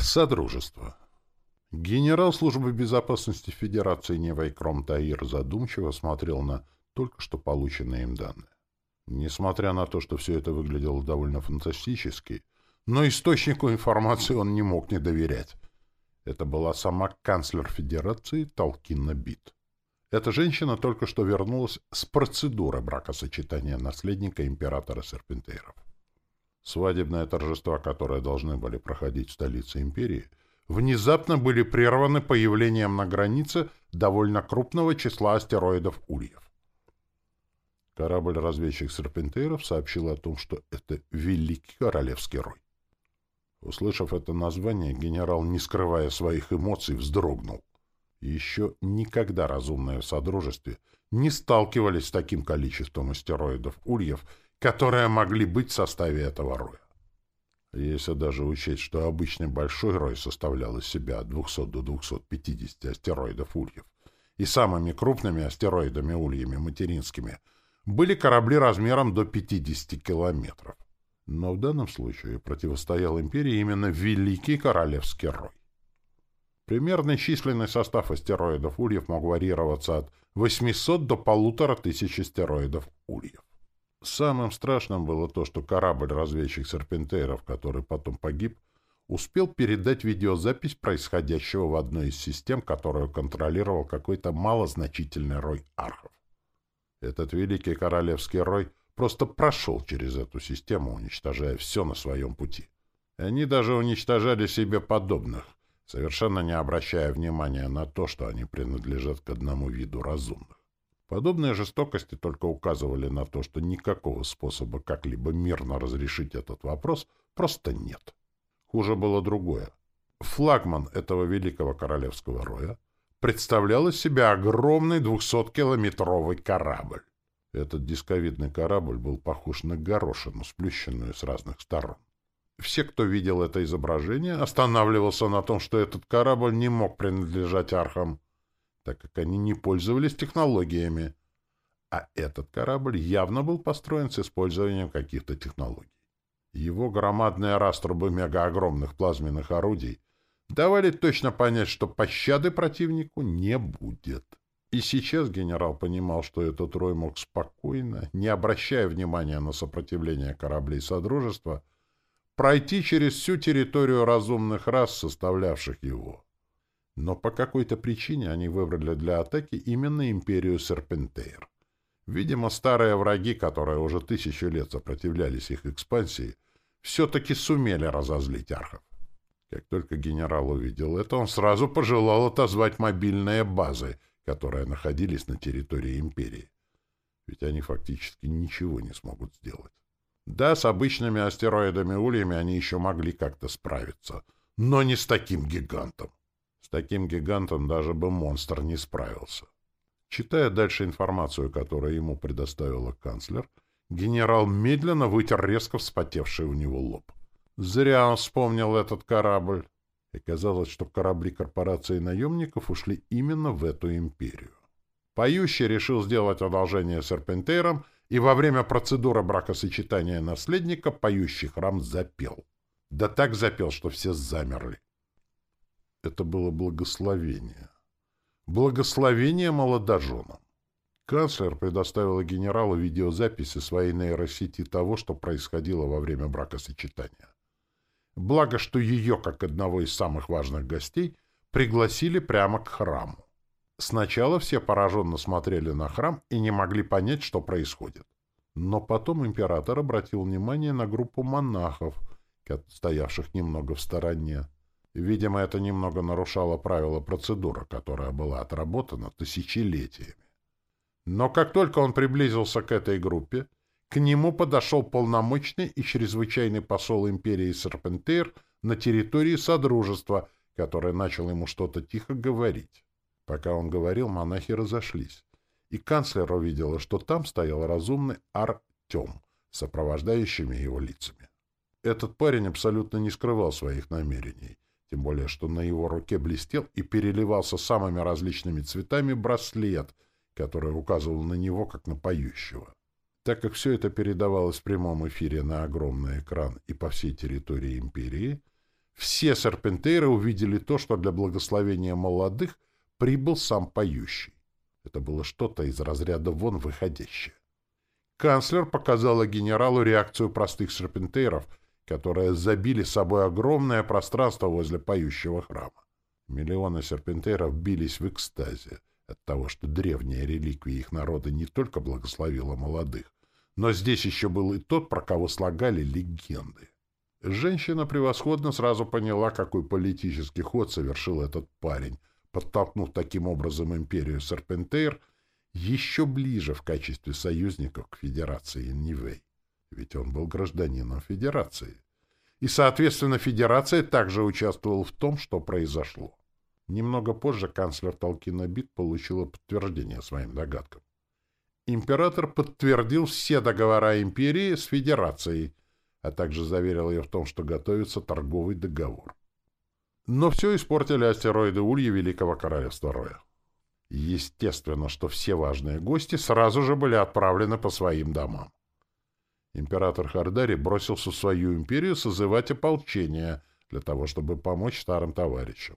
Содружество. Генерал службы безопасности Федерации Невайкром Таир задумчиво смотрел на только что полученные им данные. Несмотря на то, что все это выглядело довольно фантастически, но источнику информации он не мог не доверять. Это была сама канцлер Федерации Толкина Бит. Эта женщина только что вернулась с процедуры бракосочетания наследника императора Серпентейров. Свадебные торжества, которые должны были проходить в столице империи, внезапно были прерваны появлением на границе довольно крупного числа астероидов Ульев. Корабль-разведчик Серпентейров сообщил о том, что это Великий Королевский Рой. Услышав это название, генерал, не скрывая своих эмоций, вздрогнул. Еще никогда разумные в Содружестве не сталкивались с таким количеством астероидов Ульев, которые могли быть в составе этого роя. Если даже учесть, что обычный большой рой составлял из себя от 200 до 250 астероидов Ульев, и самыми крупными астероидами Ульями материнскими были корабли размером до 50 километров. Но в данном случае противостоял империи именно Великий Королевский Рой. Примерный численный состав астероидов Ульев мог варьироваться от 800 до полутора тысяч астероидов Ульев. Самым страшным было то, что корабль-разведчик серпентейров, который потом погиб, успел передать видеозапись происходящего в одной из систем, которую контролировал какой-то малозначительный рой архов. Этот великий королевский рой просто прошел через эту систему, уничтожая все на своем пути. Они даже уничтожали себе подобных, совершенно не обращая внимания на то, что они принадлежат к одному виду разумных. Подобные жестокости только указывали на то, что никакого способа как-либо мирно разрешить этот вопрос просто нет. Хуже было другое. Флагман этого великого королевского роя представлял из себя огромный 200-километровый корабль. Этот дисковидный корабль был похож на горошину, сплющенную с разных сторон. Все, кто видел это изображение, останавливался на том, что этот корабль не мог принадлежать архам, так как они не пользовались технологиями. А этот корабль явно был построен с использованием каких-то технологий. Его громадные раструбы мегаогромных плазменных орудий давали точно понять, что пощады противнику не будет. И сейчас генерал понимал, что этот рой мог спокойно, не обращая внимания на сопротивление кораблей Содружества, пройти через всю территорию разумных рас, составлявших его. Но по какой-то причине они выбрали для атаки именно империю Серпентейр. Видимо, старые враги, которые уже тысячу лет сопротивлялись их экспансии, все-таки сумели разозлить архов. Как только генерал увидел это, он сразу пожелал отозвать мобильные базы — которые находились на территории империи. Ведь они фактически ничего не смогут сделать. Да, с обычными астероидами-ульями они еще могли как-то справиться, но не с таким гигантом. С таким гигантом даже бы монстр не справился. Читая дальше информацию, которую ему предоставила канцлер, генерал медленно вытер резко вспотевший у него лоб. Зря он вспомнил этот корабль. И казалось, что корабли корпорации наемников ушли именно в эту империю. Поющий решил сделать одолжение серпентейрам, и во время процедуры бракосочетания наследника поющий храм запел. Да так запел, что все замерли. Это было благословение. Благословение молодоженам. Канцлер предоставила генералу видеозаписи своей нейросети того, что происходило во время бракосочетания. Благо, что ее, как одного из самых важных гостей, пригласили прямо к храму. Сначала все пораженно смотрели на храм и не могли понять, что происходит. Но потом император обратил внимание на группу монахов, стоявших немного в стороне. Видимо, это немного нарушало правила процедуры, которая была отработана тысячелетиями. Но как только он приблизился к этой группе, к нему подошел полномочный и чрезвычайный посол империи Серпентейр на территории Содружества, который начал ему что-то тихо говорить. Пока он говорил, монахи разошлись. И канцлер увидела, что там стоял разумный Артем, сопровождающими его лицами. Этот парень абсолютно не скрывал своих намерений, тем более, что на его руке блестел и переливался самыми различными цветами браслет, который указывал на него, как на поющего. Так как все это передавалось в прямом эфире на огромный экран и по всей территории империи, все серпентейры увидели то, что для благословения молодых прибыл сам поющий. Это было что-то из разряда вон выходящее. Канцлер показала генералу реакцию простых серпентейров, которые забили собой огромное пространство возле поющего храма. Миллионы серпентейров бились в экстазе от того, что древняя реликвия их народа не только благословила молодых, но здесь еще был и тот, про кого слагали легенды. Женщина превосходно сразу поняла, какой политический ход совершил этот парень, подтолкнув таким образом империю Серпентейр еще ближе в качестве союзников к Федерации Нивей. Ведь он был гражданином Федерации. И, соответственно, Федерация также участвовала в том, что произошло. Немного позже канцлер Толкина Бит получила подтверждение своим догадкам. Император подтвердил все договора империи с Федерацией, а также заверил ее в том, что готовится торговый договор. Но все испортили астероиды Улья Великого Королевства Роя. Естественно, что все важные гости сразу же были отправлены по своим домам. Император Хардари бросился в свою империю созывать ополчение для того, чтобы помочь старым товарищам.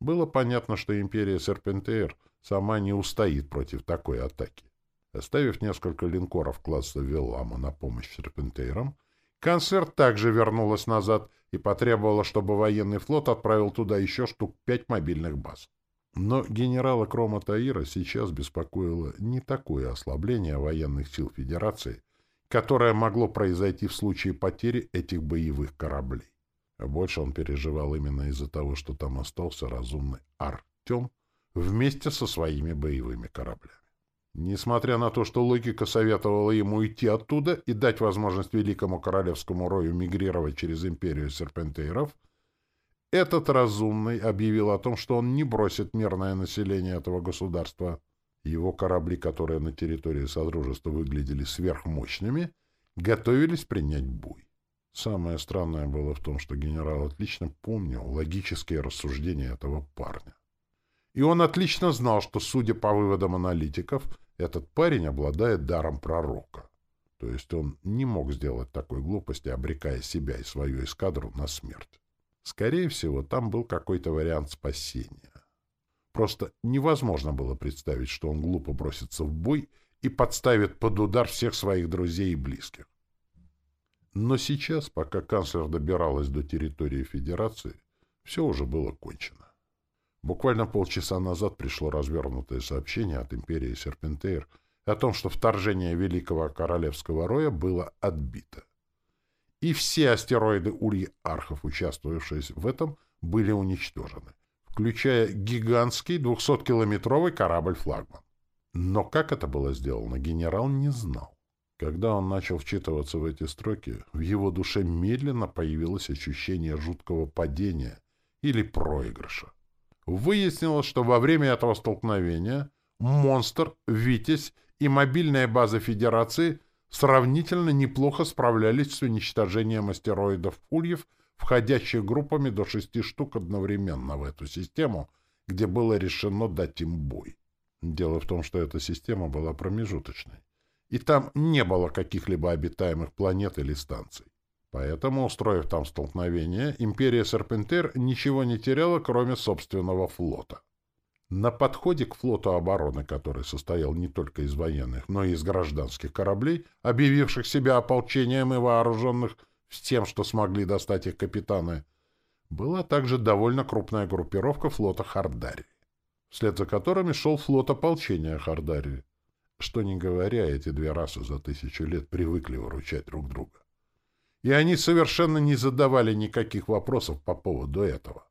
Было понятно, что империя Серпентейр сама не устоит против такой атаки. Оставив несколько линкоров класса Веллама на помощь Серпентейрам, канцлер также вернулась назад и потребовала, чтобы военный флот отправил туда еще штук пять мобильных баз. Но генерала Крома Таира сейчас беспокоило не такое ослабление военных сил Федерации, которое могло произойти в случае потери этих боевых кораблей. Больше он переживал именно из-за того, что там остался разумный Артем вместе со своими боевыми кораблями. Несмотря на то, что логика советовала ему уйти оттуда и дать возможность великому королевскому рою мигрировать через империю серпентейров, этот разумный объявил о том, что он не бросит мирное население этого государства. Его корабли, которые на территории Содружества выглядели сверхмощными, готовились принять бой. Самое странное было в том, что генерал отлично помнил логические рассуждения этого парня. И он отлично знал, что, судя по выводам аналитиков, этот парень обладает даром пророка. То есть он не мог сделать такой глупости, обрекая себя и свою эскадру на смерть. Скорее всего, там был какой-то вариант спасения. Просто невозможно было представить, что он глупо бросится в бой и подставит под удар всех своих друзей и близких. Но сейчас, пока канцлер добиралась до территории Федерации, все уже было кончено. Буквально полчаса назад пришло развернутое сообщение от империи Серпентейр о том, что вторжение Великого Королевского Роя было отбито. И все астероиды Ульи Архов, участвовавшие в этом, были уничтожены, включая гигантский 200-километровый корабль-флагман. Но как это было сделано, генерал не знал. Когда он начал вчитываться в эти строки, в его душе медленно появилось ощущение жуткого падения или проигрыша. Выяснилось, что во время этого столкновения «Монстр», «Витязь» и мобильная база Федерации сравнительно неплохо справлялись с уничтожением астероидов-ульев, входящих группами до шести штук одновременно в эту систему, где было решено дать им бой. Дело в том, что эта система была промежуточной, и там не было каких-либо обитаемых планет или станций. Поэтому, устроив там столкновение, империя Серпентер ничего не теряла, кроме собственного флота. На подходе к флоту обороны, который состоял не только из военных, но и из гражданских кораблей, объявивших себя ополчением и вооруженных с тем, что смогли достать их капитаны, была также довольно крупная группировка флота Хардарии, вслед за которыми шел флот ополчения Хардарии. Что не говоря, эти две расы за тысячу лет привыкли выручать друг друга и они совершенно не задавали никаких вопросов по поводу этого.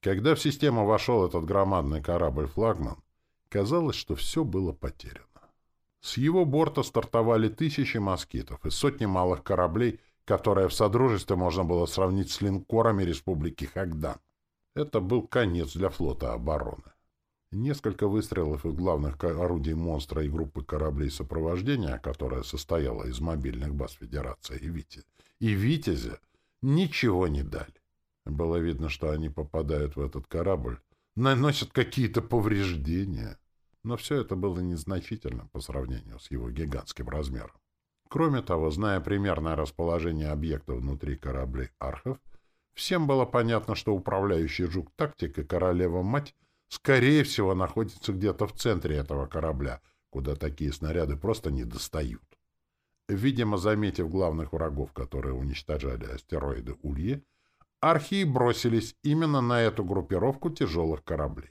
Когда в систему вошел этот громадный корабль-флагман, казалось, что все было потеряно. С его борта стартовали тысячи москитов и сотни малых кораблей, которые в Содружестве можно было сравнить с линкорами Республики Хагдан. Это был конец для флота обороны. Несколько выстрелов из главных орудий монстра и группы кораблей сопровождения, которая состояла из мобильных баз Федерации и Вити, и Витязя, ничего не дали. Было видно, что они попадают в этот корабль, наносят какие-то повреждения. Но все это было незначительно по сравнению с его гигантским размером. Кроме того, зная примерное расположение объектов внутри кораблей архов, Всем было понятно, что управляющий жук-тактик и королева-мать скорее всего находится где-то в центре этого корабля, куда такие снаряды просто не достают. Видимо, заметив главных врагов, которые уничтожали астероиды Ульи, архии бросились именно на эту группировку тяжелых кораблей.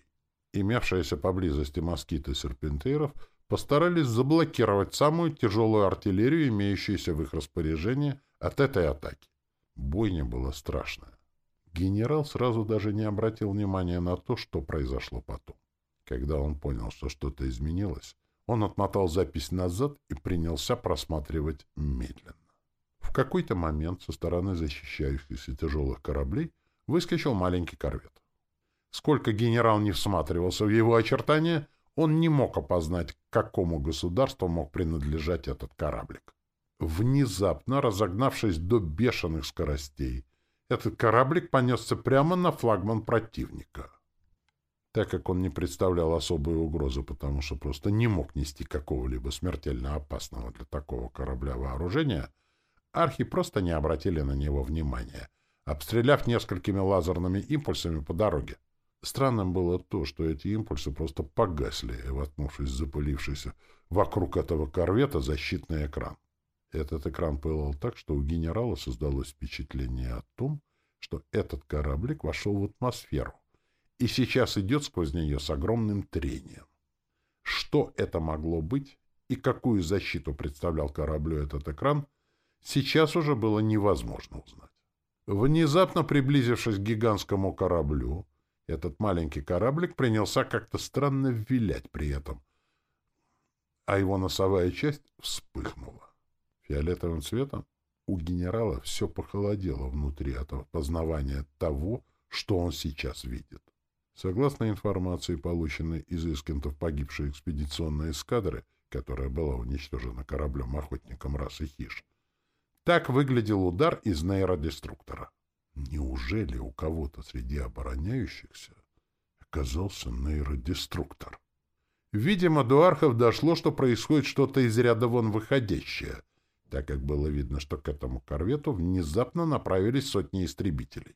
Имевшиеся поблизости москиты серпентейров постарались заблокировать самую тяжелую артиллерию, имеющуюся в их распоряжении, от этой атаки. Бойня была страшная. Генерал сразу даже не обратил внимания на то, что произошло потом. Когда он понял, что что-то изменилось, он отмотал запись назад и принялся просматривать медленно. В какой-то момент со стороны защищающихся тяжелых кораблей выскочил маленький корвет. Сколько генерал не всматривался в его очертания, он не мог опознать, к какому государству мог принадлежать этот кораблик. Внезапно, разогнавшись до бешеных скоростей, этот кораблик понесся прямо на флагман противника. Так как он не представлял особой угрозы, потому что просто не мог нести какого-либо смертельно опасного для такого корабля вооружения, архи просто не обратили на него внимания, обстреляв несколькими лазерными импульсами по дороге. Странным было то, что эти импульсы просто погасли, воткнувшись в запылившийся вокруг этого корвета защитный экран. Этот экран пылал так, что у генерала создалось впечатление о том, что этот кораблик вошел в атмосферу и сейчас идет сквозь нее с огромным трением. Что это могло быть и какую защиту представлял кораблю этот экран, сейчас уже было невозможно узнать. Внезапно приблизившись к гигантскому кораблю, этот маленький кораблик принялся как-то странно вилять при этом, а его носовая часть вспыхнула фиолетовым цветом, у генерала все похолодело внутри от познавания того, что он сейчас видит. Согласно информации, полученной из эскентов погибшей экспедиционной эскадры, которая была уничтожена кораблем-охотником расы Хиш, так выглядел удар из нейродеструктора. Неужели у кого-то среди обороняющихся оказался нейродеструктор? Видимо, до архов дошло, что происходит что-то из ряда вон выходящее — так как было видно, что к этому корвету внезапно направились сотни истребителей.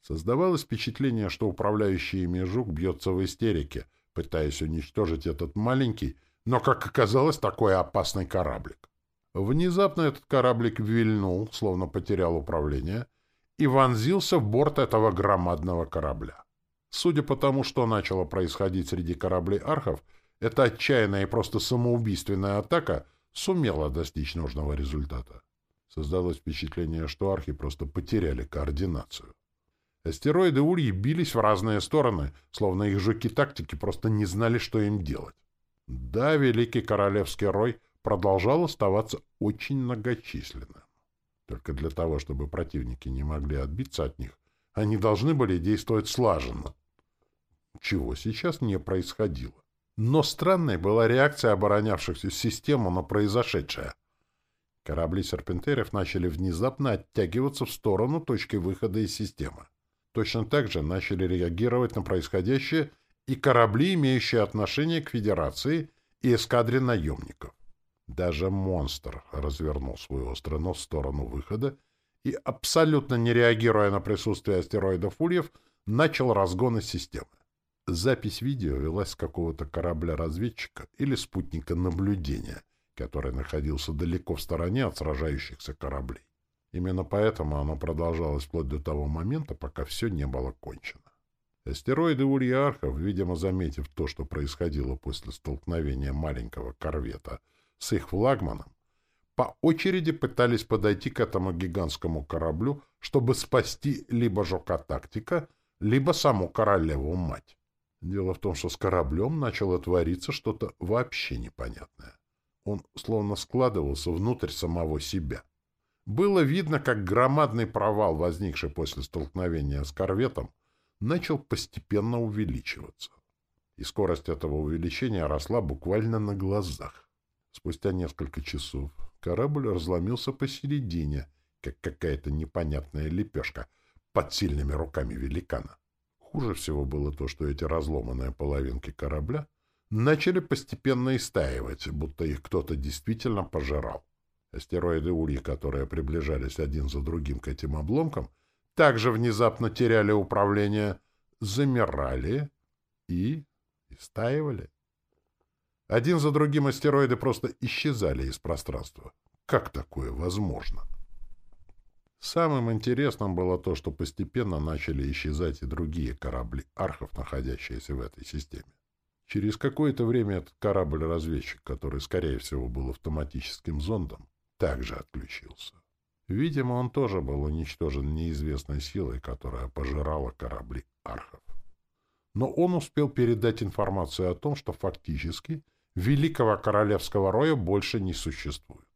Создавалось впечатление, что управляющий ими жук бьется в истерике, пытаясь уничтожить этот маленький, но, как оказалось, такой опасный кораблик. Внезапно этот кораблик вильнул, словно потерял управление, и вонзился в борт этого громадного корабля. Судя по тому, что начало происходить среди кораблей архов, эта отчаянная и просто самоубийственная атака — сумела достичь нужного результата. Создалось впечатление, что архи просто потеряли координацию. Астероиды Ульи бились в разные стороны, словно их жуки-тактики просто не знали, что им делать. Да, Великий Королевский Рой продолжал оставаться очень многочисленным. Только для того, чтобы противники не могли отбиться от них, они должны были действовать слаженно. Чего сейчас не происходило. Но странной была реакция оборонявшихся систему на произошедшее. Корабли серпентеров начали внезапно оттягиваться в сторону точки выхода из системы. Точно так же начали реагировать на происходящее и корабли, имеющие отношение к Федерации и эскадре наемников. Даже монстр развернул свой острый нос в сторону выхода и, абсолютно не реагируя на присутствие астероидов Ульев, начал разгон из системы. Запись видео велась с какого-то корабля-разведчика или спутника наблюдения, который находился далеко в стороне от сражающихся кораблей. Именно поэтому оно продолжалось вплоть до того момента, пока все не было кончено. Астероиды Ульярхов, видимо, заметив то, что происходило после столкновения маленького корвета с их флагманом, по очереди пытались подойти к этому гигантскому кораблю, чтобы спасти либо жука-тактика, либо саму королеву-мать. Дело в том, что с кораблем начало твориться что-то вообще непонятное. Он словно складывался внутрь самого себя. Было видно, как громадный провал, возникший после столкновения с корветом, начал постепенно увеличиваться. И скорость этого увеличения росла буквально на глазах. Спустя несколько часов корабль разломился посередине, как какая-то непонятная лепешка под сильными руками великана. Хуже всего было то, что эти разломанные половинки корабля начали постепенно истаивать, будто их кто-то действительно пожирал. Астероиды Ульи, которые приближались один за другим к этим обломкам, также внезапно теряли управление, замирали и истаивали. Один за другим астероиды просто исчезали из пространства. Как такое возможно? Самым интересным было то, что постепенно начали исчезать и другие корабли архов, находящиеся в этой системе. Через какое-то время этот корабль-разведчик, который, скорее всего, был автоматическим зондом, также отключился. Видимо, он тоже был уничтожен неизвестной силой, которая пожирала корабли архов. Но он успел передать информацию о том, что фактически Великого Королевского Роя больше не существует.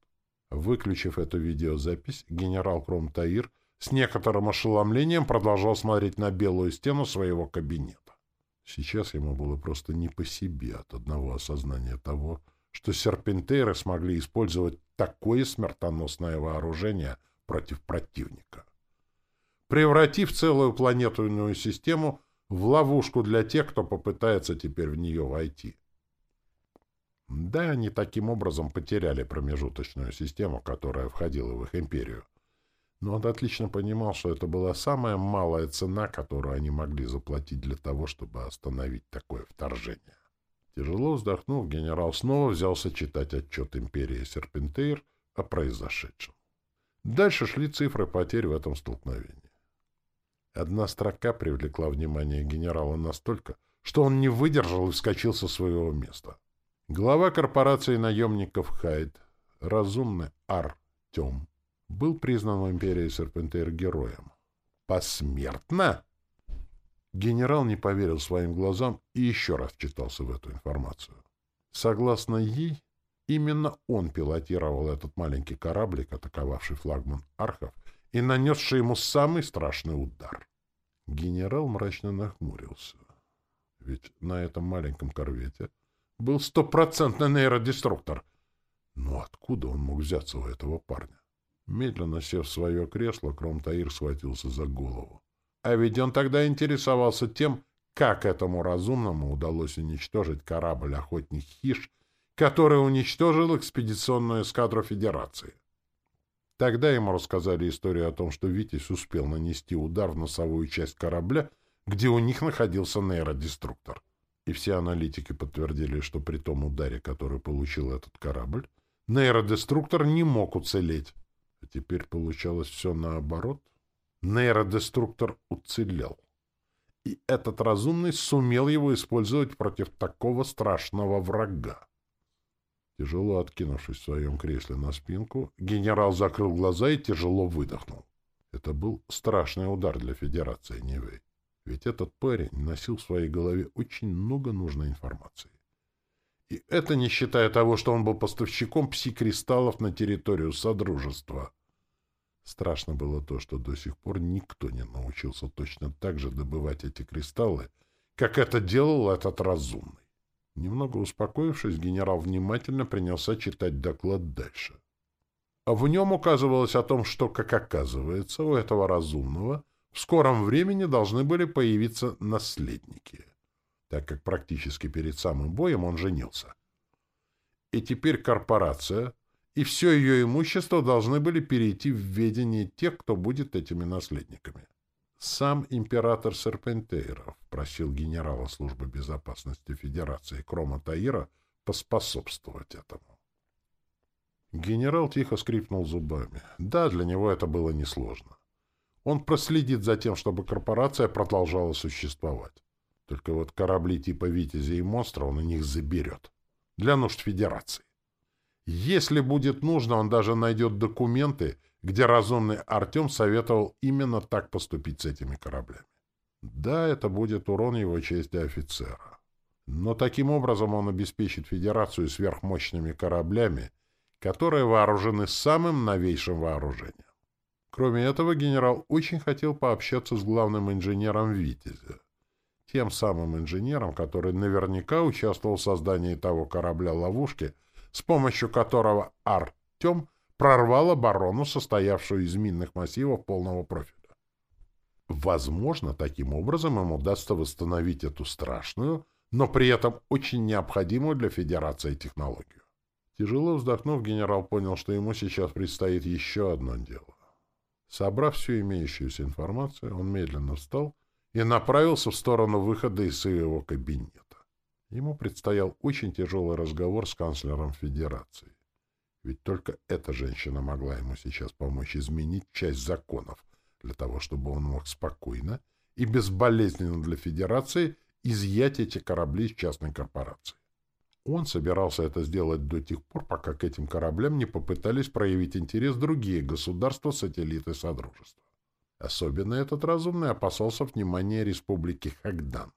Выключив эту видеозапись, генерал Кромтаир с некоторым ошеломлением продолжал смотреть на белую стену своего кабинета. Сейчас ему было просто не по себе от одного осознания того, что серпентейры смогли использовать такое смертоносное вооружение против противника, превратив целую планетную систему в ловушку для тех, кто попытается теперь в нее войти. Да, они таким образом потеряли промежуточную систему, которая входила в их империю. Но он отлично понимал, что это была самая малая цена, которую они могли заплатить для того, чтобы остановить такое вторжение. Тяжело вздохнув, генерал снова взялся читать отчет империи Серпентейр о произошедшем. Дальше шли цифры потерь в этом столкновении. Одна строка привлекла внимание генерала настолько, что он не выдержал и вскочил со своего места. Глава корпорации наемников Хайд, разумный Артем, был признан в империи Серпентейр героем. Посмертно? Генерал не поверил своим глазам и еще раз читался в эту информацию. Согласно ей, именно он пилотировал этот маленький кораблик, атаковавший флагман Архов, и нанесший ему самый страшный удар. Генерал мрачно нахмурился. Ведь на этом маленьком корвете был стопроцентный нейродеструктор. Но откуда он мог взяться у этого парня? Медленно сев в свое кресло, Кромтаир схватился за голову. А ведь он тогда интересовался тем, как этому разумному удалось уничтожить корабль «Охотник Хиш», который уничтожил экспедиционную эскадру Федерации. Тогда ему рассказали историю о том, что Витязь успел нанести удар в носовую часть корабля, где у них находился нейродеструктор. И все аналитики подтвердили, что при том ударе, который получил этот корабль, нейродеструктор не мог уцелеть. А теперь получалось все наоборот. Нейродеструктор уцелел. И этот разумный сумел его использовать против такого страшного врага. Тяжело откинувшись в своем кресле на спинку, генерал закрыл глаза и тяжело выдохнул. Это был страшный удар для Федерации Нивэй. Ведь этот парень носил в своей голове очень много нужной информации. И это не считая того, что он был поставщиком пси-кристаллов на территорию Содружества. Страшно было то, что до сих пор никто не научился точно так же добывать эти кристаллы, как это делал этот разумный. Немного успокоившись, генерал внимательно принялся читать доклад дальше. А в нем указывалось о том, что, как оказывается, у этого разумного в скором времени должны были появиться наследники, так как практически перед самым боем он женился. И теперь корпорация и все ее имущество должны были перейти в ведение тех, кто будет этими наследниками. Сам император Серпентейров просил генерала службы безопасности Федерации Крома Таира поспособствовать этому. Генерал тихо скрипнул зубами. Да, для него это было несложно. Он проследит за тем, чтобы корпорация продолжала существовать. Только вот корабли типа «Витязя» и «Монстра» он у них заберет. Для нужд Федерации. Если будет нужно, он даже найдет документы, где разумный Артем советовал именно так поступить с этими кораблями. Да, это будет урон его чести офицера. Но таким образом он обеспечит Федерацию сверхмощными кораблями, которые вооружены самым новейшим вооружением. Кроме этого, генерал очень хотел пообщаться с главным инженером «Витязя», тем самым инженером, который наверняка участвовал в создании того корабля-ловушки, с помощью которого Артем прорвал оборону, состоявшую из минных массивов полного профиля. Возможно, таким образом им удастся восстановить эту страшную, но при этом очень необходимую для Федерации технологию. Тяжело вздохнув, генерал понял, что ему сейчас предстоит еще одно дело. Собрав всю имеющуюся информацию, он медленно встал и направился в сторону выхода из своего кабинета. Ему предстоял очень тяжелый разговор с канцлером Федерации. Ведь только эта женщина могла ему сейчас помочь изменить часть законов для того, чтобы он мог спокойно и безболезненно для Федерации изъять эти корабли из частной корпорации. Он собирался это сделать до тех пор, пока к этим кораблям не попытались проявить интерес другие государства-сателлиты Содружества. Особенно этот разумный опасался внимания Республики Хагдан.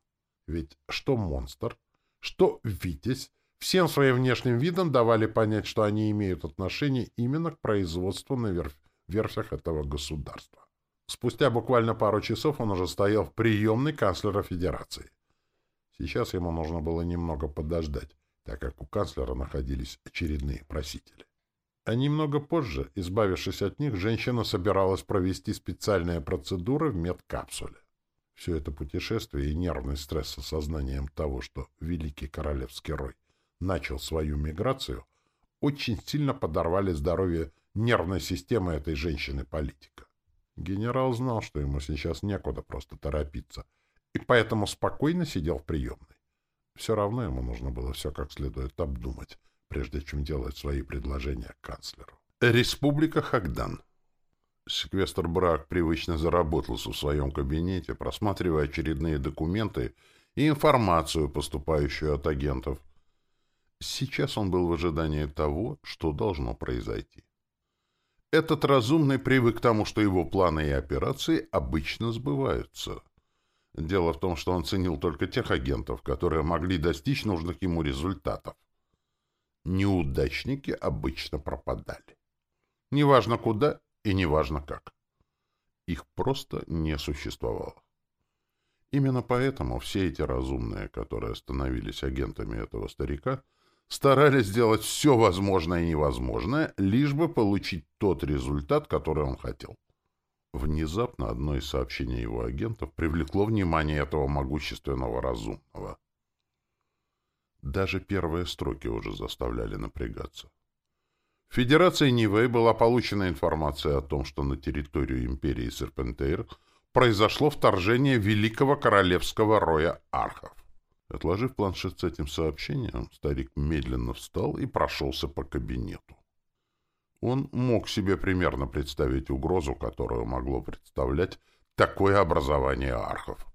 Ведь что монстр, что Витязь всем своим внешним видом давали понять, что они имеют отношение именно к производству на верф верфях этого государства. Спустя буквально пару часов он уже стоял в приемной канцлера Федерации. Сейчас ему нужно было немного подождать, так как у канцлера находились очередные просители. А немного позже, избавившись от них, женщина собиралась провести специальные процедуры в медкапсуле. Все это путешествие и нервный стресс с осознанием того, что Великий Королевский Рой начал свою миграцию, очень сильно подорвали здоровье нервной системы этой женщины-политика. Генерал знал, что ему сейчас некуда просто торопиться, и поэтому спокойно сидел в приемной. Все равно ему нужно было все как следует обдумать, прежде чем делать свои предложения канцлеру. Республика Хагдан Секвестр Брак привычно заработался в своем кабинете, просматривая очередные документы и информацию, поступающую от агентов. Сейчас он был в ожидании того, что должно произойти. Этот разумный привык к тому, что его планы и операции обычно сбываются. Дело в том, что он ценил только тех агентов, которые могли достичь нужных ему результатов. Неудачники обычно пропадали. Неважно куда и неважно как. Их просто не существовало. Именно поэтому все эти разумные, которые становились агентами этого старика, старались сделать все возможное и невозможное, лишь бы получить тот результат, который он хотел. Внезапно одно из сообщений его агентов привлекло внимание этого могущественного разумного. Даже первые строки уже заставляли напрягаться. В Федерации Нивэй была получена информация о том, что на территорию империи Серпентейр произошло вторжение великого королевского роя архов. Отложив планшет с этим сообщением, старик медленно встал и прошелся по кабинету. Он мог себе примерно представить угрозу, которую могло представлять такое образование архов.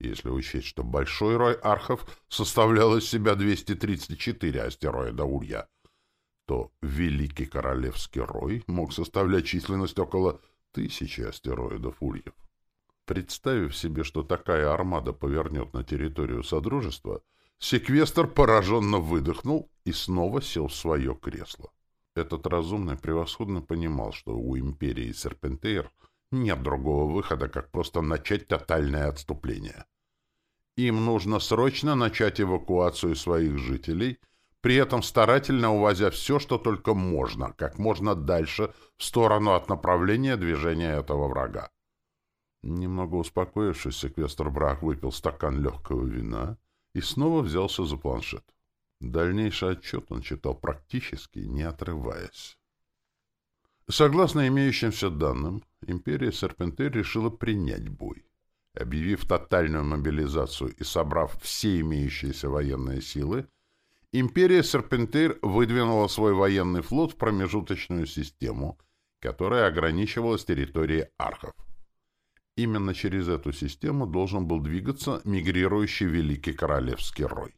Если учесть, что большой рой архов составлял из себя 234 астероида Улья, то Великий Королевский Рой мог составлять численность около тысячи астероидов Ульев. Представив себе, что такая армада повернет на территорию Содружества, секвестр пораженно выдохнул и снова сел в свое кресло. Этот разумный превосходно понимал, что у империи Серпентейр нет другого выхода, как просто начать тотальное отступление. Им нужно срочно начать эвакуацию своих жителей — при этом старательно увозя все, что только можно, как можно дальше, в сторону от направления движения этого врага. Немного успокоившись, секвестр Брак выпил стакан легкого вина и снова взялся за планшет. Дальнейший отчет он читал практически не отрываясь. Согласно имеющимся данным, империя Серпентер решила принять бой. Объявив тотальную мобилизацию и собрав все имеющиеся военные силы, империя Серпентейр выдвинула свой военный флот в промежуточную систему, которая ограничивалась территорией архов. Именно через эту систему должен был двигаться мигрирующий Великий Королевский Рой.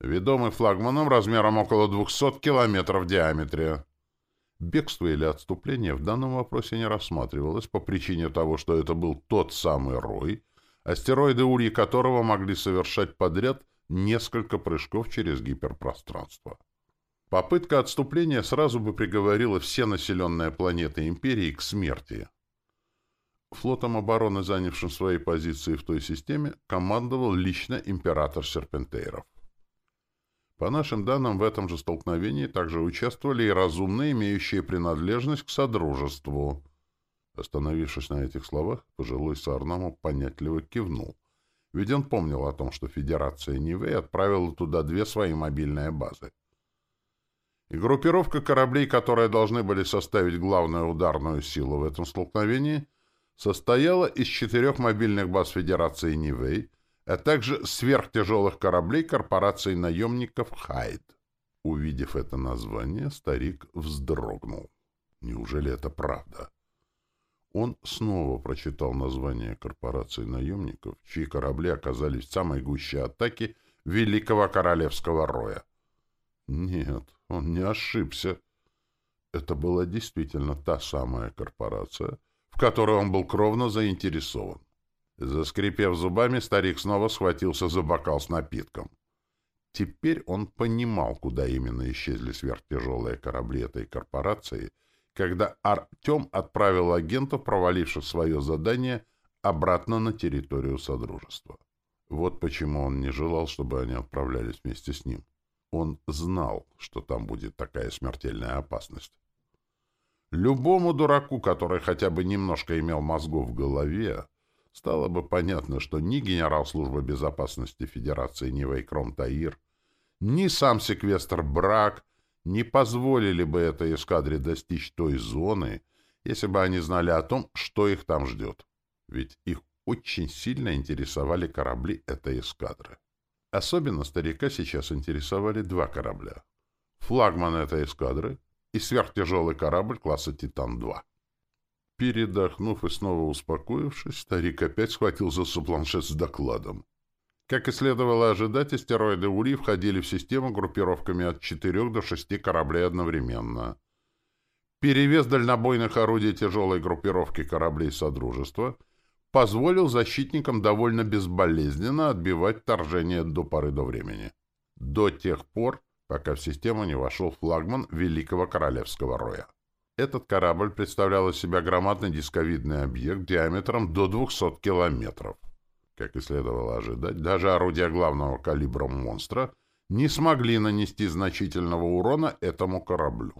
Ведомый флагманом размером около 200 километров в диаметре. Бегство или отступление в данном вопросе не рассматривалось по причине того, что это был тот самый Рой, астероиды ульи которого могли совершать подряд – несколько прыжков через гиперпространство. Попытка отступления сразу бы приговорила все населенные планеты Империи к смерти. Флотом обороны, занявшим свои позиции в той системе, командовал лично император Серпентейров. По нашим данным, в этом же столкновении также участвовали и разумные, имеющие принадлежность к Содружеству. Остановившись на этих словах, пожилой Сарнаму понятливо кивнул ведь он помнил о том, что Федерация Нивэй отправила туда две свои мобильные базы. И группировка кораблей, которые должны были составить главную ударную силу в этом столкновении, состояла из четырех мобильных баз Федерации Нивэй, а также сверхтяжелых кораблей корпорации наемников «Хайд». Увидев это название, старик вздрогнул. Неужели это правда? Он снова прочитал название корпорации наемников, чьи корабли оказались в самой гуще атаки Великого Королевского Роя. Нет, он не ошибся. Это была действительно та самая корпорация, в которой он был кровно заинтересован. Заскрипев зубами, старик снова схватился за бокал с напитком. Теперь он понимал, куда именно исчезли сверхтяжелые корабли этой корпорации, когда Артем отправил агентов, проваливших свое задание, обратно на территорию Содружества. Вот почему он не желал, чтобы они отправлялись вместе с ним. Он знал, что там будет такая смертельная опасность. Любому дураку, который хотя бы немножко имел мозгов в голове, стало бы понятно, что ни генерал службы безопасности Федерации Нивейкром Таир, ни сам секвестр Брак не позволили бы этой эскадре достичь той зоны, если бы они знали о том, что их там ждет. Ведь их очень сильно интересовали корабли этой эскадры. Особенно старика сейчас интересовали два корабля. Флагман этой эскадры и сверхтяжелый корабль класса «Титан-2». Передохнув и снова успокоившись, старик опять схватился за планшет с докладом. Как и следовало ожидать, астероиды Ури входили в систему группировками от 4 до 6 кораблей одновременно. Перевес дальнобойных орудий тяжелой группировки кораблей Содружества позволил защитникам довольно безболезненно отбивать вторжение до поры до времени. До тех пор, пока в систему не вошел флагман Великого Королевского Роя. Этот корабль представлял из себя громадный дисковидный объект диаметром до 200 километров. Как и следовало ожидать, даже орудия главного калибра монстра не смогли нанести значительного урона этому кораблю.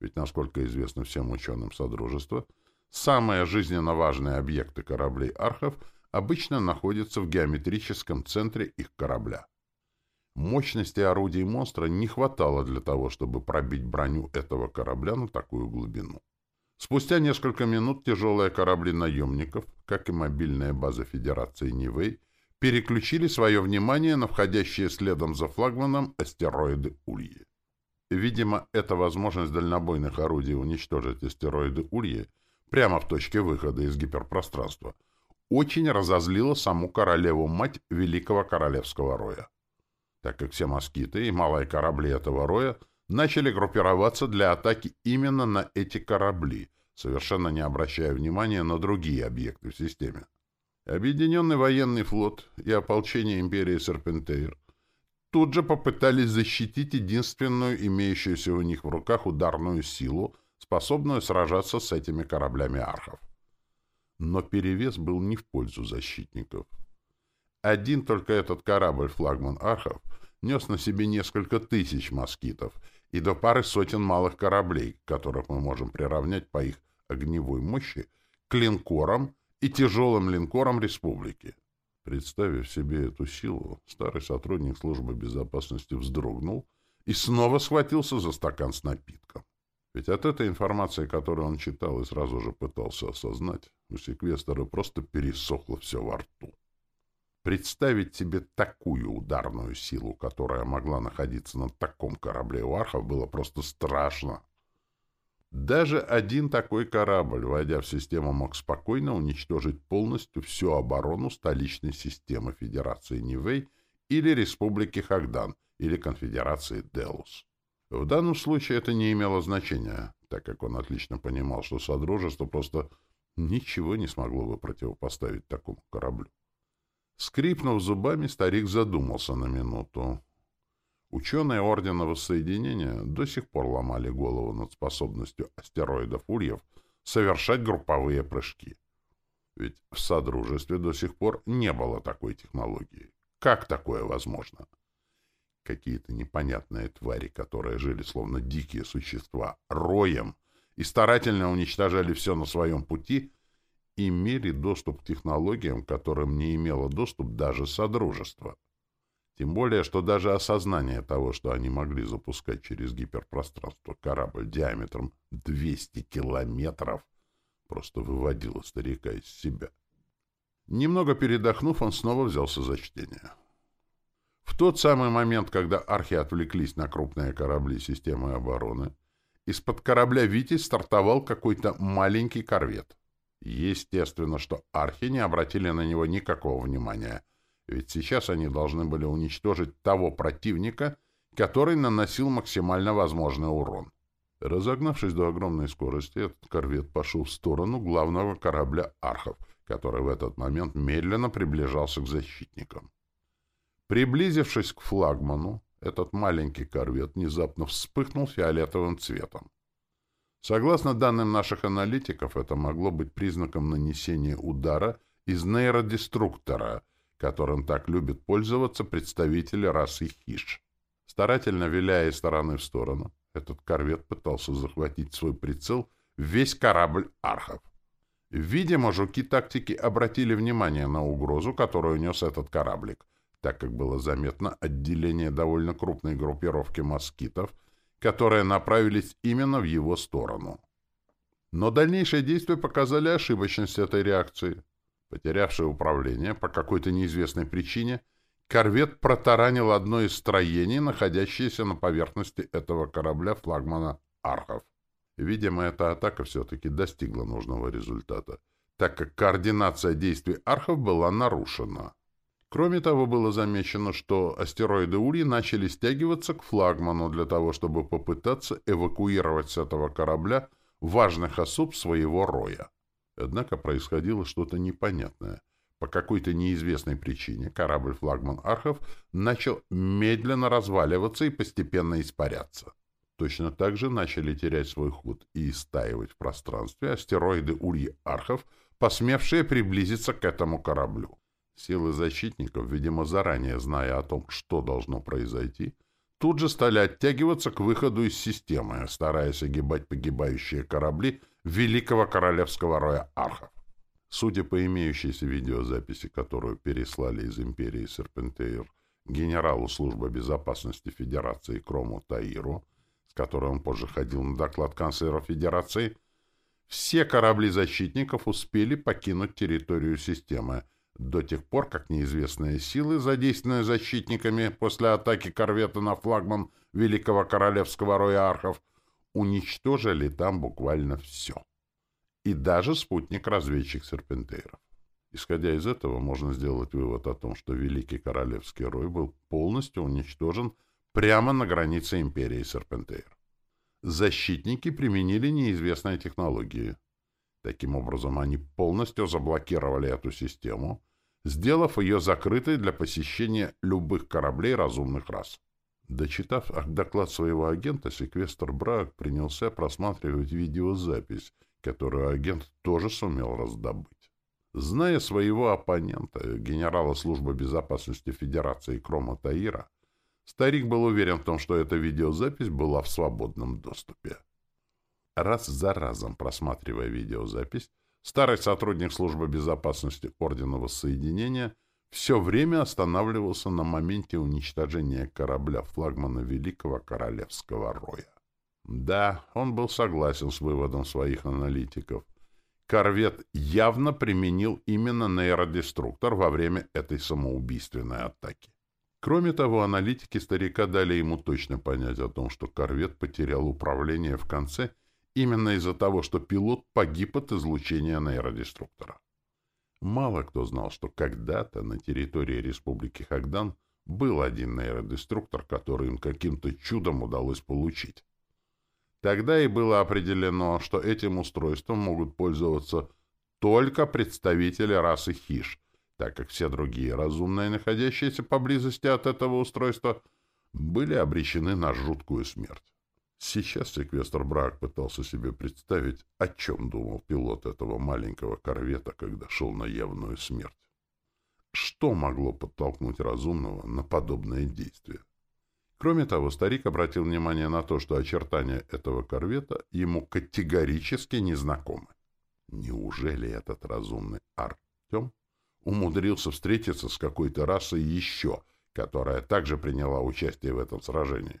Ведь, насколько известно всем ученым Содружества, Самые жизненно важные объекты кораблей архов обычно находятся в геометрическом центре их корабля. Мощности орудий монстра не хватало для того, чтобы пробить броню этого корабля на такую глубину. Спустя несколько минут тяжелые корабли наемников, как и мобильная база Федерации Нивэй, переключили свое внимание на входящие следом за флагманом астероиды Ульи. Видимо, эта возможность дальнобойных орудий уничтожить астероиды Ульи – прямо в точке выхода из гиперпространства, очень разозлила саму королеву-мать Великого Королевского Роя, так как все москиты и малые корабли этого роя начали группироваться для атаки именно на эти корабли, совершенно не обращая внимания на другие объекты в системе. Объединенный военный флот и ополчение империи Серпентейр тут же попытались защитить единственную имеющуюся у них в руках ударную силу способную сражаться с этими кораблями архов. Но перевес был не в пользу защитников. Один только этот корабль-флагман архов нес на себе несколько тысяч москитов и до пары сотен малых кораблей, которых мы можем приравнять по их огневой мощи к линкорам и тяжелым линкорам республики. Представив себе эту силу, старый сотрудник службы безопасности вздрогнул и снова схватился за стакан с напитком. Ведь от этой информации, которую он читал и сразу же пытался осознать, у секвестора просто пересохло все во рту. Представить себе такую ударную силу, которая могла находиться на таком корабле у архов, было просто страшно. Даже один такой корабль, войдя в систему, мог спокойно уничтожить полностью всю оборону столичной системы Федерации Нивэй или Республики Хагдан или Конфедерации Делус. В данном случае это не имело значения, так как он отлично понимал, что Содружество просто ничего не смогло бы противопоставить такому кораблю. Скрипнув зубами, старик задумался на минуту. Ученые Ордена Воссоединения до сих пор ломали голову над способностью астероидов Ульев совершать групповые прыжки. Ведь в Содружестве до сих пор не было такой технологии. Как такое возможно? — какие-то непонятные твари, которые жили словно дикие существа, роем, и старательно уничтожали все на своем пути, имели доступ к технологиям, которым не имело доступ даже Содружество. Тем более, что даже осознание того, что они могли запускать через гиперпространство корабль диаметром 200 километров, просто выводило старика из себя. Немного передохнув, он снова взялся за чтение. В тот самый момент, когда архи отвлеклись на крупные корабли системы обороны, из-под корабля «Витязь» стартовал какой-то маленький корвет. Естественно, что архи не обратили на него никакого внимания, ведь сейчас они должны были уничтожить того противника, который наносил максимально возможный урон. Разогнавшись до огромной скорости, этот корвет пошел в сторону главного корабля архов, который в этот момент медленно приближался к защитникам. Приблизившись к флагману, этот маленький корвет внезапно вспыхнул фиолетовым цветом. Согласно данным наших аналитиков, это могло быть признаком нанесения удара из нейродеструктора, которым так любят пользоваться представители расы хиш. Старательно виляя из стороны в сторону, этот корвет пытался захватить свой прицел весь корабль архов. Видимо, жуки тактики обратили внимание на угрозу, которую нес этот кораблик, так как было заметно отделение довольно крупной группировки москитов, которые направились именно в его сторону. Но дальнейшие действия показали ошибочность этой реакции. Потерявший управление по какой-то неизвестной причине, корвет протаранил одно из строений, находящееся на поверхности этого корабля флагмана «Архов». Видимо, эта атака все-таки достигла нужного результата, так как координация действий «Архов» была нарушена. Кроме того, было замечено, что астероиды Ури начали стягиваться к флагману для того, чтобы попытаться эвакуировать с этого корабля важных особ своего роя. Однако происходило что-то непонятное. По какой-то неизвестной причине корабль-флагман Архов начал медленно разваливаться и постепенно испаряться. Точно так же начали терять свой ход и истаивать в пространстве астероиды Ульи Архов, посмевшие приблизиться к этому кораблю. Силы защитников, видимо, заранее зная о том, что должно произойти, тут же стали оттягиваться к выходу из системы, стараясь огибать погибающие корабли великого королевского роя архов. Судя по имеющейся видеозаписи, которую переслали из империи Серпентейр генералу службы безопасности Федерации Крому Таиру, с которой он позже ходил на доклад канцлера Федерации, все корабли защитников успели покинуть территорию системы, до тех пор, как неизвестные силы, задействованные защитниками после атаки корвета на флагман Великого Королевского Роя Архов, уничтожили там буквально все. И даже спутник-разведчик серпентейров. Исходя из этого, можно сделать вывод о том, что Великий Королевский Рой был полностью уничтожен прямо на границе империи Серпентейр. Защитники применили неизвестные технологии. Таким образом, они полностью заблокировали эту систему, сделав ее закрытой для посещения любых кораблей разумных рас. Дочитав доклад своего агента, секвестр Брак принялся просматривать видеозапись, которую агент тоже сумел раздобыть. Зная своего оппонента, генерала службы безопасности Федерации Крома Таира, старик был уверен в том, что эта видеозапись была в свободном доступе. Раз за разом просматривая видеозапись, старый сотрудник службы безопасности Ордена Воссоединения все время останавливался на моменте уничтожения корабля флагмана Великого Королевского Роя. Да, он был согласен с выводом своих аналитиков. Корвет явно применил именно нейродеструктор во время этой самоубийственной атаки. Кроме того, аналитики старика дали ему точно понять о том, что корвет потерял управление в конце — Именно из-за того, что пилот погиб от излучения нейродеструктора. Мало кто знал, что когда-то на территории Республики Хагдан был один нейродеструктор, который им каким-то чудом удалось получить. Тогда и было определено, что этим устройством могут пользоваться только представители расы Хиш, так как все другие разумные, находящиеся поблизости от этого устройства, были обречены на жуткую смерть. Сейчас секвестр Брак пытался себе представить, о чем думал пилот этого маленького корвета, когда шел на явную смерть. Что могло подтолкнуть разумного на подобное действие? Кроме того, старик обратил внимание на то, что очертания этого корвета ему категорически незнакомы. Неужели этот разумный Артем умудрился встретиться с какой-то расой еще, которая также приняла участие в этом сражении.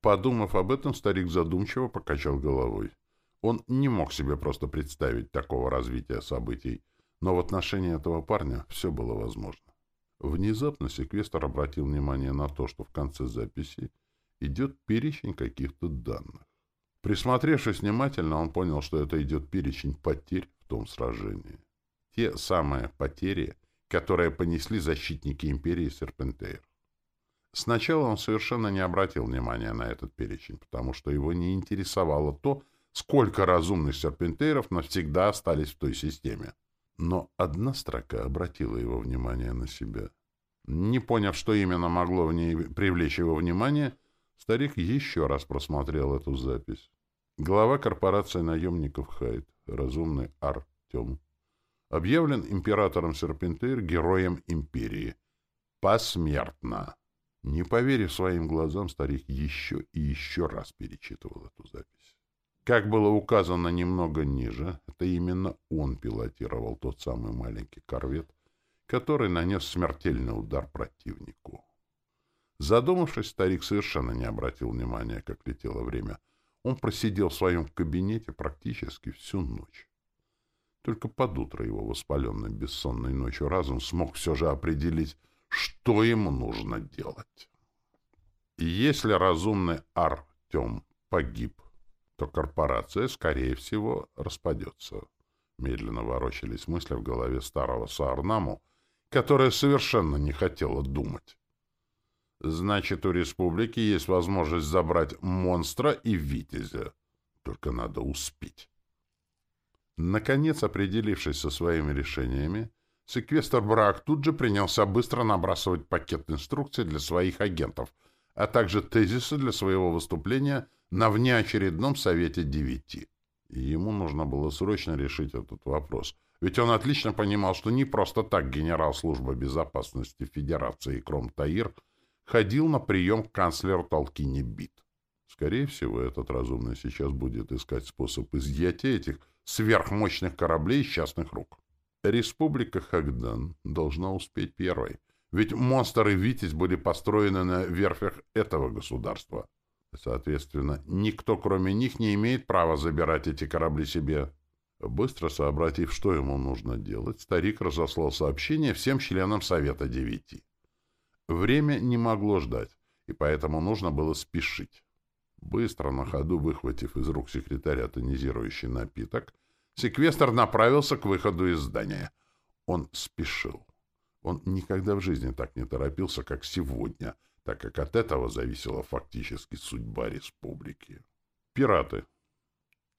Подумав об этом, старик задумчиво покачал головой. Он не мог себе просто представить такого развития событий, но в отношении этого парня все было возможно. Внезапно секвестр обратил внимание на то, что в конце записи идет перечень каких-то данных. Присмотревшись внимательно, он понял, что это идет перечень потерь в том сражении. Те самые потери, которые понесли защитники империи Серпентейр. Сначала он совершенно не обратил внимания на этот перечень, потому что его не интересовало то, сколько разумных серпентейров навсегда остались в той системе. Но одна строка обратила его внимание на себя. Не поняв, что именно могло в ней привлечь его внимание, старик еще раз просмотрел эту запись. Глава корпорации наемников Хайд, разумный Артем, объявлен императором Серпентейр героем империи. Посмертно. Не поверив своим глазам, старик еще и еще раз перечитывал эту запись. Как было указано немного ниже, это именно он пилотировал тот самый маленький корвет, который нанес смертельный удар противнику. Задумавшись, старик совершенно не обратил внимания, как летело время. Он просидел в своем кабинете практически всю ночь. Только под утро его воспаленной бессонной ночью разум смог все же определить, что ему нужно делать. Если разумный Артем погиб то корпорация, скорее всего, распадется. Медленно ворочались мысли в голове старого Саарнаму, которая совершенно не хотела думать. Значит, у республики есть возможность забрать монстра и витязя. Только надо успеть. Наконец, определившись со своими решениями, секвестр Брак тут же принялся быстро набрасывать пакет инструкций для своих агентов, а также тезисы для своего выступления — на внеочередном совете девяти. И ему нужно было срочно решить этот вопрос. Ведь он отлично понимал, что не просто так генерал службы безопасности Федерации Кром Таир ходил на прием к канцлеру Толкине Бит. Скорее всего, этот разумный сейчас будет искать способ изъятия этих сверхмощных кораблей из частных рук. Республика Хагдан должна успеть первой, ведь монстр и Витязь были построены на верфях этого государства. Соответственно, никто, кроме них, не имеет права забирать эти корабли себе. Быстро сообразив, что ему нужно делать, старик разослал сообщение всем членам Совета Девяти. Время не могло ждать, и поэтому нужно было спешить. Быстро на ходу выхватив из рук секретаря тонизирующий напиток, секвестр направился к выходу из здания. Он спешил. Он никогда в жизни так не торопился, как сегодня — так как от этого зависела фактически судьба республики. Пираты.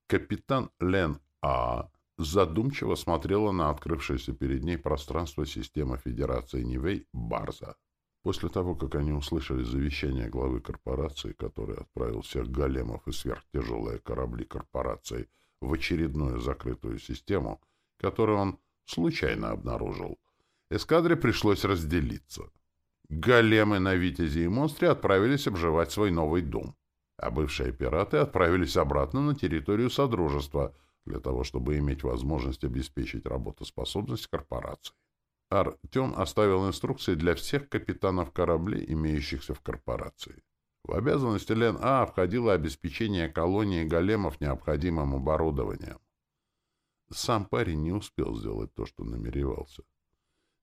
Капитан Лен А. задумчиво смотрела на открывшееся перед ней пространство системы Федерации Нивей Барза. После того, как они услышали завещание главы корпорации, который отправил всех големов и сверхтяжелые корабли корпорации в очередную закрытую систему, которую он случайно обнаружил, эскадре пришлось разделиться — Големы на Витязе и Монстре отправились обживать свой новый дом, а бывшие пираты отправились обратно на территорию Содружества для того, чтобы иметь возможность обеспечить работоспособность корпорации. Артем оставил инструкции для всех капитанов кораблей, имеющихся в корпорации. В обязанности Лен А входило обеспечение колонии големов необходимым оборудованием. Сам парень не успел сделать то, что намеревался.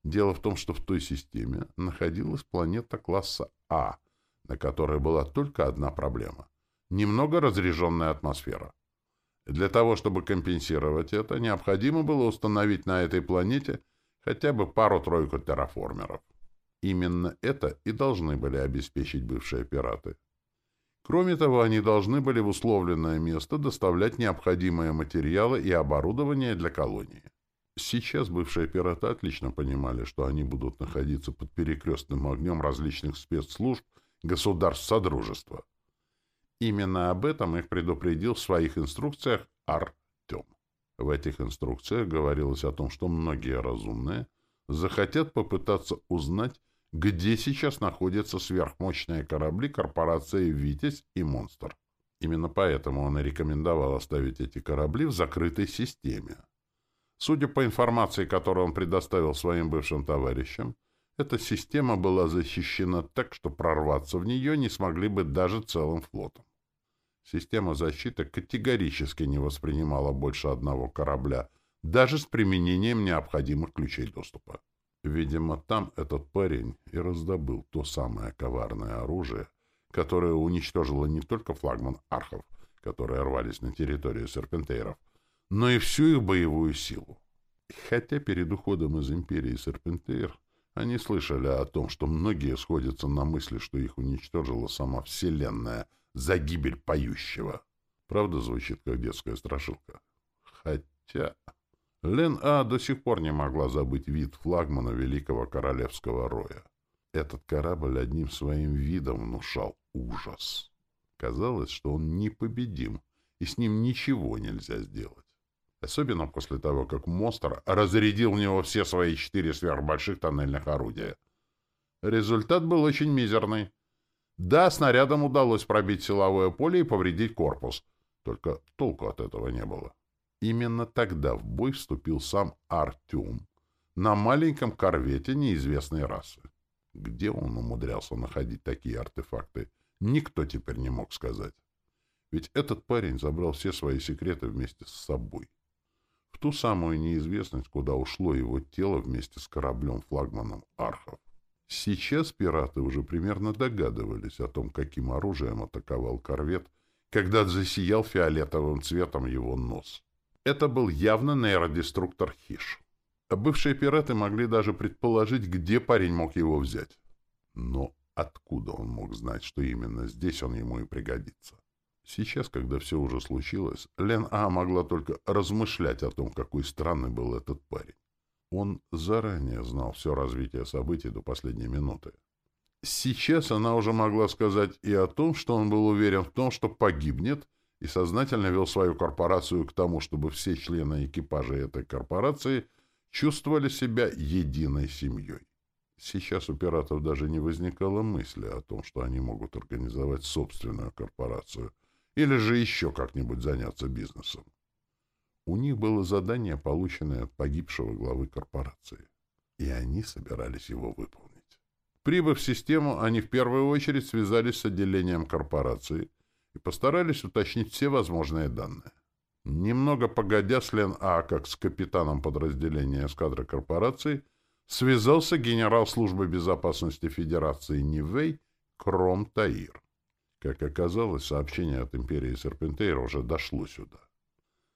Дело в том, что в той системе находилась планета класса А, на которой была только одна проблема — немного разряженная атмосфера. Для того, чтобы компенсировать это, необходимо было установить на этой планете хотя бы пару-тройку терраформеров. Именно это и должны были обеспечить бывшие пираты. Кроме того, они должны были в условленное место доставлять необходимые материалы и оборудование для колонии. Сейчас бывшие пираты отлично понимали, что они будут находиться под перекрестным огнем различных спецслужб государств Содружества. Именно об этом их предупредил в своих инструкциях Артем. В этих инструкциях говорилось о том, что многие разумные захотят попытаться узнать, где сейчас находятся сверхмощные корабли корпорации «Витязь» и «Монстр». Именно поэтому он и рекомендовал оставить эти корабли в закрытой системе. Судя по информации, которую он предоставил своим бывшим товарищам, Эта система была защищена так, что прорваться в нее не смогли бы даже целым флотом. Система защиты категорически не воспринимала больше одного корабля, даже с применением необходимых ключей доступа. Видимо, там этот парень и раздобыл то самое коварное оружие, которое уничтожило не только флагман архов, которые рвались на территорию серпентейров, но и всю их боевую силу. Хотя перед уходом из империи серпентейр они слышали о том, что многие сходятся на мысли, что их уничтожила сама Вселенная за гибель поющего. Правда, звучит как детская страшилка. Хотя... Лен А до сих пор не могла забыть вид флагмана Великого Королевского Роя. Этот корабль одним своим видом внушал ужас. Казалось, что он непобедим, и с ним ничего нельзя сделать. Особенно после того, как монстр разрядил в него все свои четыре сверхбольших тоннельных орудия. Результат был очень мизерный. Да, снарядам удалось пробить силовое поле и повредить корпус, только толку от этого не было. Именно тогда в бой вступил сам Артем на маленьком корвете неизвестной расы. Где он умудрялся находить такие артефакты, никто теперь не мог сказать. Ведь этот парень забрал все свои секреты вместе с собой. В ту самую неизвестность, куда ушло его тело вместе с кораблем-флагманом Архов. Сейчас пираты уже примерно догадывались о том, каким оружием атаковал корвет, когда засиял фиолетовым цветом его нос. Это был явно нейродеструктор Хиш. Бывшие пираты могли даже предположить, где парень мог его взять. Но откуда он мог знать, что именно здесь он ему и пригодится? Сейчас, когда все уже случилось, Лен А могла только размышлять о том, какой странный был этот парень. Он заранее знал все развитие событий до последней минуты. Сейчас она уже могла сказать и о том, что он был уверен в том, что погибнет, и сознательно вел свою корпорацию к тому, чтобы все члены экипажа этой корпорации чувствовали себя единой семьей. Сейчас у пиратов даже не возникало мысли о том, что они могут организовать собственную корпорацию или же еще как-нибудь заняться бизнесом. У них было задание, полученное от погибшего главы корпорации, и они собирались его выполнить. Прибыв в систему, они в первую очередь связались с отделением корпорации и постарались уточнить все возможные данные. Немного погодя, с Лен А, как с капитаном подразделения эскадры корпорации, связался генерал службы безопасности Федерации Нивей Кром Таир. Как оказалось, сообщение от империи Серпентейра уже дошло сюда.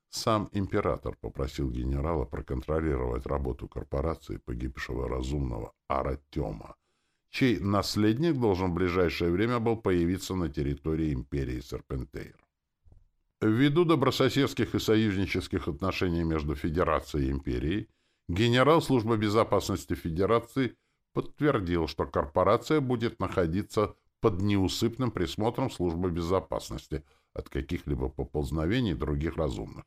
Сам император попросил генерала проконтролировать работу корпорации погибшего разумного Аратема, чей наследник должен в ближайшее время был появиться на территории империи Серпентейр. Ввиду добрососедских и союзнических отношений между Федерацией и Империей, генерал службы безопасности Федерации подтвердил, что корпорация будет находиться под неусыпным присмотром службы безопасности от каких-либо поползновений других разумных.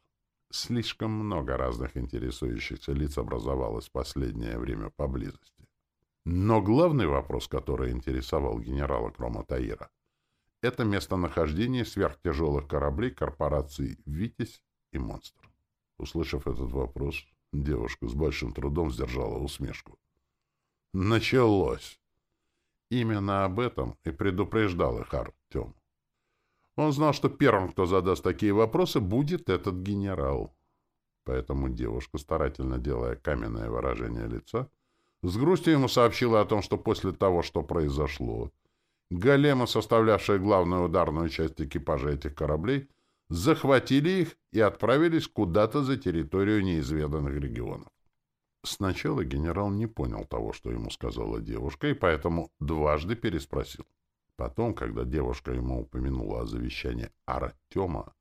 Слишком много разных интересующихся лиц образовалось в последнее время поблизости. Но главный вопрос, который интересовал генерала Крома Таира, это местонахождение сверхтяжелых кораблей корпораций «Витязь» и «Монстр». Услышав этот вопрос, девушка с большим трудом сдержала усмешку. Началось. Именно об этом и предупреждал их Артем. Он знал, что первым, кто задаст такие вопросы, будет этот генерал. Поэтому девушка, старательно делая каменное выражение лица, с грустью ему сообщила о том, что после того, что произошло, големы, составлявшие главную ударную часть экипажа этих кораблей, захватили их и отправились куда-то за территорию неизведанных регионов. Сначала генерал не понял того, что ему сказала девушка, и поэтому дважды переспросил. Потом, когда девушка ему упомянула о завещании Артема,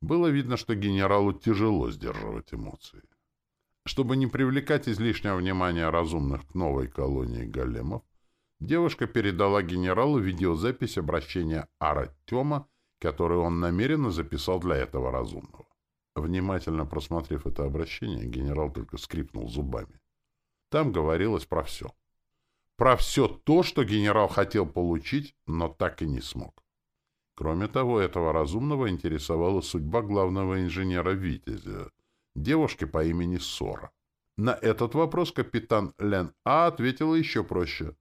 было видно, что генералу тяжело сдерживать эмоции. Чтобы не привлекать излишнего внимания разумных к новой колонии големов, девушка передала генералу видеозапись обращения Артема, которую он намеренно записал для этого разумного. Внимательно просмотрев это обращение, генерал только скрипнул зубами. Там говорилось про все. Про все то, что генерал хотел получить, но так и не смог. Кроме того, этого разумного интересовала судьба главного инженера Витязя, девушки по имени Сора. На этот вопрос капитан Лен А ответила еще проще.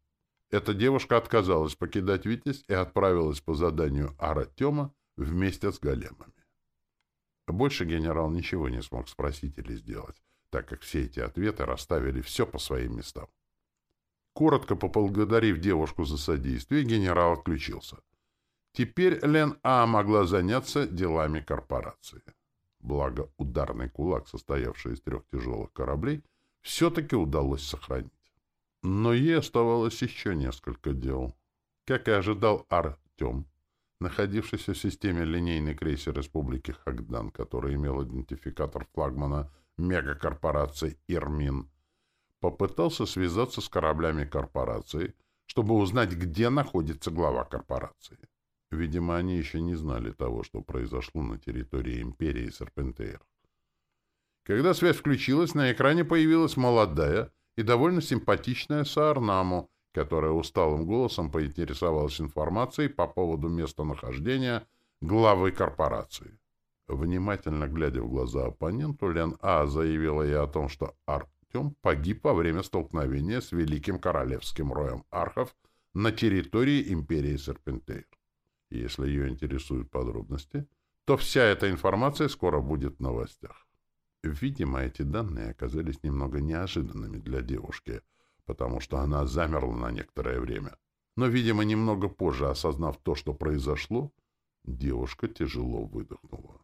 Эта девушка отказалась покидать Витязь и отправилась по заданию Аратема вместе с големами. Больше генерал ничего не смог спросить или сделать, так как все эти ответы расставили все по своим местам. Коротко поблагодарив девушку за содействие, генерал отключился. Теперь Лен А могла заняться делами корпорации. Благо, ударный кулак, состоявший из трех тяжелых кораблей, все-таки удалось сохранить. Но ей оставалось еще несколько дел. Как и ожидал Артем, находившийся в системе линейный крейсер Республики Хагдан, который имел идентификатор флагмана мегакорпорации «Ирмин», попытался связаться с кораблями корпорации, чтобы узнать, где находится глава корпорации. Видимо, они еще не знали того, что произошло на территории империи Серпентейр. Когда связь включилась, на экране появилась молодая и довольно симпатичная Саарнаму, которая усталым голосом поинтересовалась информацией по поводу местонахождения главы корпорации. Внимательно глядя в глаза оппоненту, Лен А заявила ей о том, что Артем погиб во время столкновения с великим королевским роем архов на территории империи Серпентейр. Если ее интересуют подробности, то вся эта информация скоро будет в новостях. Видимо, эти данные оказались немного неожиданными для девушки, потому что она замерла на некоторое время. Но, видимо, немного позже, осознав то, что произошло, девушка тяжело выдохнула.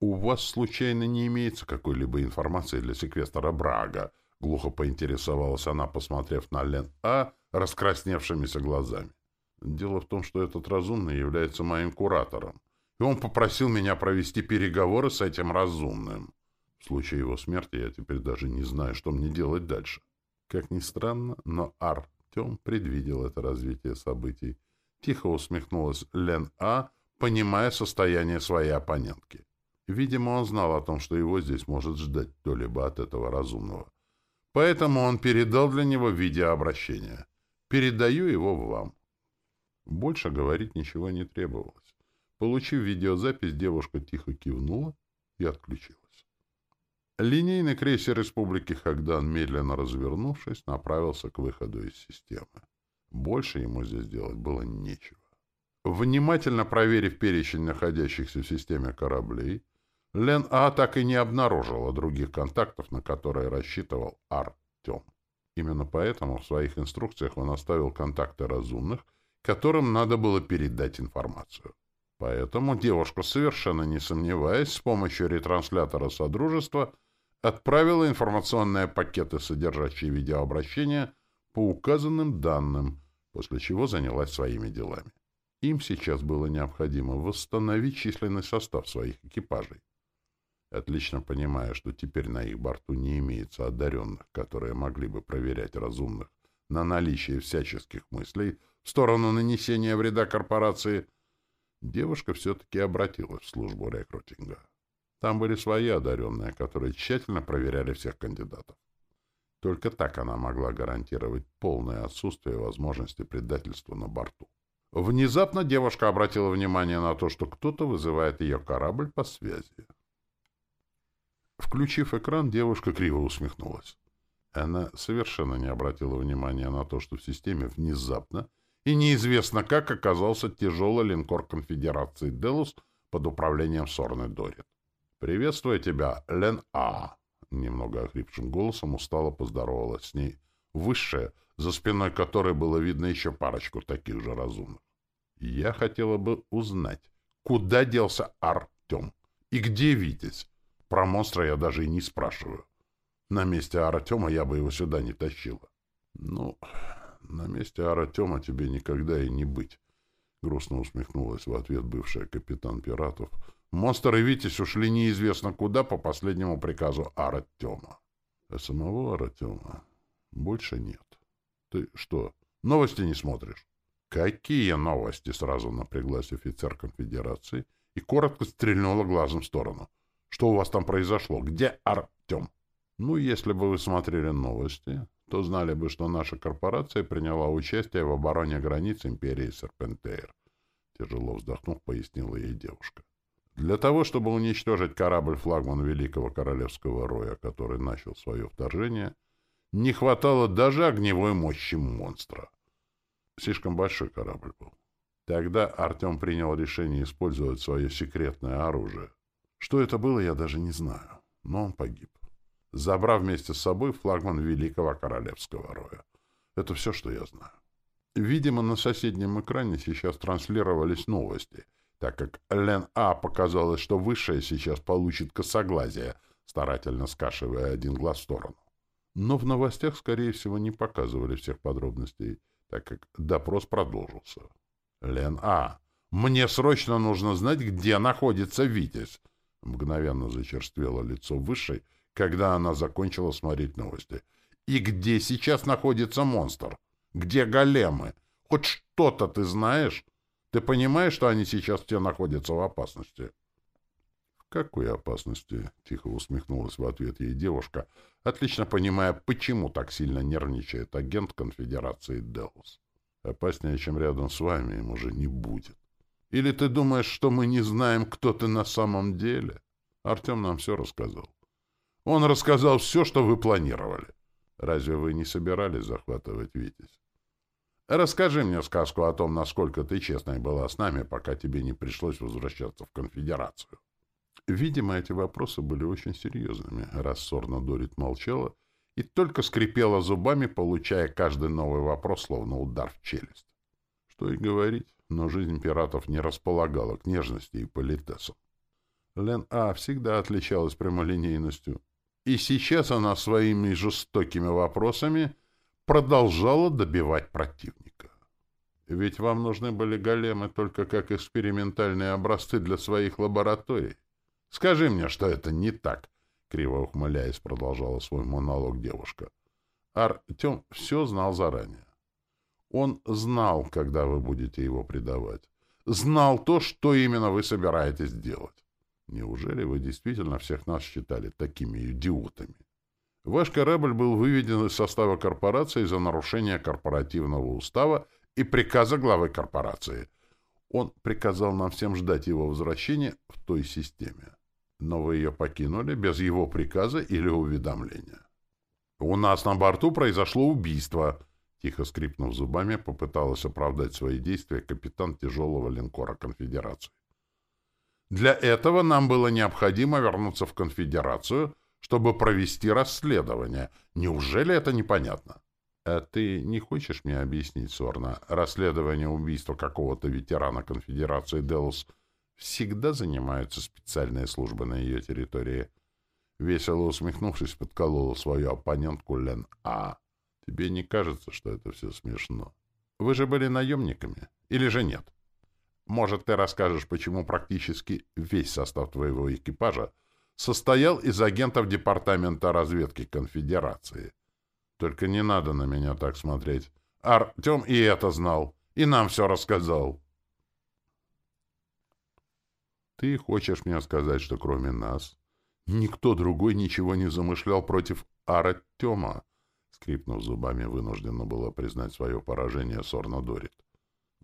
«У вас, случайно, не имеется какой-либо информации для секвестора Брага?» Глухо поинтересовалась она, посмотрев на Лен А раскрасневшимися глазами. Дело в том, что этот разумный является моим куратором, и он попросил меня провести переговоры с этим разумным. В случае его смерти я теперь даже не знаю, что мне делать дальше. Как ни странно, но Артем предвидел это развитие событий. Тихо усмехнулась Лен А, понимая состояние своей оппонентки. Видимо, он знал о том, что его здесь может ждать кто-либо от этого разумного. Поэтому он передал для него видеообращение. Передаю его вам. Больше говорить ничего не требовалось. Получив видеозапись, девушка тихо кивнула и отключилась. Линейный крейсер Республики Хагдан, медленно развернувшись, направился к выходу из системы. Больше ему здесь делать было нечего. Внимательно проверив перечень находящихся в системе кораблей, Лен А так и не обнаружила других контактов, на которые рассчитывал Артем. Именно поэтому в своих инструкциях он оставил контакты разумных, которым надо было передать информацию. Поэтому девушка, совершенно не сомневаясь, с помощью ретранслятора Содружества отправила информационные пакеты, содержащие видеообращения, по указанным данным, после чего занялась своими делами. Им сейчас было необходимо восстановить численный состав своих экипажей. Отлично понимая, что теперь на их борту не имеется одаренных, которые могли бы проверять разумных на наличие всяческих мыслей в сторону нанесения вреда корпорации, девушка все-таки обратилась в службу рекрутинга. Там были свои одаренные, которые тщательно проверяли всех кандидатов. Только так она могла гарантировать полное отсутствие возможности предательства на борту. Внезапно девушка обратила внимание на то, что кто-то вызывает ее корабль по связи. Включив экран, девушка криво усмехнулась. Она совершенно не обратила внимания на то, что в системе внезапно и неизвестно как оказался тяжелый линкор конфедерации «Делус» под управлением Сорны Дорит. «Приветствую тебя, Лен А!» Немного охрипшим голосом устало поздоровалась с ней. Высшая, за спиной которой было видно еще парочку таких же разумных. «Я хотела бы узнать, куда делся Артем? И где Витязь? Про монстра я даже и не спрашиваю. На месте Артема я бы его сюда не тащила». «Ну, на месте Артема тебе никогда и не быть», — грустно усмехнулась в ответ бывшая капитан пиратов — Монстр и Витязь ушли неизвестно куда по последнему приказу Аратема. А самого Аратема больше нет. Ты что, новости не смотришь? Какие новости? Сразу напряглась офицер конфедерации и коротко стрельнула глазом в сторону. Что у вас там произошло? Где Артем? Ну, если бы вы смотрели новости, то знали бы, что наша корпорация приняла участие в обороне границ империи Серпентейр. Тяжело вздохнув, пояснила ей девушка. Для того, чтобы уничтожить корабль-флагман Великого Королевского Роя, который начал свое вторжение, не хватало даже огневой мощи монстра. Слишком большой корабль был. Тогда Артем принял решение использовать свое секретное оружие. Что это было, я даже не знаю, но он погиб, забрав вместе с собой флагман Великого Королевского Роя. Это все, что я знаю. Видимо, на соседнем экране сейчас транслировались новости, так как Лен А показалось, что высшая сейчас получит косоглазие, старательно скашивая один глаз в сторону. Но в новостях, скорее всего, не показывали всех подробностей, так как допрос продолжился. «Лен А, мне срочно нужно знать, где находится Витязь!» Мгновенно зачерствело лицо высшей, когда она закончила смотреть новости. «И где сейчас находится монстр? Где големы? Хоть что-то ты знаешь? Ты понимаешь, что они сейчас все находятся в опасности?» «В какой опасности?» — тихо усмехнулась в ответ ей девушка, отлично понимая, почему так сильно нервничает агент конфедерации Делус. «Опаснее, чем рядом с вами, им уже не будет. Или ты думаешь, что мы не знаем, кто ты на самом деле?» Артем нам все рассказал. Он рассказал все, что вы планировали. Разве вы не собирались захватывать Витязь? Расскажи мне сказку о том, насколько ты честной была с нами, пока тебе не пришлось возвращаться в конфедерацию. Видимо, эти вопросы были очень серьезными, раз Сорна Дорит молчала и только скрипела зубами, получая каждый новый вопрос, словно удар в челюсть. Что и говорить, но жизнь пиратов не располагала к нежности и политесам. Лен А всегда отличалась прямолинейностью, и сейчас она своими жестокими вопросами продолжала добивать противника. Ведь вам нужны были големы только как экспериментальные образцы для своих лабораторий. Скажи мне, что это не так, — криво ухмыляясь, продолжала свой монолог девушка. Артем все знал заранее. Он знал, когда вы будете его предавать. Знал то, что именно вы собираетесь делать. Неужели вы действительно всех нас считали такими идиотами? Ваш корабль был выведен из состава корпорации за нарушение корпоративного устава и приказа главы корпорации. Он приказал нам всем ждать его возвращения в той системе. Но вы ее покинули без его приказа или уведомления. «У нас на борту произошло убийство», — тихо скрипнув зубами, попыталась оправдать свои действия капитан тяжелого линкора конфедерации. Для этого нам было необходимо вернуться в конфедерацию, чтобы провести расследование. Неужели это непонятно? А ты не хочешь мне объяснить, Сорна, расследование убийства какого-то ветерана конфедерации Делус всегда занимаются специальные службы на ее территории? Весело усмехнувшись, подколола свою оппонентку Лен А. Тебе не кажется, что это все смешно? Вы же были наемниками? Или же нет? Может, ты расскажешь, почему практически весь состав твоего экипажа состоял из агентов Департамента разведки Конфедерации. Только не надо на меня так смотреть. Артем и это знал, и нам все рассказал. Ты хочешь мне сказать, что кроме нас никто другой ничего не замышлял против Артема? Скрипнув зубами, вынуждена была признать свое поражение Сорна Дорит.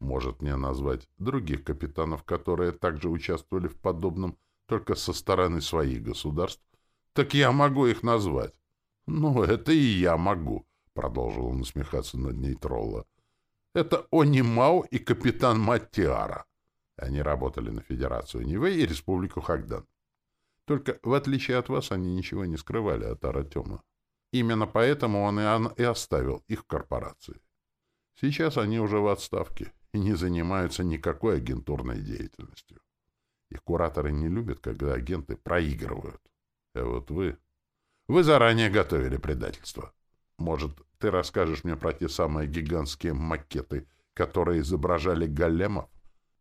Может мне назвать других капитанов, которые также участвовали в подобном, только со стороны своих государств? Так я могу их назвать. Ну, это и я могу, продолжил он насмехаться над ней тролла. Это Онимау и капитан Маттиара. Они работали на Федерацию Нивэй и Республику Хагдан. Только, в отличие от вас, они ничего не скрывали от Аратема. Именно поэтому он и, и оставил их в корпорации. Сейчас они уже в отставке, и не занимаются никакой агентурной деятельностью. Их кураторы не любят, когда агенты проигрывают. А вот вы... Вы заранее готовили предательство. Может, ты расскажешь мне про те самые гигантские макеты, которые изображали големов?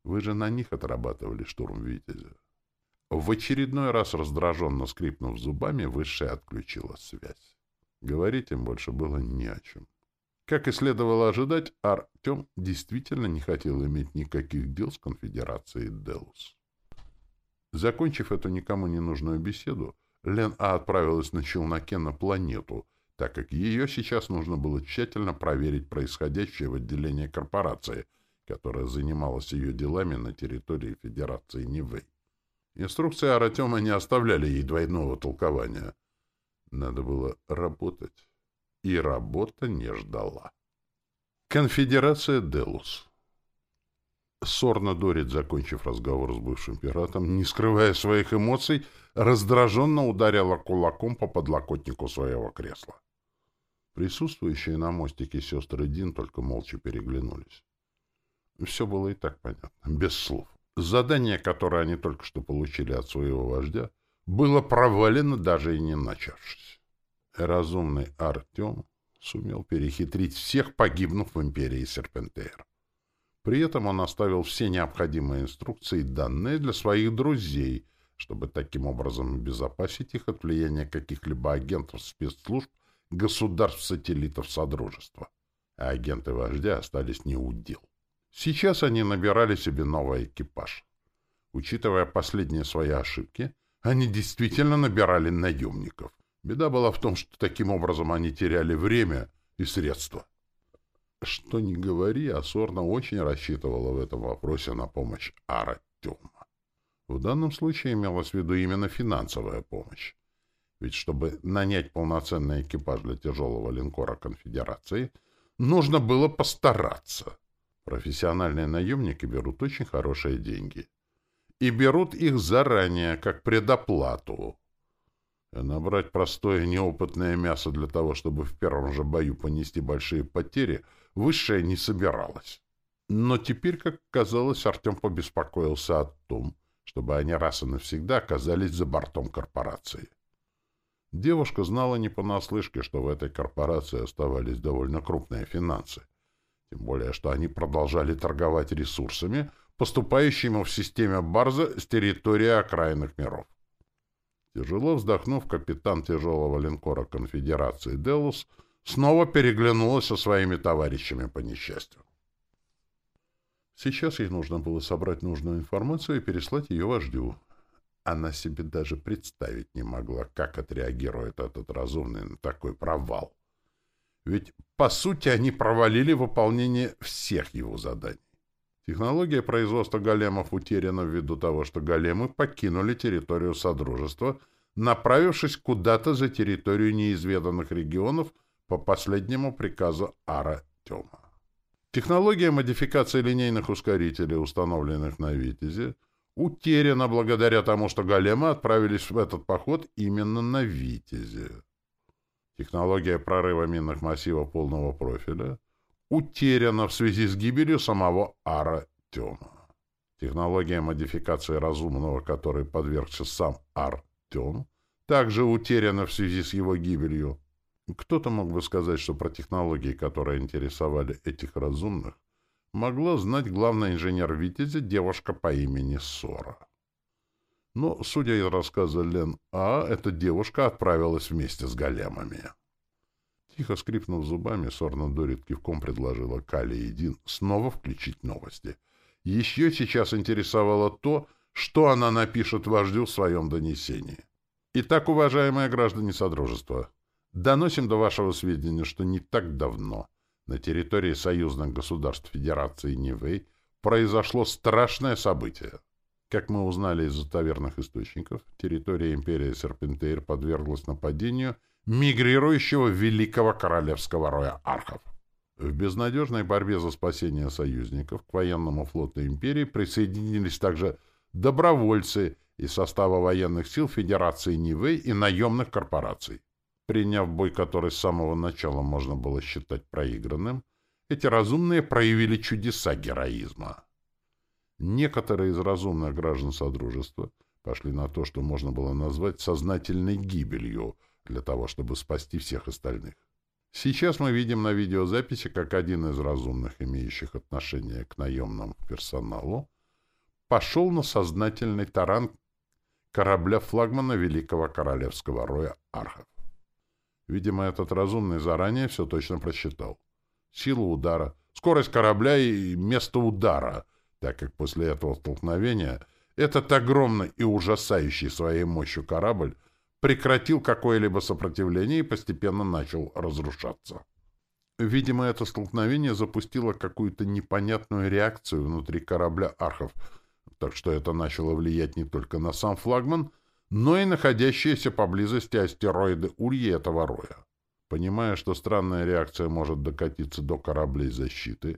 Вы же на них отрабатывали штурм Витязя. В очередной раз раздраженно скрипнув зубами, Высшая отключила связь. Говорить им больше было не о чем. Как и следовало ожидать, Артем действительно не хотел иметь никаких дел с конфедерацией Делус. Закончив эту никому не нужную беседу, Лен А отправилась на челноке на планету, так как ее сейчас нужно было тщательно проверить происходящее в отделении корпорации, которая занималась ее делами на территории Федерации Нивэй. Инструкции Аратема не оставляли ей двойного толкования. Надо было работать. И работа не ждала. Конфедерация Делус. Сорна Дорит, закончив разговор с бывшим пиратом, не скрывая своих эмоций, раздраженно ударила кулаком по подлокотнику своего кресла. Присутствующие на мостике сестры Дин только молча переглянулись. Все было и так понятно, без слов. Задание, которое они только что получили от своего вождя, было провалено, даже и не начавшись. Разумный Артем сумел перехитрить всех, погибнув в империи Серпентейр. При этом он оставил все необходимые инструкции, данные для своих друзей, чтобы таким образом обезопасить их от влияния каких-либо агентов спецслужб государств-сателлитов Содружества. А агенты вождя остались не у дел. Сейчас они набирали себе новый экипаж. Учитывая последние свои ошибки, они действительно набирали наемников. Беда была в том, что таким образом они теряли время и средства. Что ни говори, Асорна очень рассчитывала в этом вопросе на помощь Аратема. В данном случае имелась в виду именно финансовая помощь. Ведь чтобы нанять полноценный экипаж для тяжелого линкора Конфедерации, нужно было постараться. Профессиональные наемники берут очень хорошие деньги. И берут их заранее, как предоплату. Набрать простое неопытное мясо для того, чтобы в первом же бою понести большие потери, высшая не собиралась. Но теперь, как казалось, Артем побеспокоился о том, чтобы они раз и навсегда оказались за бортом корпорации. Девушка знала не понаслышке, что в этой корпорации оставались довольно крупные финансы. Тем более, что они продолжали торговать ресурсами, поступающими в системе Барза с территории окраинных миров. Тяжело вздохнув, капитан тяжелого линкора конфедерации «Делус» снова переглянулась со своими товарищами по несчастью. Сейчас ей нужно было собрать нужную информацию и переслать ее вождю. Она себе даже представить не могла, как отреагирует этот разумный на такой провал. Ведь, по сути, они провалили выполнение всех его заданий. Технология производства големов утеряна ввиду того, что големы покинули территорию Содружества, направившись куда-то за территорию неизведанных регионов по последнему приказу Ара Тёма. Технология модификации линейных ускорителей, установленных на «Витязе», утеряна благодаря тому, что големы отправились в этот поход именно на «Витязе». Технология прорыва минных массивов полного профиля — утеряна в связи с гибелью самого Артема. Технология модификации разумного, которой подвергся сам Артем, также утеряна в связи с его гибелью. Кто-то мог бы сказать, что про технологии, которые интересовали этих разумных, могла знать главный инженер Витязя девушка по имени Сора. Но, судя из рассказа Лен А, эта девушка отправилась вместе с големами. Тихо скрипнув зубами, Сорна Дорит кивком предложила Кали и Дин снова включить новости. Еще сейчас интересовало то, что она напишет вождю в своем донесении. Итак, уважаемые граждане Содружества, доносим до вашего сведения, что не так давно на территории союзных государств Федерации Нивэй произошло страшное событие. Как мы узнали из таверных источников, территория империи Серпентейр подверглась нападению – мигрирующего великого королевского роя архов. В безнадежной борьбе за спасение союзников к военному флоту империи присоединились также добровольцы из состава военных сил Федерации Нивэй и наемных корпораций. Приняв бой, который с самого начала можно было считать проигранным, эти разумные проявили чудеса героизма. Некоторые из разумных граждан Содружества пошли на то, что можно было назвать сознательной гибелью – для того, чтобы спасти всех остальных. Сейчас мы видим на видеозаписи, как один из разумных, имеющих отношение к наемному персоналу, пошел на сознательный таран корабля флагмана Великого Королевского Роя Архов. Видимо, этот разумный заранее все точно просчитал. Силу удара, скорость корабля и место удара, так как после этого столкновения этот огромный и ужасающий своей мощью корабль прекратил какое-либо сопротивление и постепенно начал разрушаться. Видимо, это столкновение запустило какую-то непонятную реакцию внутри корабля архов, так что это начало влиять не только на сам флагман, но и находящиеся поблизости астероиды Ульи этого роя. Понимая, что странная реакция может докатиться до кораблей защиты,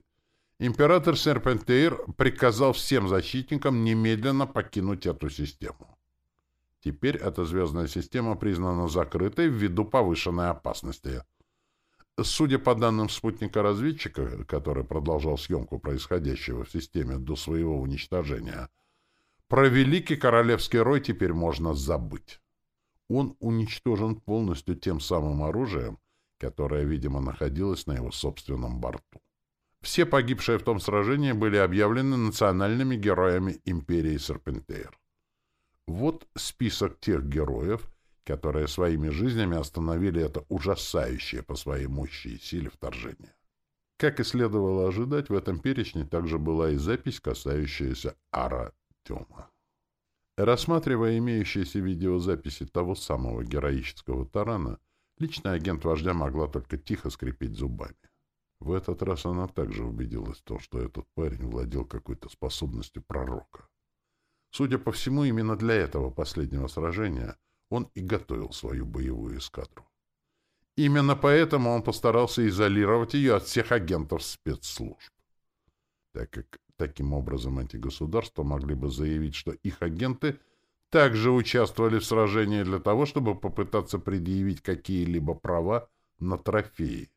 император Серпентейр приказал всем защитникам немедленно покинуть эту систему. Теперь эта звездная система признана закрытой ввиду повышенной опасности. Судя по данным спутника-разведчика, который продолжал съемку происходящего в системе до своего уничтожения, про Великий Королевский Рой теперь можно забыть. Он уничтожен полностью тем самым оружием, которое, видимо, находилось на его собственном борту. Все погибшие в том сражении были объявлены национальными героями империи Серпентейр. Вот список тех героев, которые своими жизнями остановили это ужасающее по своей мощи и силе вторжение. Как и следовало ожидать, в этом перечне также была и запись, касающаяся Ара Тёма. Рассматривая имеющиеся видеозаписи того самого героического тарана, личный агент вождя могла только тихо скрипеть зубами. В этот раз она также убедилась в том, что этот парень владел какой-то способностью пророка. Судя по всему, именно для этого последнего сражения он и готовил свою боевую эскадру. Именно поэтому он постарался изолировать ее от всех агентов спецслужб. Так как таким образом эти государства могли бы заявить, что их агенты также участвовали в сражении для того, чтобы попытаться предъявить какие-либо права на трофеи.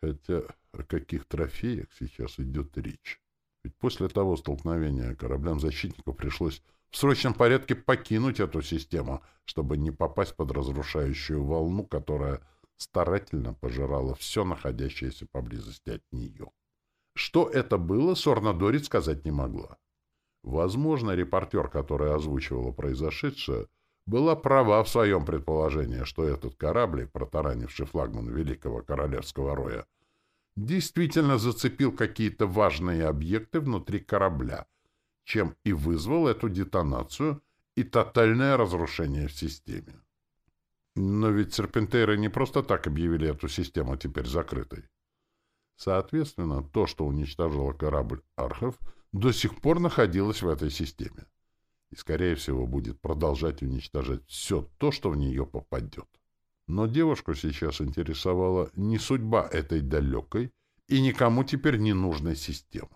Хотя о каких трофеях сейчас идет речь? Ведь после того столкновения кораблям защитников пришлось в срочном порядке покинуть эту систему, чтобы не попасть под разрушающую волну, которая старательно пожирала все находящееся поблизости от нее. Что это было, Сорнадорит сказать не могла. Возможно, репортер, который озвучивала произошедшее, была права в своем предположении, что этот корабль, протаранивший флагман Великого Королевского Роя, действительно зацепил какие-то важные объекты внутри корабля, чем и вызвал эту детонацию и тотальное разрушение в системе. Но ведь серпентейры не просто так объявили эту систему теперь закрытой. Соответственно, то, что уничтожило корабль «Архов», до сих пор находилось в этой системе. И, скорее всего, будет продолжать уничтожать все то, что в нее попадет. Но девушку сейчас интересовала не судьба этой далекой и никому теперь не нужной системы.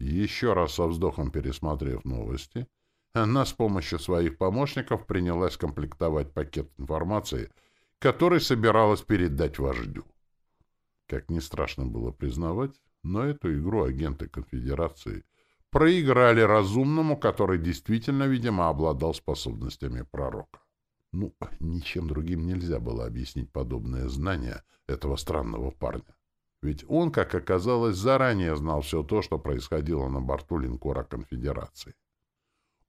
Еще раз со вздохом пересмотрев новости, она с помощью своих помощников принялась комплектовать пакет информации, который собиралась передать вождю. Как ни страшно было признавать, но эту игру агенты конфедерации проиграли разумному, который действительно, видимо, обладал способностями пророка. Ну, ничем другим нельзя было объяснить подобное знание этого странного парня. Ведь он, как оказалось, заранее знал все то, что происходило на борту линкора Конфедерации.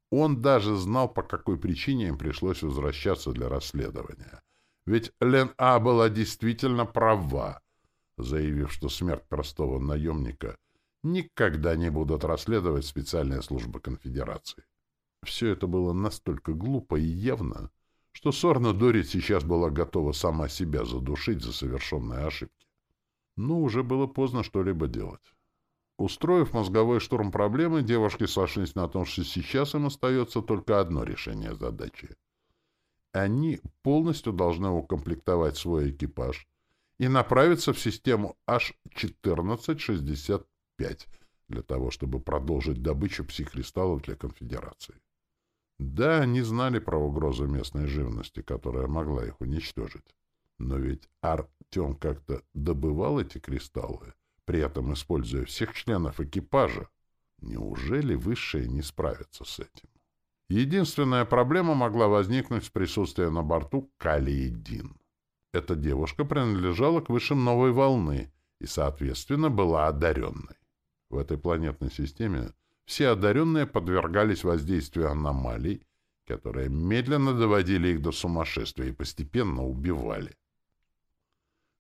Он даже знал, по какой причине им пришлось возвращаться для расследования. Ведь Лен А была действительно права, заявив, что смерть простого наемника никогда не будут расследовать специальные службы Конфедерации. Все это было настолько глупо и явно, что Сорна Дорит сейчас была готова сама себя задушить за совершенные ошибки. Но уже было поздно что-либо делать. Устроив мозговой штурм проблемы, девушки сошлись на том, что сейчас им остается только одно решение задачи. Они полностью должны укомплектовать свой экипаж и направиться в систему H1465 для того, чтобы продолжить добычу психкристаллов для конфедерации. Да, они знали про угрозу местной живности, которая могла их уничтожить. Но ведь Артем как-то добывал эти кристаллы, при этом используя всех членов экипажа. Неужели высшие не справятся с этим? Единственная проблема могла возникнуть с присутствием на борту Калиедин. Эта девушка принадлежала к высшим новой волны и, соответственно, была одаренной. В этой планетной системе все одаренные подвергались воздействию аномалий, которые медленно доводили их до сумасшествия и постепенно убивали.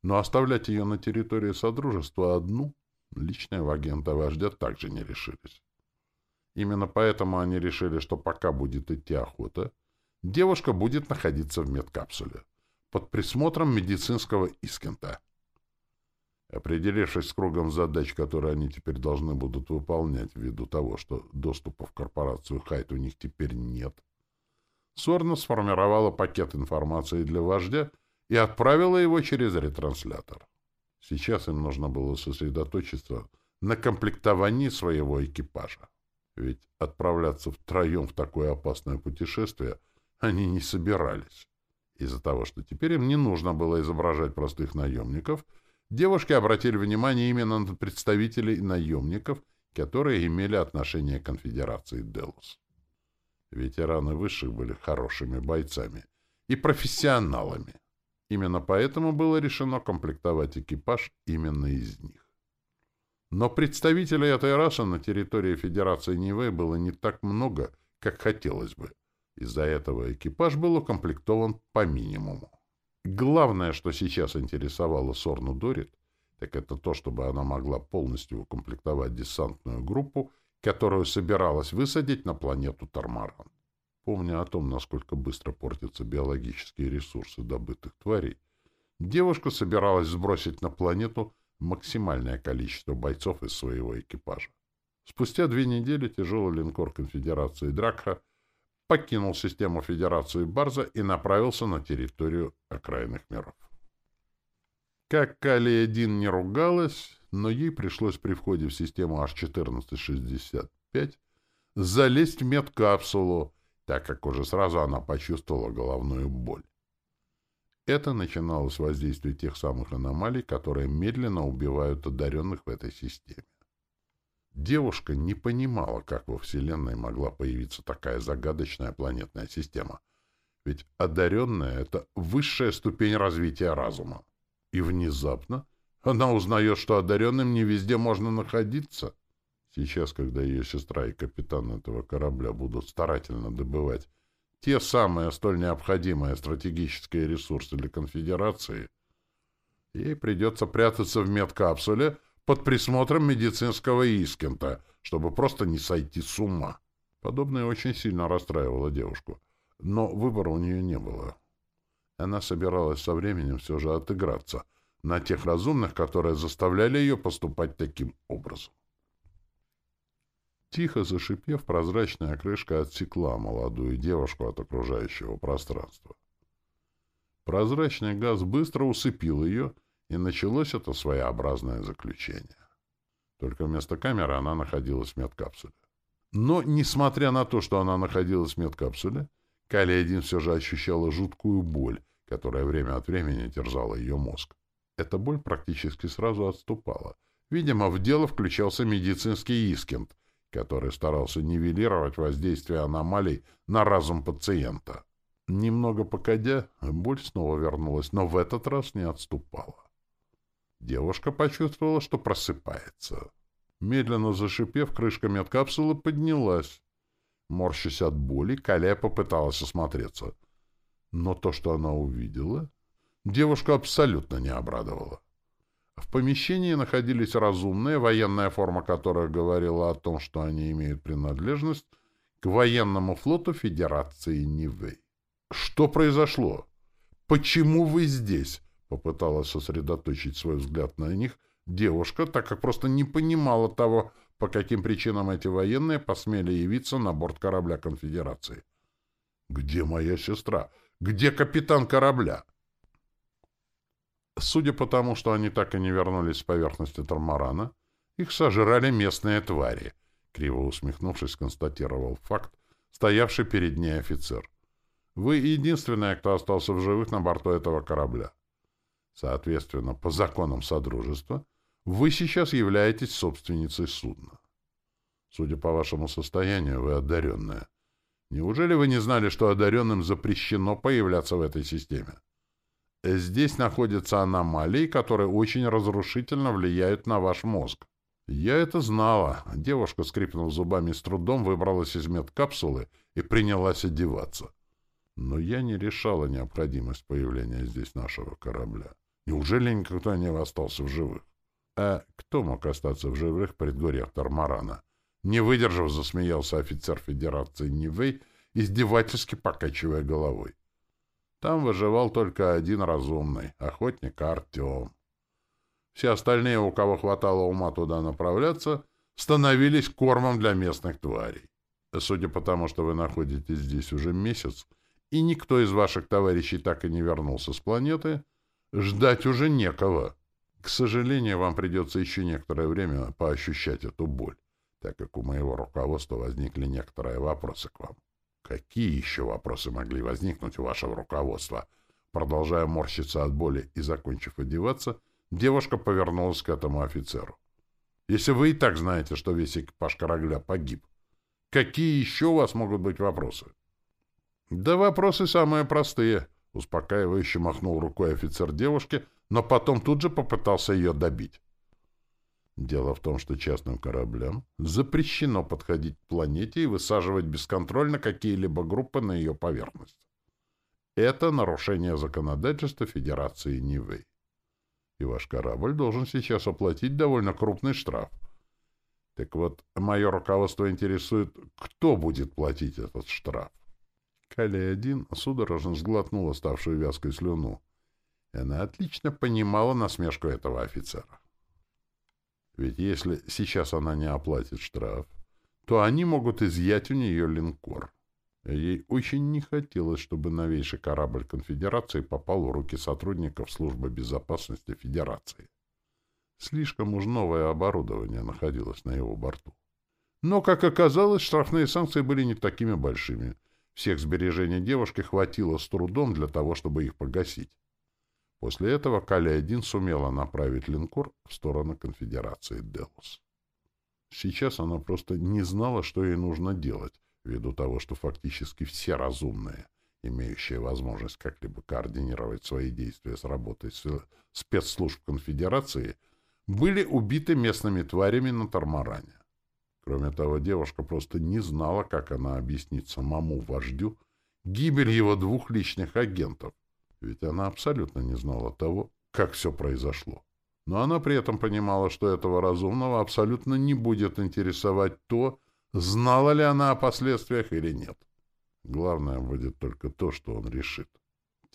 Но оставлять ее на территории Содружества одну личные агента вождя также не решились. Именно поэтому они решили, что пока будет идти охота, девушка будет находиться в медкапсуле под присмотром медицинского Искента. Определившись с кругом задач, которые они теперь должны будут выполнять ввиду того, что доступа в корпорацию Хайт у них теперь нет, Сорна сформировала пакет информации для вождя и отправила его через ретранслятор. Сейчас им нужно было сосредоточиться на комплектовании своего экипажа. Ведь отправляться втроем в такое опасное путешествие они не собирались. Из-за того, что теперь им не нужно было изображать простых наемников, девушки обратили внимание именно на представителей наемников, которые имели отношение к конфедерации Делус. Ветераны высших были хорошими бойцами и профессионалами. Именно поэтому было решено комплектовать экипаж именно из них. Но представителей этой расы на территории Федерации Нивы было не так много, как хотелось бы. Из-за этого экипаж был укомплектован по минимуму. Главное, что сейчас интересовало Сорну Дорит, так это то, чтобы она могла полностью укомплектовать десантную группу, которую собиралась высадить на планету Тармаран. Помня о том, насколько быстро портятся биологические ресурсы добытых тварей, девушка собиралась сбросить на планету максимальное количество бойцов из своего экипажа. Спустя две недели тяжелый линкор конфедерации Дракха покинул систему Федерации Барза и направился на территорию окраинных миров. Как Калия-1 не ругалась, но ей пришлось при входе в систему H1465 залезть в медкапсулу, так как уже сразу она почувствовала головную боль. Это начиналось воздействие тех самых аномалий, которые медленно убивают одаренных в этой системе. Девушка не понимала, как во Вселенной могла появиться такая загадочная планетная система. Ведь одаренная — это высшая ступень развития разума. И внезапно она узнает, что одаренным не везде можно находиться — Сейчас, когда ее сестра и капитан этого корабля будут старательно добывать те самые столь необходимые стратегические ресурсы для конфедерации, ей придется прятаться в медкапсуле под присмотром медицинского Искента, чтобы просто не сойти с ума. Подобное очень сильно расстраивало девушку, но выбора у нее не было. Она собиралась со временем все же отыграться на тех разумных, которые заставляли ее поступать таким образом. Тихо зашипев, прозрачная крышка отсекла молодую девушку от окружающего пространства. Прозрачный газ быстро усыпил ее, и началось это своеобразное заключение. Только вместо камеры она находилась в медкапсуле. Но, несмотря на то, что она находилась в медкапсуле, Калия-1 все же ощущала жуткую боль, которая время от времени терзала ее мозг. Эта боль практически сразу отступала. Видимо, в дело включался медицинский искент — который старался нивелировать воздействие аномалий на разум пациента. Немного погодя, боль снова вернулась, но в этот раз не отступала. Девушка почувствовала, что просыпается. Медленно зашипев, крышка медкапсулы поднялась. Морщась от боли, Каля попыталась осмотреться. Но то, что она увидела, девушку абсолютно не обрадовало. В помещении находились разумные, военная форма которых говорила о том, что они имеют принадлежность к военному флоту Федерации Нивы. «Что произошло? Почему вы здесь?» — попыталась сосредоточить свой взгляд на них девушка, так как просто не понимала того, по каким причинам эти военные посмели явиться на борт корабля Конфедерации. «Где моя сестра? Где капитан корабля?» Судя по тому, что они так и не вернулись с поверхности Тормарана, их сожрали местные твари, криво усмехнувшись, констатировал факт, стоявший перед ней офицер. Вы единственная, кто остался в живых на борту этого корабля. Соответственно, по законам Содружества, вы сейчас являетесь собственницей судна. Судя по вашему состоянию, вы одаренная. Неужели вы не знали, что одаренным запрещено появляться в этой системе? Здесь находятся аномалии, которые очень разрушительно влияют на ваш мозг. Я это знала. Девушка, скрипнув зубами с трудом, выбралась из медкапсулы и принялась одеваться. Но я не решала необходимость появления здесь нашего корабля. Неужели никто не остался в живых? А кто мог остаться в живых предгорьях Тормарана? Не выдержав, засмеялся офицер Федерации Нивей, издевательски покачивая головой. Там выживал только один разумный — охотник Артем. Все остальные, у кого хватало ума туда направляться, становились кормом для местных тварей. Судя по тому, что вы находитесь здесь уже месяц, и никто из ваших товарищей так и не вернулся с планеты, ждать уже некого. К сожалению, вам придется еще некоторое время поощущать эту боль, так как у моего руководства возникли некоторые вопросы к вам. Какие еще вопросы могли возникнуть у вашего руководства? Продолжая морщиться от боли и закончив одеваться, девушка повернулась к этому офицеру. Если вы и так знаете, что весь экипаж корабля погиб, какие еще у вас могут быть вопросы? Да вопросы самые простые, успокаивающе махнул рукой офицер девушки, но потом тут же попытался ее добить. Дело в том, что частным кораблям запрещено подходить к планете и высаживать бесконтрольно какие-либо группы на ее поверхность. Это нарушение законодательства Федерации Нивэй. И ваш корабль должен сейчас оплатить довольно крупный штраф. Так вот, мое руководство интересует, кто будет платить этот штраф. Калия-1 судорожно сглотнула ставшую вязкой слюну. Она отлично понимала насмешку этого офицера. Ведь если сейчас она не оплатит штраф, то они могут изъять у нее линкор. Ей очень не хотелось, чтобы новейший корабль конфедерации попал в руки сотрудников службы безопасности Федерации. Слишком уж новое оборудование находилось на его борту. Но, как оказалось, штрафные санкции были не такими большими. Всех сбережений девушки хватило с трудом для того, чтобы их погасить. После этого Калия-1 сумела направить линкор в сторону конфедерации Делос. Сейчас она просто не знала, что ей нужно делать, ввиду того, что фактически все разумные, имеющие возможность как-либо координировать свои действия с работой спецслужб конфедерации, были убиты местными тварями на Тормаране. Кроме того, девушка просто не знала, как она объяснит самому вождю гибель его двух личных агентов, ведь она абсолютно не знала того, как все произошло. Но она при этом понимала, что этого разумного абсолютно не будет интересовать то, знала ли она о последствиях или нет. Главное будет только то, что он решит.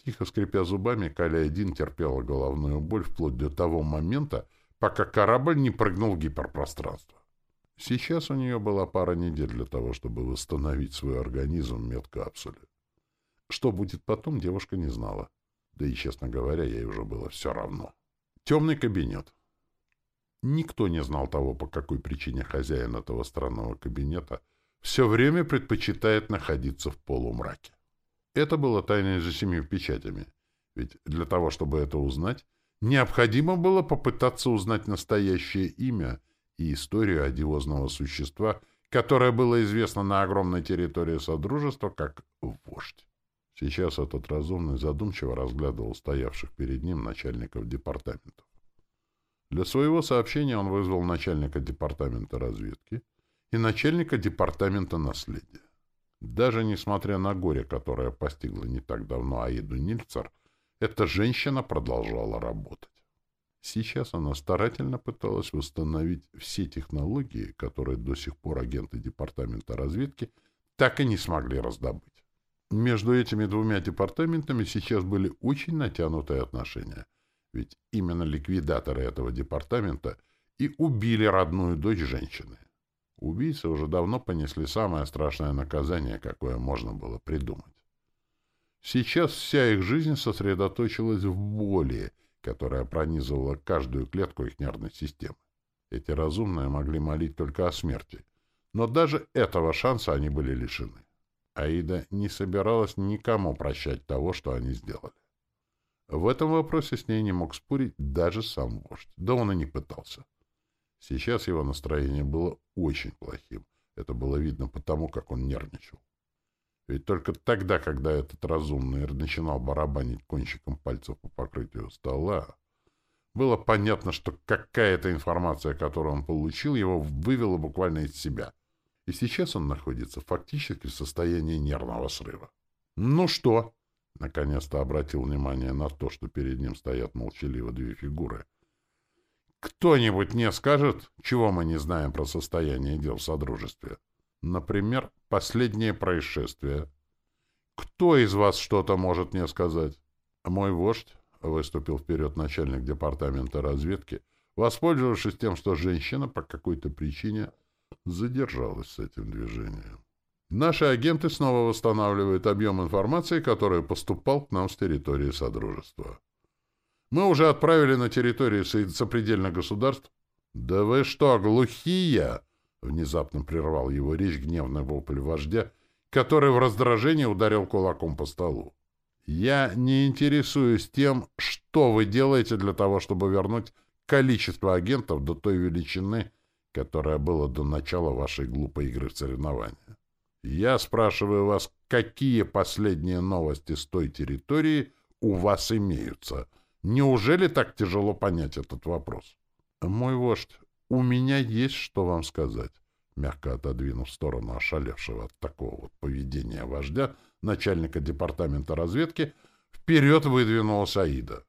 Тихо скрипя зубами, Каля-1 терпела головную боль вплоть до того момента, пока корабль не прыгнул в гиперпространство. Сейчас у нее была пара недель для того, чтобы восстановить свой организм в медкапсуле. Что будет потом, девушка не знала. Да и, честно говоря, ей уже было все равно. Темный кабинет. Никто не знал того, по какой причине хозяин этого странного кабинета все время предпочитает находиться в полумраке. Это было тайной за семью печатями. Ведь для того, чтобы это узнать, необходимо было попытаться узнать настоящее имя и историю одиозного существа, которое было известно на огромной территории Содружества как «Вождь». Сейчас этот разумный задумчиво разглядывал стоявших перед ним начальников департаментов. Для своего сообщения он вызвал начальника департамента разведки и начальника департамента наследия. Даже несмотря на горе, которое постигло не так давно Аиду Нильцер, эта женщина продолжала работать. Сейчас она старательно пыталась восстановить все технологии, которые до сих пор агенты департамента разведки так и не смогли раздобыть. Между этими двумя департаментами сейчас были очень натянутые отношения. Ведь именно ликвидаторы этого департамента и убили родную дочь женщины. Убийцы уже давно понесли самое страшное наказание, какое можно было придумать. Сейчас вся их жизнь сосредоточилась в боли, которая пронизывала каждую клетку их нервной системы. Эти разумные могли молить только о смерти, но даже этого шанса они были лишены. Аида не собиралась никому прощать того, что они сделали. В этом вопросе с ней не мог спорить даже сам вождь, да он и не пытался. Сейчас его настроение было очень плохим. Это было видно потому, как он нервничал. Ведь только тогда, когда этот разумный начинал барабанить кончиком пальцев по покрытию стола, было понятно, что какая-то информация, которую он получил, его вывела буквально из себя. И сейчас он находится фактически в состоянии нервного срыва. «Ну что?» — наконец-то обратил внимание на то, что перед ним стоят молчаливо две фигуры. «Кто-нибудь мне скажет, чего мы не знаем про состояние дел в Содружестве? Например, последнее происшествие. Кто из вас что-то может мне сказать?» «Мой вождь, — выступил вперед начальник департамента разведки, воспользовавшись тем, что женщина по какой-то причине задержалась с этим движением. Наши агенты снова восстанавливают объем информации, который поступал к нам с территории Содружества. Мы уже отправили на территории сопредельных государств. Да вы что, глухие? Внезапно прервал его речь гневный вопль вождя, который в раздражении ударил кулаком по столу. Я не интересуюсь тем, что вы делаете для того, чтобы вернуть количество агентов до той величины, которая была до начала вашей глупой игры в соревнования. Я спрашиваю вас, какие последние новости с той территории у вас имеются? Неужели так тяжело понять этот вопрос? Мой вождь, у меня есть что вам сказать. Мягко отодвинув в сторону ошалевшего от такого вот поведения вождя, начальника департамента разведки, вперед выдвинулась Аида.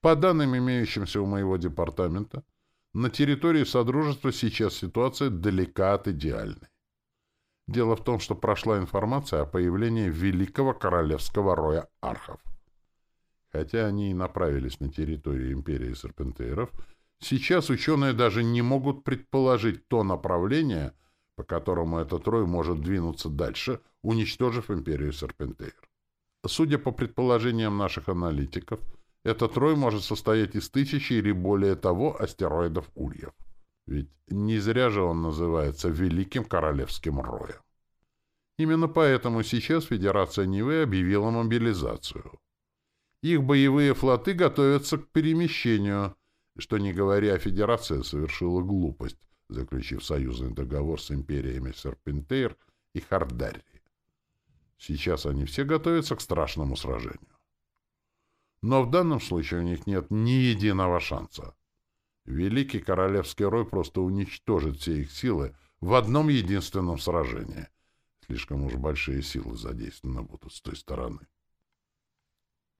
По данным, имеющимся у моего департамента, на территории Содружества сейчас ситуация далека от идеальной. Дело в том, что прошла информация о появлении великого королевского роя архов. Хотя они и направились на территорию империи серпентейров, сейчас ученые даже не могут предположить то направление, по которому этот рой может двинуться дальше, уничтожив империю серпентейр. Судя по предположениям наших аналитиков, этот рой может состоять из тысячи или более того астероидов Ульев. Ведь не зря же он называется Великим Королевским Роем. Именно поэтому сейчас Федерация Нивы объявила мобилизацию. Их боевые флоты готовятся к перемещению, что, не говоря, Федерация совершила глупость, заключив союзный договор с империями Серпентейр и Хардарри. Сейчас они все готовятся к страшному сражению. Но в данном случае у них нет ни единого шанса. Великий Королевский Рой просто уничтожит все их силы в одном единственном сражении. Слишком уж большие силы задействованы будут с той стороны.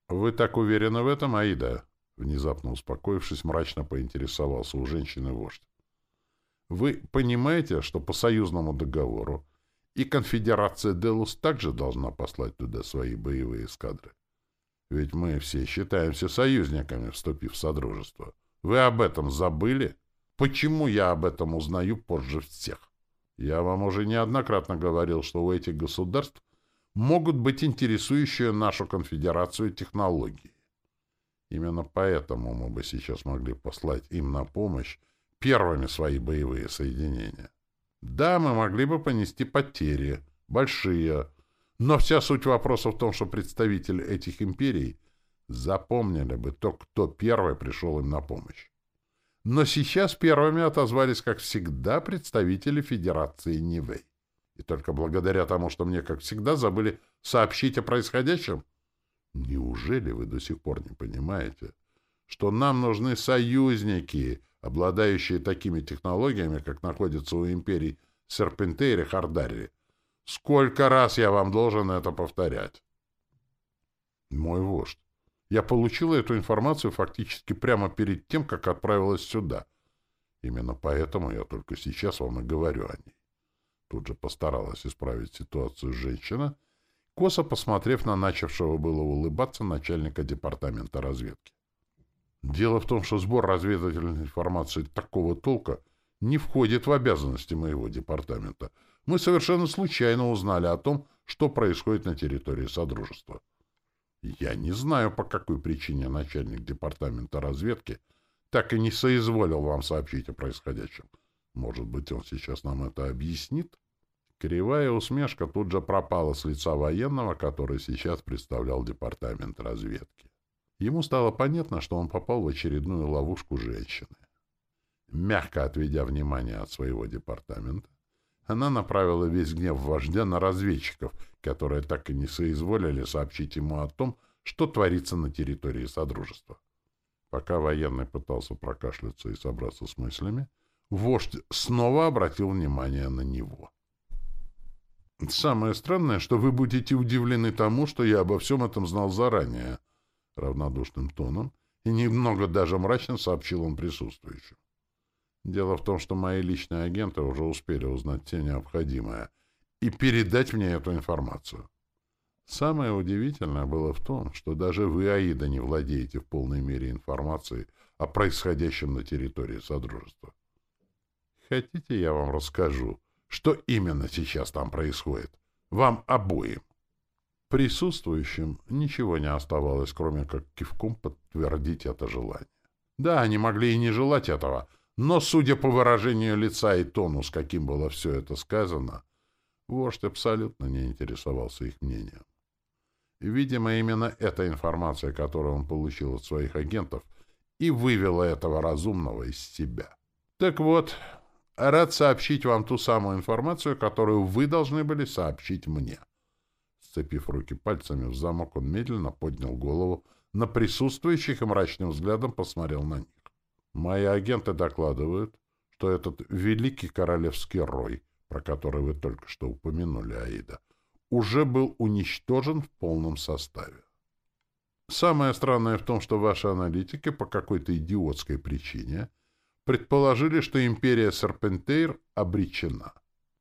«Вы так уверены в этом, Аида?» Внезапно успокоившись, мрачно поинтересовался у женщины вождь. «Вы понимаете, что по союзному договору и конфедерация Делус также должна послать туда свои боевые эскадры? Ведь мы все считаемся союзниками, вступив в Содружество». Вы об этом забыли? Почему я об этом узнаю позже всех? Я вам уже неоднократно говорил, что у этих государств могут быть интересующие нашу конфедерацию технологии. Именно поэтому мы бы сейчас могли послать им на помощь первыми свои боевые соединения. Да, мы могли бы понести потери, большие, но вся суть вопроса в том, что представители этих империй запомнили бы то, кто первый пришел им на помощь. Но сейчас первыми отозвались, как всегда, представители Федерации Нивэй. И только благодаря тому, что мне, как всегда, забыли сообщить о происходящем. Неужели вы до сих пор не понимаете, что нам нужны союзники, обладающие такими технологиями, как находятся у империй Серпентейр и Хардари? Сколько раз я вам должен это повторять? Мой вождь, я получила эту информацию фактически прямо перед тем, как отправилась сюда. Именно поэтому я только сейчас вам и говорю о ней. Тут же постаралась исправить ситуацию женщина, косо посмотрев на начавшего было улыбаться начальника департамента разведки. Дело в том, что сбор разведывательной информации такого толка не входит в обязанности моего департамента. Мы совершенно случайно узнали о том, что происходит на территории Содружества. Я не знаю, по какой причине начальник департамента разведки так и не соизволил вам сообщить о происходящем. Может быть, он сейчас нам это объяснит? Кривая усмешка тут же пропала с лица военного, который сейчас представлял департамент разведки. Ему стало понятно, что он попал в очередную ловушку женщины. Мягко отведя внимание от своего департамента, она направила весь гнев вождя на разведчиков, которые так и не соизволили сообщить ему о том, что творится на территории Содружества. Пока военный пытался прокашляться и собраться с мыслями, вождь снова обратил внимание на него. «Самое странное, что вы будете удивлены тому, что я обо всем этом знал заранее», равнодушным тоном и немного даже мрачно сообщил он присутствующим. Дело в том, что мои личные агенты уже успели узнать все необходимое и передать мне эту информацию. Самое удивительное было в том, что даже вы, Аида, не владеете в полной мере информацией о происходящем на территории Содружества. Хотите, я вам расскажу, что именно сейчас там происходит? Вам обоим. Присутствующим ничего не оставалось, кроме как кивком подтвердить это желание. Да, они могли и не желать этого, но, судя по выражению лица и тону, с каким было все это сказано, вождь абсолютно не интересовался их мнением. Видимо, именно эта информация, которую он получил от своих агентов, и вывела этого разумного из себя. Так вот, рад сообщить вам ту самую информацию, которую вы должны были сообщить мне. Сцепив руки пальцами в замок, он медленно поднял голову на присутствующих и мрачным взглядом посмотрел на них. Мои агенты докладывают, что этот великий королевский рой, про который вы только что упомянули, Аида, уже был уничтожен в полном составе. Самое странное в том, что ваши аналитики по какой-то идиотской причине предположили, что империя Серпентейр обречена.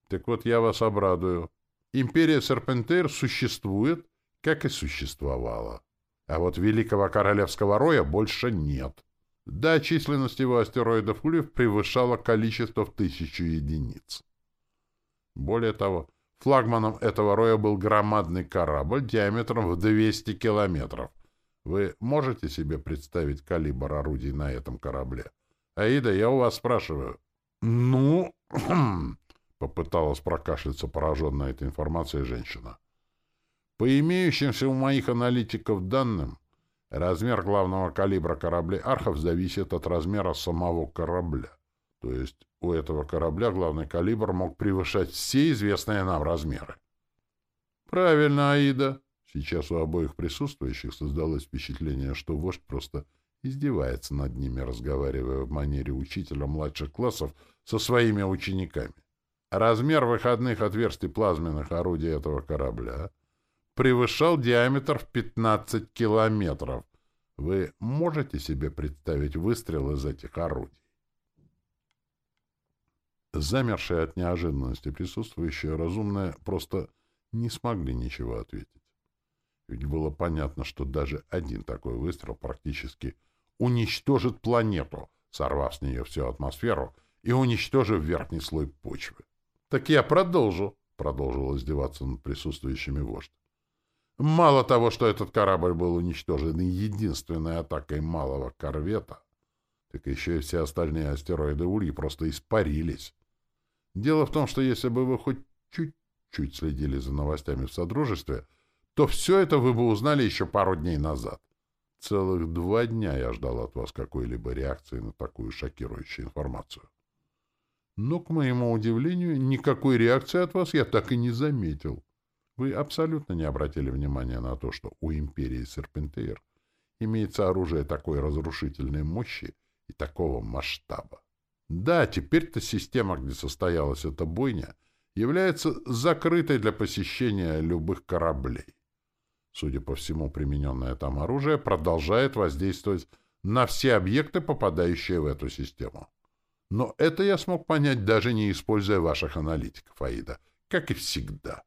Так вот, я вас обрадую. Империя Серпентейр существует, как и существовала. А вот Великого Королевского Роя больше нет. Да, численность его астероидов Ульев превышала количество в тысячу единиц. Более того, флагманом этого роя был громадный корабль диаметром в 200 километров. Вы можете себе представить калибр орудий на этом корабле? Аида, я у вас спрашиваю. Ну, попыталась прокашляться пораженная этой информацией женщина. По имеющимся у моих аналитиков данным, размер главного калибра кораблей «Архов» зависит от размера самого корабля. То есть у этого корабля главный калибр мог превышать все известные нам размеры. Правильно, Аида. Сейчас у обоих присутствующих создалось впечатление, что вождь просто издевается над ними, разговаривая в манере учителя младших классов со своими учениками. Размер выходных отверстий плазменных орудий этого корабля — превышал диаметр в 15 километров. Вы можете себе представить выстрел из этих орудий? Замершие от неожиданности присутствующие разумные просто не смогли ничего ответить. Ведь было понятно, что даже один такой выстрел практически уничтожит планету, сорвав с нее всю атмосферу и уничтожив верхний слой почвы. — Так я продолжу, — продолжил издеваться над присутствующими вождь. Мало того, что этот корабль был уничтожен единственной атакой малого корвета, так еще и все остальные астероиды Ульи просто испарились. Дело в том, что если бы вы хоть чуть-чуть следили за новостями в Содружестве, то все это вы бы узнали еще пару дней назад. Целых два дня я ждал от вас какой-либо реакции на такую шокирующую информацию. Но, к моему удивлению, никакой реакции от вас я так и не заметил. Вы абсолютно не обратили внимания на то, что у империи Серпентейр имеется оружие такой разрушительной мощи и такого масштаба. Да, теперь-то система, где состоялась эта бойня, является закрытой для посещения любых кораблей. Судя по всему, примененное там оружие продолжает воздействовать на все объекты, попадающие в эту систему. Но это я смог понять, даже не используя ваших аналитиков, Аида, как и всегда.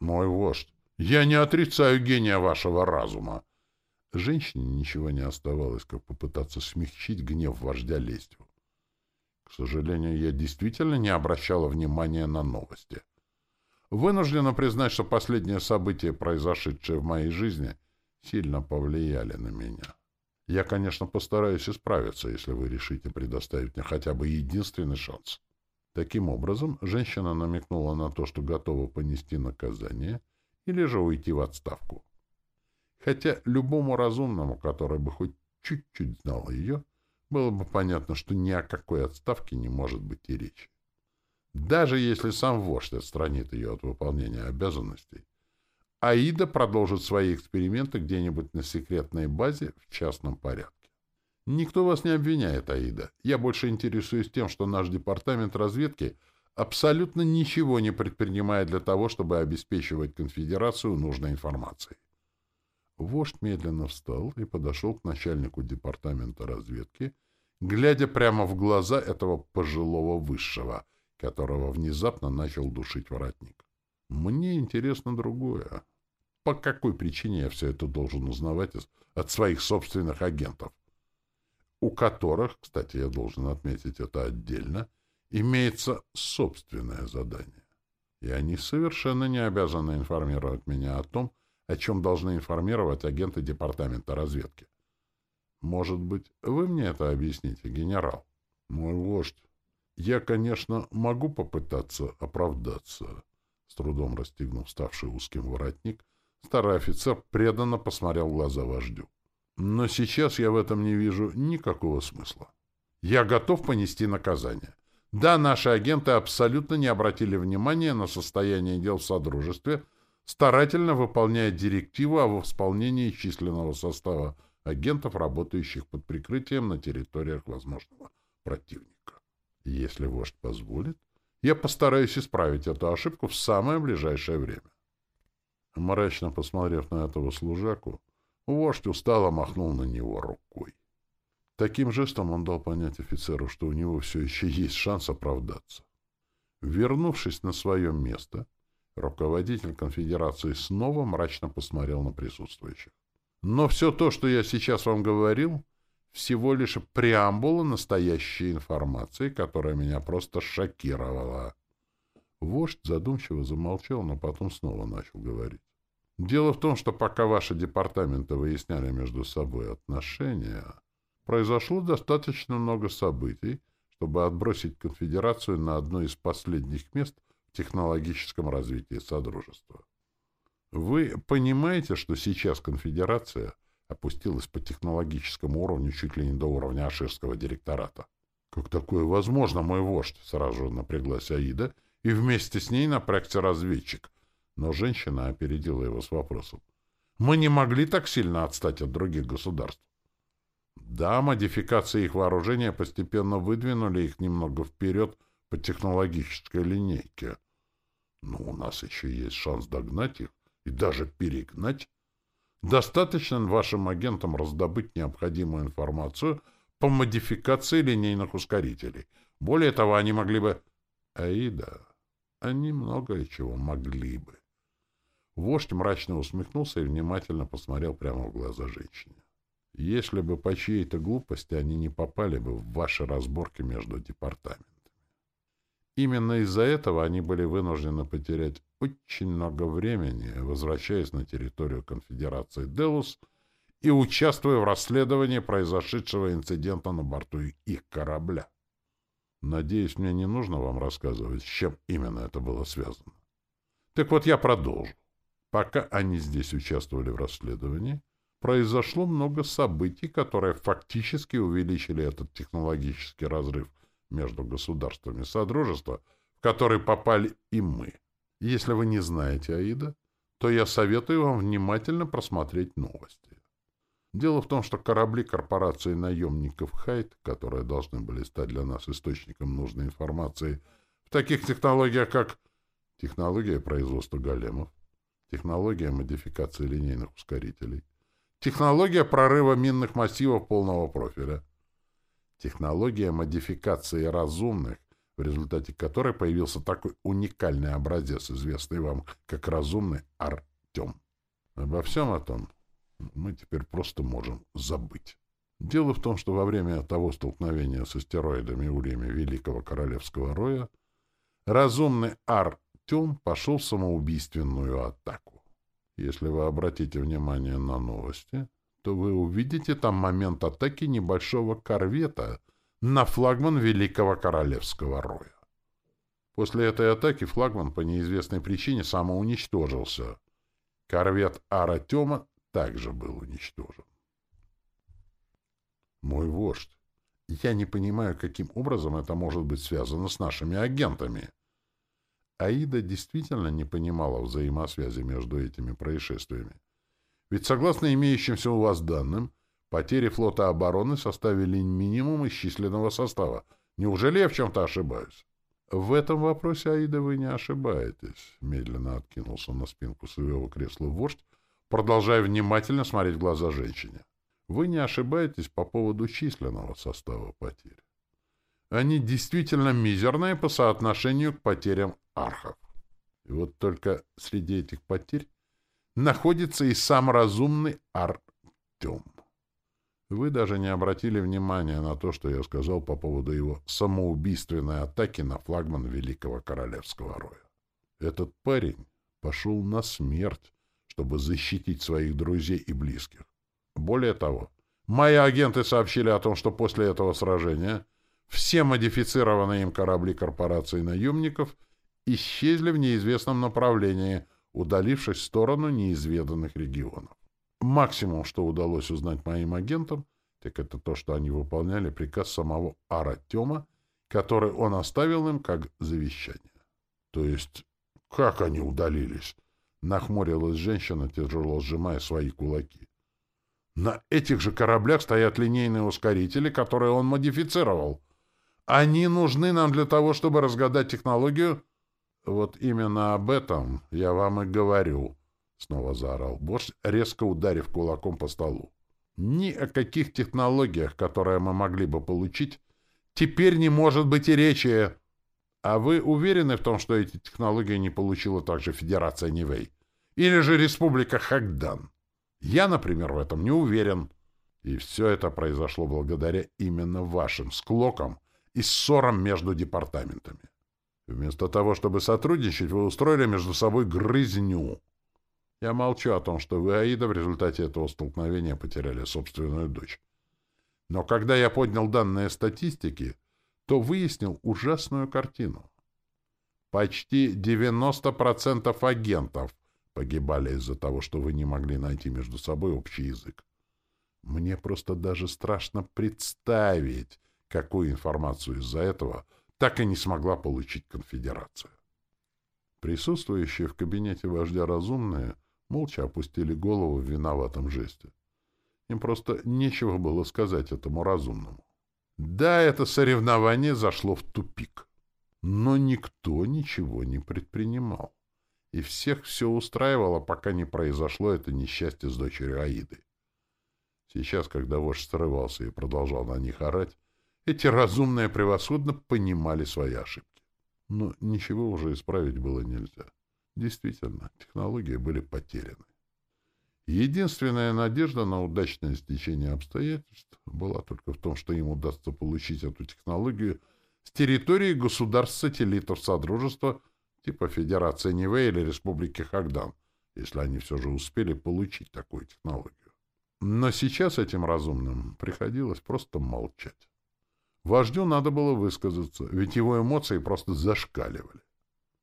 Мой вождь, я не отрицаю гения вашего разума. Женщине ничего не оставалось, как попытаться смягчить гнев вождя лестью. К сожалению, я действительно не обращала внимания на новости. Вынуждена признать, что последние события, произошедшие в моей жизни, сильно повлияли на меня. Я, конечно, постараюсь исправиться, если вы решите предоставить мне хотя бы единственный шанс. Таким образом, женщина намекнула на то, что готова понести наказание или же уйти в отставку. Хотя любому разумному, который бы хоть чуть-чуть знал ее, было бы понятно, что ни о какой отставке не может быть и речи. Даже если сам вождь отстранит ее от выполнения обязанностей, Аида продолжит свои эксперименты где-нибудь на секретной базе в частном порядке. Никто вас не обвиняет, Аида. Я больше интересуюсь тем, что наш департамент разведки абсолютно ничего не предпринимает для того, чтобы обеспечивать конфедерацию нужной информацией. Вождь медленно встал и подошел к начальнику департамента разведки, глядя прямо в глаза этого пожилого высшего, которого внезапно начал душить воротник. Мне интересно другое. по какой причине я все это должен узнавать от своих собственных агентов, у которых, кстати, я должен отметить это отдельно, имеется собственное задание. И они совершенно не обязаны информировать меня о том, о чем должны информировать агенты Департамента разведки. Может быть, вы мне это объясните, генерал? Мой вождь. Я, конечно, могу попытаться оправдаться. С трудом расстегнув ставший узким воротник, старый офицер преданно посмотрел в глаза вождю. Но сейчас я в этом не вижу никакого смысла. Я готов понести наказание. Да, наши агенты абсолютно не обратили внимания на состояние дел в Содружестве, старательно выполняя директиву о восполнении численного состава агентов, работающих под прикрытием на территориях возможного противника. Если вождь позволит, я постараюсь исправить эту ошибку в самое ближайшее время. Мрачно посмотрев на этого служаку, вождь устало махнул на него рукой. Таким жестом он дал понять офицеру, что у него все еще есть шанс оправдаться. Вернувшись на свое место, руководитель конфедерации снова мрачно посмотрел на присутствующих. Но все то, что я сейчас вам говорил, всего лишь преамбула настоящей информации, которая меня просто шокировала. Вождь задумчиво замолчал, но потом снова начал говорить. Дело в том, что пока ваши департаменты выясняли между собой отношения, произошло достаточно много событий, чтобы отбросить конфедерацию на одно из последних мест в технологическом развитии Содружества. Вы понимаете, что сейчас конфедерация опустилась по технологическому уровню чуть ли не до уровня Аширского директората? Как такое возможно, мой вождь? Сразу напряглась Аида, и вместе с ней напрягся разведчик. Но женщина опередила его с вопросом. Мы не могли так сильно отстать от других государств. Да, модификации их вооружения постепенно выдвинули их немного вперед по технологической линейке. Но у нас еще есть шанс догнать их и даже перегнать. Достаточно вашим агентам раздобыть необходимую информацию по модификации линейных ускорителей. Более того, они могли бы... Аида, они многое чего могли бы. Вождь мрачно усмехнулся и внимательно посмотрел прямо в глаза женщине. Если бы по чьей-то глупости они не попали бы в ваши разборки между департаментами. Именно из-за этого они были вынуждены потерять очень много времени, возвращаясь на территорию конфедерации Делус и участвуя в расследовании произошедшего инцидента на борту их корабля. Надеюсь, мне не нужно вам рассказывать, с чем именно это было связано. Так вот, я продолжу. Пока они здесь участвовали в расследовании, произошло много событий, которые фактически увеличили этот технологический разрыв между государствами Содружества, в который попали и мы. Если вы не знаете Аида, то я советую вам внимательно просмотреть новости. Дело в том, что корабли корпорации наемников Хайт, которые должны были стать для нас источником нужной информации в таких технологиях, как технология производства големов, технология модификации линейных ускорителей, технология прорыва минных массивов полного профиля, технология модификации разумных в результате которой появился такой уникальный образец, известный вам как разумный Артем. Обо всем этом мы теперь просто можем забыть. Дело в том, что во время того столкновения с астероидами ульями Великого Королевского Роя разумный Артем пошел в самоубийственную атаку. Если вы обратите внимание на новости, то вы увидите там момент атаки небольшого корвета — на флагман Великого Королевского Роя. После этой атаки флагман по неизвестной причине самоуничтожился. Корвет Аратема также был уничтожен. Мой вождь, я не понимаю, каким образом это может быть связано с нашими агентами. Аида действительно не понимала взаимосвязи между этими происшествиями. Ведь согласно имеющимся у вас данным, Потери флота обороны составили минимум из численного состава. Неужели я в чем-то ошибаюсь? В этом вопросе, Аида, вы не ошибаетесь, медленно откинулся на спинку своего кресла вождь, продолжая внимательно смотреть в глаза женщине. Вы не ошибаетесь по поводу численного состава потерь. Они действительно мизерные по соотношению к потерям архов. И вот только среди этих потерь находится и сам разумный Артем. Вы даже не обратили внимания на то, что я сказал по поводу его самоубийственной атаки на флагман Великого Королевского Роя. Этот парень пошел на смерть, чтобы защитить своих друзей и близких. Более того, мои агенты сообщили о том, что после этого сражения все модифицированные им корабли корпорации наемников исчезли в неизвестном направлении, удалившись в сторону неизведанных регионов. Максимум, что удалось узнать моим агентам, так это то, что они выполняли приказ самого Аратема, который он оставил им как завещание. То есть, как они удалились? Нахмурилась женщина, тяжело сжимая свои кулаки. На этих же кораблях стоят линейные ускорители, которые он модифицировал. Они нужны нам для того, чтобы разгадать технологию. Вот именно об этом я вам и говорю, снова заорал Бош, резко ударив кулаком по столу. Ни о каких технологиях, которые мы могли бы получить, теперь не может быть и речи. А вы уверены в том, что эти технологии не получила также Федерация Нивэй? Или же Республика Хагдан? Я, например, в этом не уверен. И все это произошло благодаря именно вашим склокам и ссорам между департаментами. Вместо того, чтобы сотрудничать, вы устроили между собой грызню. Я молчу о том, что вы, Аида, в результате этого столкновения потеряли собственную дочь. Но когда я поднял данные статистики, то выяснил ужасную картину. Почти 90% агентов погибали из-за того, что вы не могли найти между собой общий язык. Мне просто даже страшно представить, какую информацию из-за этого так и не смогла получить конфедерация. Присутствующие в кабинете вождя разумные молча опустили голову в виноватом жесте. Им просто нечего было сказать этому разумному. Да, это соревнование зашло в тупик. Но никто ничего не предпринимал. И всех все устраивало, пока не произошло это несчастье с дочерью Аиды. Сейчас, когда вождь срывался и продолжал на них орать, эти разумные превосходно понимали свои ошибки. Но ничего уже исправить было нельзя. Действительно, технологии были потеряны. Единственная надежда на удачное стечение обстоятельств была только в том, что им удастся получить эту технологию с территории государств-сателлитов Содружества типа Федерации Ниве или Республики Хагдан, если они все же успели получить такую технологию. Но сейчас этим разумным приходилось просто молчать. Вождю надо было высказаться, ведь его эмоции просто зашкаливали.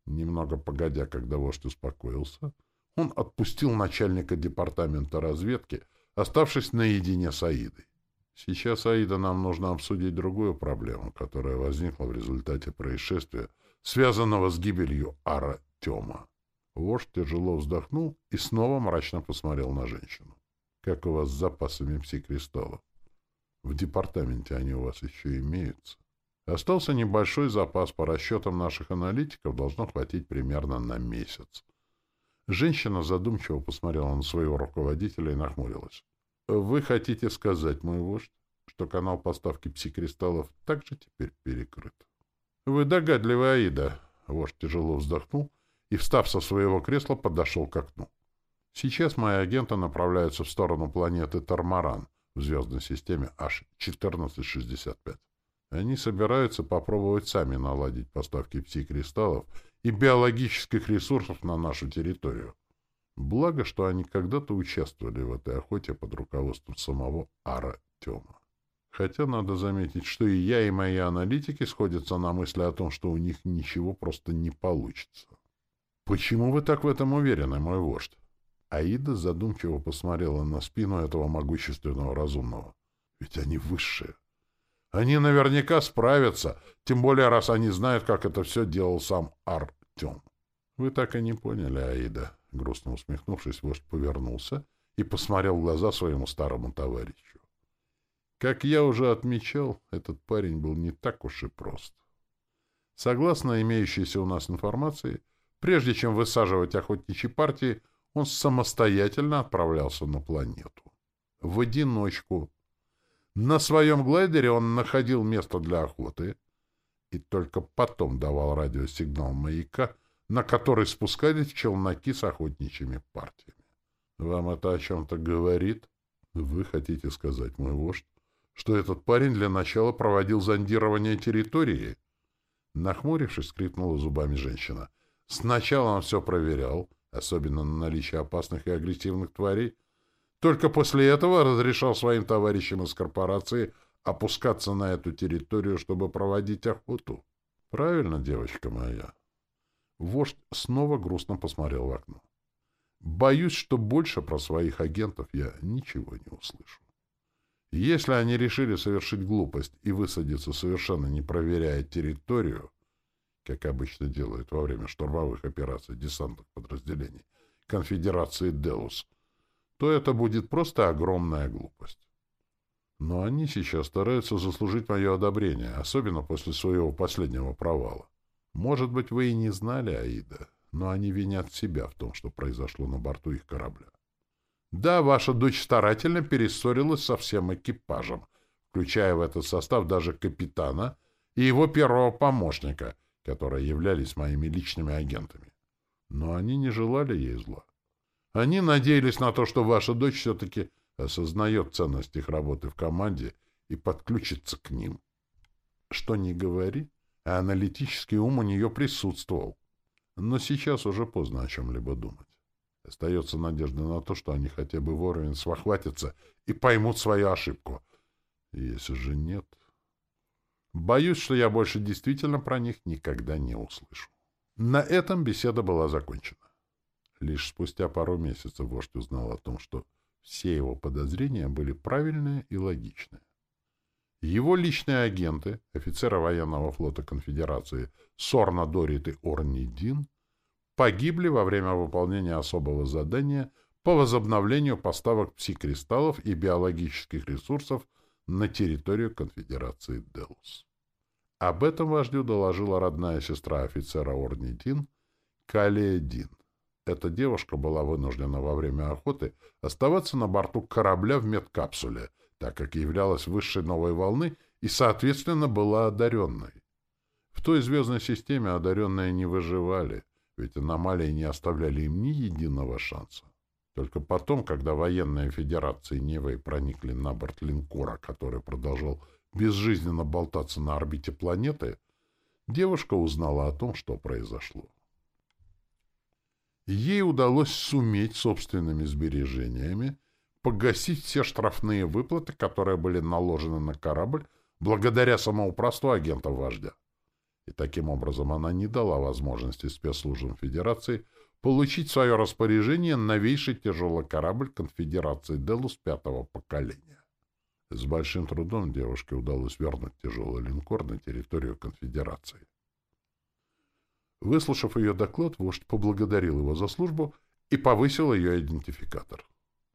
Немного погодя, когда вождь успокоился, он отпустил начальника департамента разведки, оставшись наедине с Аидой. Сейчас, Аида, нам нужно обсудить другую проблему, которая возникла в результате происшествия, связанного с гибелью Ара Тёма. Вождь тяжело вздохнул и снова мрачно посмотрел на женщину. «Как у вас с запасами пси-кристаллов? В департаменте они у вас еще имеются?» Остался небольшой запас, по расчетам наших аналитиков, должно хватить примерно на месяц. Женщина задумчиво посмотрела на своего руководителя и нахмурилась. «Вы хотите сказать, мой вождь, что канал поставки псикристаллов также теперь перекрыт?» «Вы догадливая, Аида!» Вождь тяжело вздохнул и, встав со своего кресла, подошел к окну. «Сейчас мои агенты направляются в сторону планеты Тормаран в звездной системе H1465. Они собираются попробовать сами наладить поставки пси-кристаллов и биологических ресурсов на нашу территорию. Благо, что они когда-то участвовали в этой охоте под руководством самого Ара Тёма. Хотя надо заметить, что и я, и мои аналитики сходятся на мысли о том, что у них ничего просто не получится. «Почему вы так в этом уверены, мой вождь?» Аида задумчиво посмотрела на спину этого могущественного разумного. «Ведь они высшие. Они наверняка справятся, тем более, раз они знают, как это все делал сам Артем. Вы так и не поняли, Аида. Грустно усмехнувшись, вождь повернулся и посмотрел в глаза своему старому товарищу. Как я уже отмечал, этот парень был не так уж и прост. Согласно имеющейся у нас информации, прежде чем высаживать охотничьи партии, он самостоятельно отправлялся на планету. В одиночку, на своем глайдере он находил место для охоты и только потом давал радиосигнал маяка, на который спускались челноки с охотничьими партиями. Вам это о чем-то говорит? Вы хотите сказать, мой вождь, что этот парень для начала проводил зондирование территории? Нахмурившись, скрипнула зубами женщина. Сначала он все проверял, особенно на наличие опасных и агрессивных тварей. Только после этого разрешал своим товарищам из корпорации опускаться на эту территорию, чтобы проводить охоту. Правильно, девочка моя? Вождь снова грустно посмотрел в окно. Боюсь, что больше про своих агентов я ничего не услышу. Если они решили совершить глупость и высадиться совершенно не проверяя территорию, как обычно делают во время штурмовых операций десантных подразделений конфедерации Делус, то это будет просто огромная глупость. Но они сейчас стараются заслужить мое одобрение, особенно после своего последнего провала. Может быть, вы и не знали Аида, но они винят себя в том, что произошло на борту их корабля. Да, ваша дочь старательно перессорилась со всем экипажем, включая в этот состав даже капитана и его первого помощника, которые являлись моими личными агентами. Но они не желали ей зла. Они надеялись на то, что ваша дочь все-таки осознает ценность их работы в команде и подключится к ним. Что ни говори, а аналитический ум у нее присутствовал. Но сейчас уже поздно о чем-либо думать. Остается надежда на то, что они хотя бы вовремя схватятся и поймут свою ошибку. Если же нет... Боюсь, что я больше действительно про них никогда не услышу. На этом беседа была закончена. Лишь спустя пару месяцев вождь узнал о том, что все его подозрения были правильные и логичные. Его личные агенты, офицеры военного флота Конфедерации Сорна Дорит и Орни Дин, погибли во время выполнения особого задания по возобновлению поставок псикристаллов и биологических ресурсов на территорию Конфедерации Делус. Об этом вождю доложила родная сестра офицера Орни Дин, Калия Дин. Эта девушка была вынуждена во время охоты оставаться на борту корабля в медкапсуле, так как являлась высшей новой волны и, соответственно, была одаренной. В той звездной системе одаренные не выживали, ведь аномалии не оставляли им ни единого шанса. Только потом, когда военные федерации Невой проникли на борт линкора, который продолжал безжизненно болтаться на орбите планеты, девушка узнала о том, что произошло. Ей удалось суметь собственными сбережениями погасить все штрафные выплаты, которые были наложены на корабль благодаря самоуправству агента-вождя. И таким образом она не дала возможности спецслужбам Федерации получить в свое распоряжение новейший тяжелый корабль Конфедерации Делус пятого поколения. С большим трудом девушке удалось вернуть тяжелый линкор на территорию Конфедерации. Выслушав ее доклад, вождь поблагодарил его за службу и повысил ее идентификатор.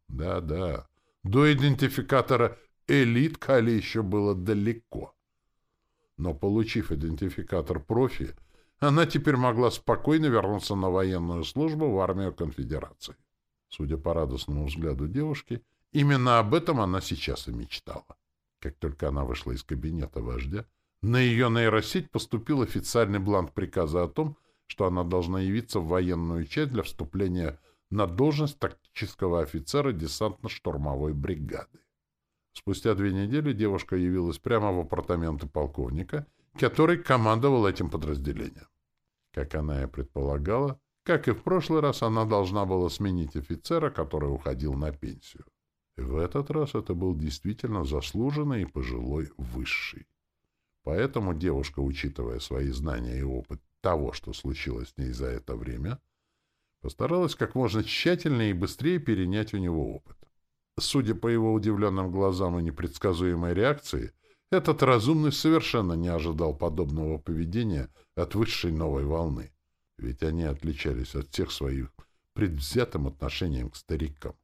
Да-да, до идентификатора «элит» Кали еще было далеко. Но, получив идентификатор профи, она теперь могла спокойно вернуться на военную службу в армию конфедерации. Судя по радостному взгляду девушки, именно об этом она сейчас и мечтала. Как только она вышла из кабинета вождя, на ее нейросеть поступил официальный бланк приказа о том, что она должна явиться в военную часть для вступления на должность тактического офицера десантно-штурмовой бригады. Спустя две недели девушка явилась прямо в апартаменты полковника, который командовал этим подразделением. Как она и предполагала, как и в прошлый раз, она должна была сменить офицера, который уходил на пенсию. В этот раз это был действительно заслуженный и пожилой высший. Поэтому девушка, учитывая свои знания и опыт того, что случилось с ней за это время, постаралась как можно тщательнее и быстрее перенять у него опыт. Судя по его удивленным глазам и непредсказуемой реакции, этот разумный совершенно не ожидал подобного поведения от высшей новой волны, ведь они отличались от всех своих предвзятым отношением к старикам.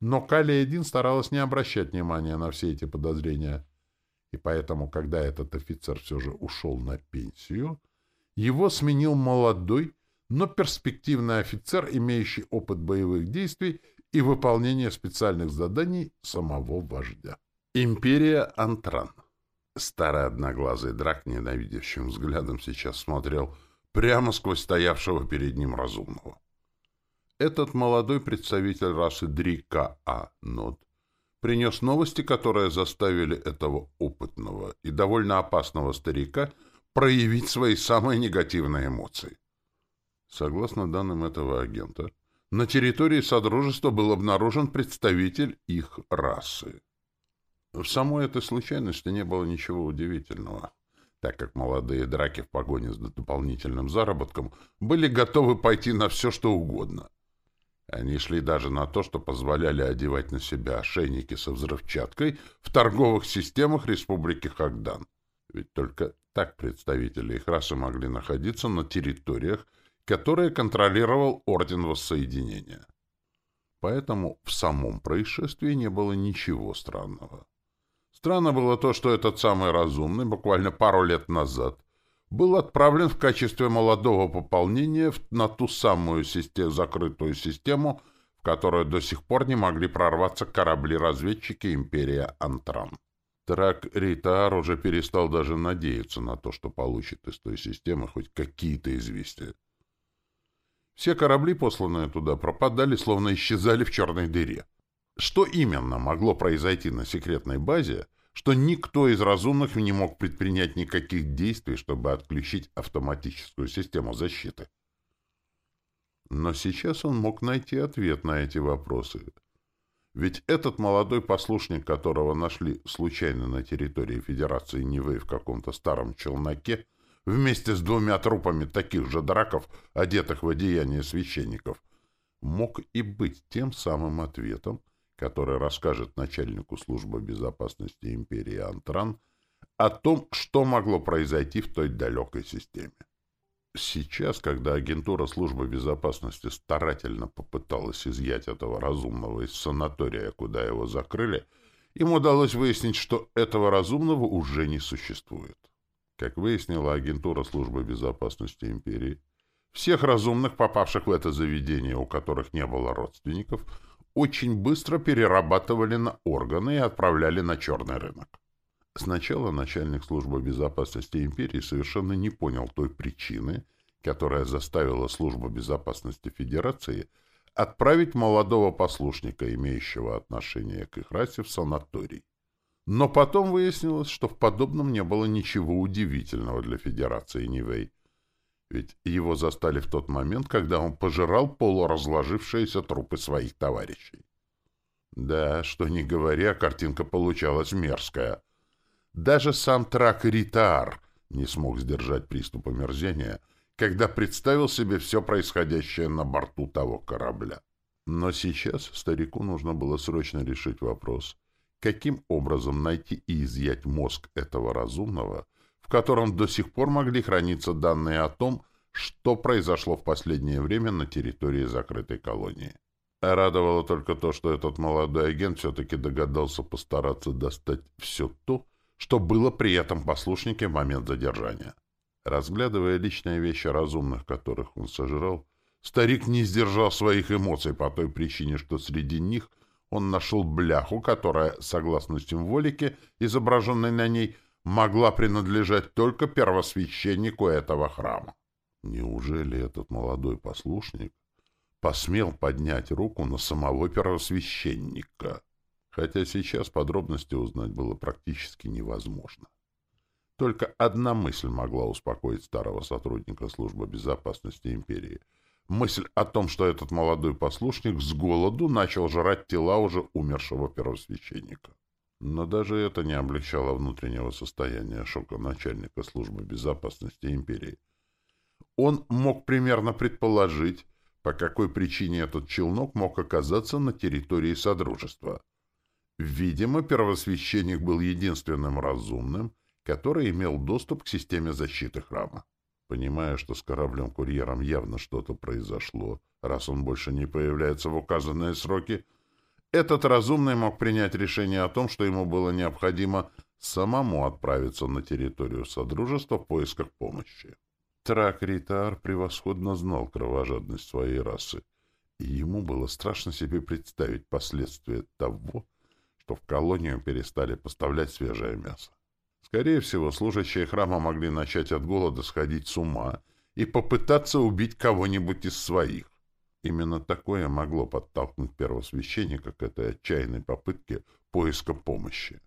Но Калия-1 старалась не обращать внимания на все эти подозрения, и поэтому, когда этот офицер все же ушел на пенсию, его сменил молодой, но перспективный офицер, имеющий опыт боевых действий и выполнения специальных заданий самого вождя. Империя Антран. Старый одноглазый драк ненавидящим взглядом сейчас смотрел прямо сквозь стоявшего перед ним разумного. Этот молодой представитель расы Дрика-А Нот принес новости, которые заставили этого опытного и довольно опасного старика проявить свои самые негативные эмоции. Согласно данным этого агента, на территории Содружества был обнаружен представитель их расы. В самой этой случайности не было ничего удивительного, так как молодые драки в погоне за дополнительным заработком были готовы пойти на все, что угодно. Они шли даже на то, что позволяли одевать на себя ошейники со взрывчаткой в торговых системах Республики Хагдан. Ведь только так представители их расы могли находиться на территориях, которые контролировал Орден Воссоединения. Поэтому в самом происшествии не было ничего странного. Странно было то, что этот самый разумный буквально пару лет назад был отправлен в качестве молодого пополнения на ту самую систему, закрытую систему, в которую до сих пор не могли прорваться корабли-разведчики Империя Антран. Трак Рейтаар уже перестал даже надеяться на то, что получит из той системы хоть какие-то известия. Все корабли, посланные туда, пропадали, словно исчезали в черной дыре. Что именно могло произойти на секретной базе, что никто из разумных не мог предпринять никаких действий, чтобы отключить автоматическую систему защиты? Но сейчас он мог найти ответ на эти вопросы. Ведь этот молодой послушник, которого нашли случайно на территории Федерации Нивы в каком-то старом челноке, вместе с двумя трупами таких же драков, одетых в одеяние священников, мог и быть тем самым ответом, который расскажет начальнику службы безопасности империи Антран о том, что могло произойти в той далекой системе. Сейчас, когда агентура службы безопасности старательно попыталась изъять этого разумного из санатория, куда его закрыли, им удалось выяснить, что этого разумного уже не существует. Как выяснила агентура службы безопасности империи, всех разумных, попавших в это заведение, у которых не было родственников, очень быстро перерабатывали на органы и отправляли на черный рынок. Сначала начальник службы безопасности империи совершенно не понял той причины, которая заставила службу безопасности Федерации отправить молодого послушника, имеющего отношение к их расе, в санаторий. Но потом выяснилось, что в подобном не было ничего удивительного для Федерации Нивей. Ведь его застали в тот момент, когда он пожирал полуразложившиеся трупы своих товарищей. Да, что ни говоря, картинка получалась мерзкая. Даже сам Трак Ритар не смог сдержать приступ омерзения, когда представил себе все происходящее на борту того корабля. Но сейчас старику нужно было срочно решить вопрос — каким образом найти и изъять мозг этого разумного, котором до сих пор могли храниться данные о том, что произошло в последнее время на территории закрытой колонии. Радовало только то, что этот молодой агент все-таки догадался постараться достать все то, что было при этом послушнике в момент задержания. Разглядывая личные вещи разумных, которых он сожрал, старик не сдержал своих эмоций по той причине, что среди них – он нашел бляху, которая, согласно символике, изображенной на ней, могла принадлежать только первосвященнику этого храма. Неужели этот молодой послушник посмел поднять руку на самого первосвященника? Хотя сейчас подробности узнать было практически невозможно. Только одна мысль могла успокоить старого сотрудника службы безопасности империи — мысль о том, что этот молодой послушник с голоду начал жрать тела уже умершего первосвященника. Но даже это не облегчало внутреннего состояния шока начальника службы безопасности империи. Он мог примерно предположить, по какой причине этот челнок мог оказаться на территории Содружества. Видимо, первосвященник был единственным разумным, который имел доступ к системе защиты храма. Понимая, что с кораблем-курьером явно что-то произошло, раз он больше не появляется в указанные сроки, этот разумный мог принять решение о том, что ему было необходимо самому отправиться на территорию Содружества в поисках помощи. Трак Ритар превосходно знал кровожадность своей расы, и ему было страшно себе представить последствия того, что в колонию перестали поставлять свежее мясо. Скорее всего, служащие храма могли начать от голода сходить с ума и попытаться убить кого-нибудь из своих. Именно такое могло подтолкнуть первосвященника к этой отчаянной попытке поиска помощи.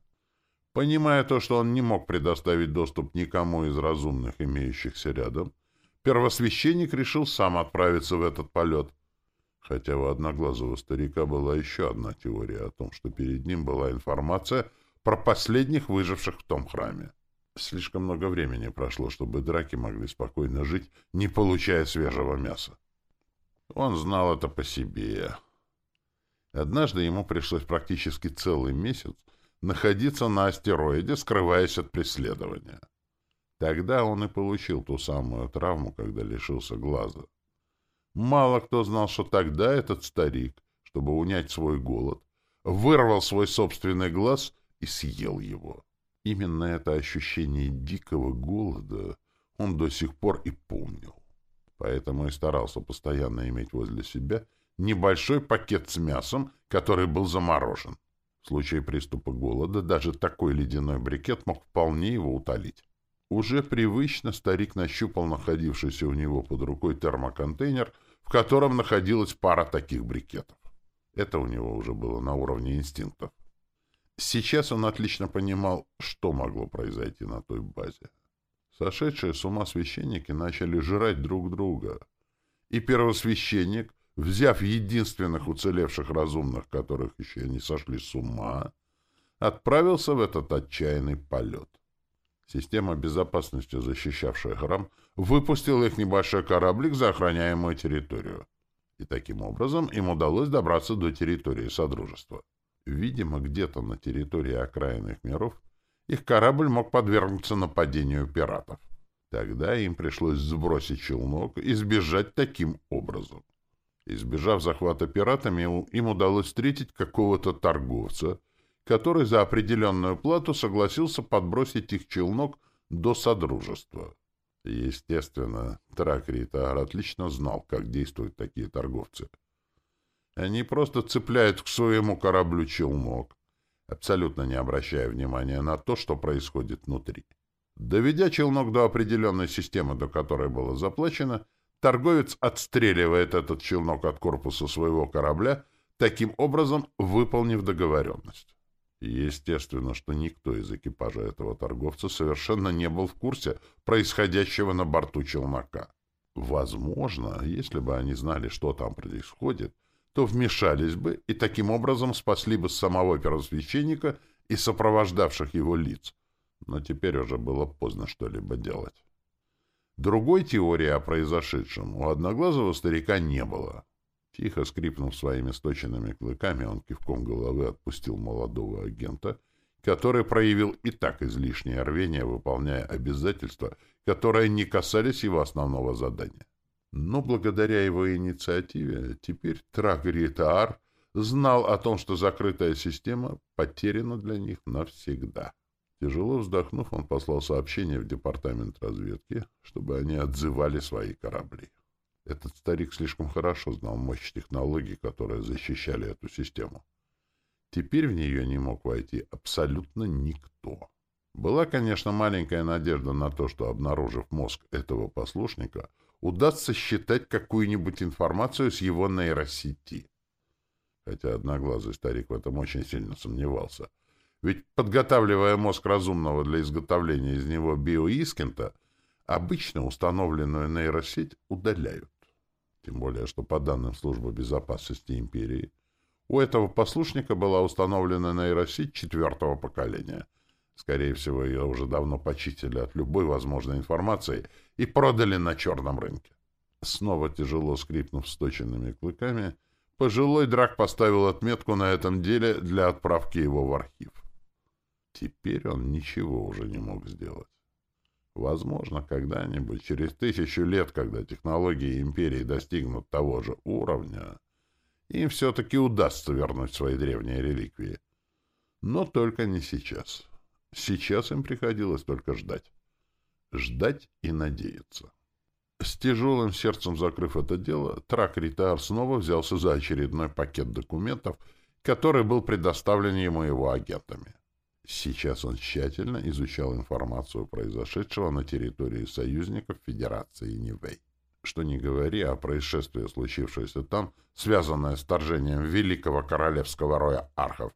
Понимая то, что он не мог предоставить доступ никому из разумных, имеющихся рядом, первосвященник решил сам отправиться в этот полет. Хотя у одноглазого старика была еще одна теория о том, что перед ним была информация про последних выживших в том храме. Слишком много времени прошло, чтобы драки могли спокойно жить, не получая свежего мяса. Он знал это по себе. Однажды ему пришлось практически целый месяц находиться на астероиде, скрываясь от преследования. Тогда он и получил ту самую травму, когда лишился глаза. Мало кто знал, что тогда этот старик, чтобы унять свой голод, вырвал свой собственный глаз и съел его. Именно это ощущение дикого голода он до сих пор и помнил. Поэтому и старался постоянно иметь возле себя небольшой пакет с мясом, который был заморожен. В случае приступа голода даже такой ледяной брикет мог вполне его утолить. Уже привычно старик нащупал находившийся у него под рукой термоконтейнер, в котором находилась пара таких брикетов. Это у него уже было на уровне инстинктов. Сейчас он отлично понимал, что могло произойти на той базе. Сошедшие с ума священники начали жрать друг друга. И первосвященник, взяв единственных уцелевших разумных, которых еще не сошли с ума, отправился в этот отчаянный полет. Система безопасности, защищавшая храм, выпустила их небольшой кораблик за охраняемую территорию. И таким образом им удалось добраться до территории Содружества. Видимо, где-то на территории окраинных миров их корабль мог подвергнуться нападению пиратов. Тогда им пришлось сбросить челнок и сбежать таким образом. Избежав захвата пиратами, им удалось встретить какого-то торговца, который за определенную плату согласился подбросить их челнок до Содружества. Естественно, Тракритар отлично знал, как действуют такие торговцы. Они просто цепляют к своему кораблю челнок, абсолютно не обращая внимания на то, что происходит внутри. Доведя челнок до определенной системы, до которой было заплачено, торговец отстреливает этот челнок от корпуса своего корабля, таким образом выполнив договоренность. Естественно, что никто из экипажа этого торговца совершенно не был в курсе происходящего на борту челнока. Возможно, если бы они знали, что там происходит, то вмешались бы и таким образом спасли бы самого первосвященника и сопровождавших его лиц. Но теперь уже было поздно что-либо делать. Другой теории о произошедшем у одноглазого старика не было. Тихо скрипнув своими сточенными клыками, он кивком головы отпустил молодого агента, который проявил и так излишнее рвение, выполняя обязательства, которые не касались его основного задания. Но благодаря его инициативе теперь Трагритаар знал о том, что закрытая система потеряна для них навсегда. Тяжело вздохнув, он послал сообщение в департамент разведки, чтобы они отзывали свои корабли. Этот старик слишком хорошо знал мощь технологий, которые защищали эту систему. Теперь в нее не мог войти абсолютно никто. Была, конечно, маленькая надежда на то, что, обнаружив мозг этого послушника, удастся считать какую-нибудь информацию с его нейросети. Хотя одноглазый старик в этом очень сильно сомневался. Ведь, подготавливая мозг разумного для изготовления из него биоискента, обычно установленную нейросеть удаляют. Тем более, что по данным Службы безопасности империи, у этого послушника была установлена нейросеть четвертого поколения, Скорее всего, ее уже давно почистили от любой возможной информации и продали на черном рынке. Снова тяжело скрипнув сточенными клыками, пожилой драк поставил отметку на этом деле для отправки его в архив. Теперь он ничего уже не мог сделать. Возможно, когда-нибудь, через тысячу лет, когда технологии империи достигнут того же уровня, им все-таки удастся вернуть свои древние реликвии. Но только не сейчас. Сейчас им приходилось только ждать. Ждать и надеяться. С тяжелым сердцем закрыв это дело, Трак Ритар снова взялся за очередной пакет документов, который был предоставлен ему его агентами. Сейчас он тщательно изучал информацию произошедшего на территории союзников Федерации Нивэй. что ни говори, а происшествие, случившееся там, связанное с вторжением великого королевского роя архов,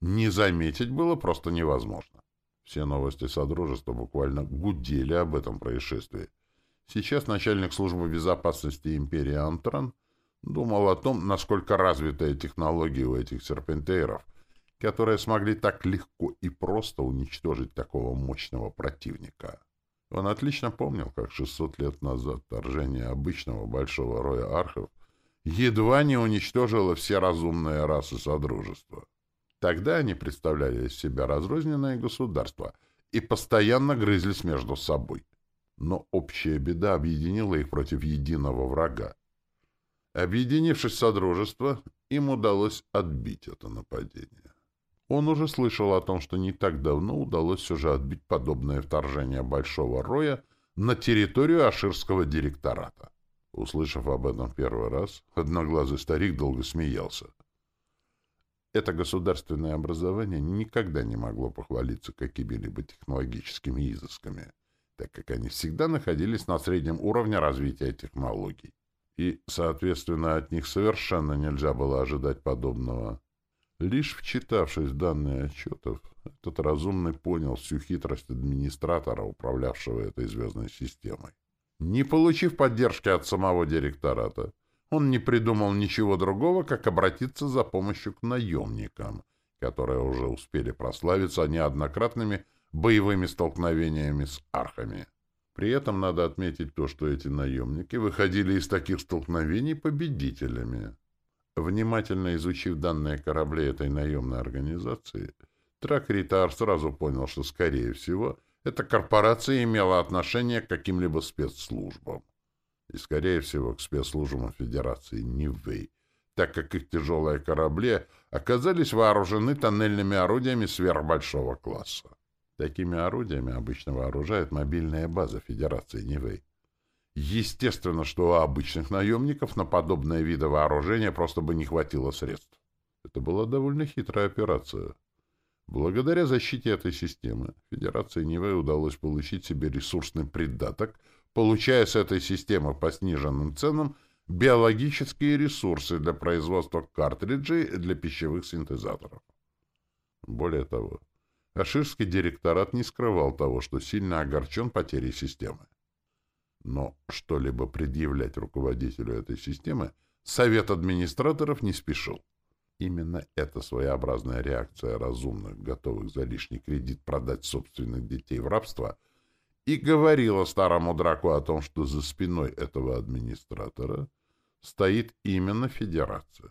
не заметить было просто невозможно. Все новости Содружества буквально гудели об этом происшествии. Сейчас начальник службы безопасности империи Антран думал о том, насколько развитая технология у этих серпентейров, которые смогли так легко и просто уничтожить такого мощного противника. Он отлично помнил, как 600 лет назад вторжение обычного большого роя архов едва не уничтожило все разумные расы Содружества. Тогда они представляли из себя разрозненное государство и постоянно грызлись между собой. Но общая беда объединила их против единого врага. Объединившись в Содружество, им удалось отбить это нападение. Он уже слышал о том, что не так давно удалось все же отбить подобное вторжение Большого Роя на территорию Аширского директората. Услышав об этом первый раз, одноглазый старик долго смеялся. Это государственное образование никогда не могло похвалиться какими-либо технологическими изысками, так как они всегда находились на среднем уровне развития технологий. И, соответственно, от них совершенно нельзя было ожидать подобного. Лишь вчитавшись в данные отчетов, этот разумный понял всю хитрость администратора, управлявшего этой звездной системой. Не получив поддержки от самого директората, он не придумал ничего другого, как обратиться за помощью к наемникам, которые уже успели прославиться неоднократными боевыми столкновениями с архами. При этом надо отметить то, что эти наемники выходили из таких столкновений победителями. Внимательно изучив данные корабли этой наемной организации, Тракритар сразу понял, что, скорее всего, эта корпорация имела отношение к каким-либо спецслужбам. И, скорее всего, к спецслужбам Федерации Нивэй, так как их тяжелые корабли оказались вооружены тоннельными орудиями сверхбольшого класса. Такими орудиями обычно вооружают мобильные базы Федерации Нивэй. Естественно, что у обычных наемников на подобное виды вооружения просто бы не хватило средств. Это была довольно хитрая операция. Благодаря защите этой системы Федерации Нивы удалось получить себе ресурсный придаток, получая с этой системы по сниженным ценам биологические ресурсы для производства картриджей для пищевых синтезаторов. Более того, Аширский директорат не скрывал того, что сильно огорчен потерей системы. Но что-либо предъявлять руководителю этой системы Совет администраторов не спешил. Именно эта своеобразная реакция разумных, готовых за лишний кредит продать собственных детей в рабство, и говорила старому драку о том, что за спиной этого администратора стоит именно Федерация.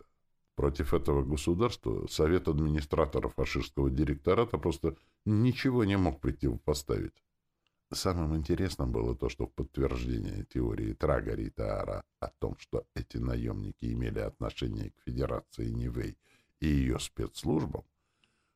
Против этого государства Совет администраторов фашистского директората просто ничего не мог противопоставить. Самым интересным было то, что в подтверждение теории Трагари и Таара о том, что эти наемники имели отношение к Федерации Нивей и ее спецслужбам,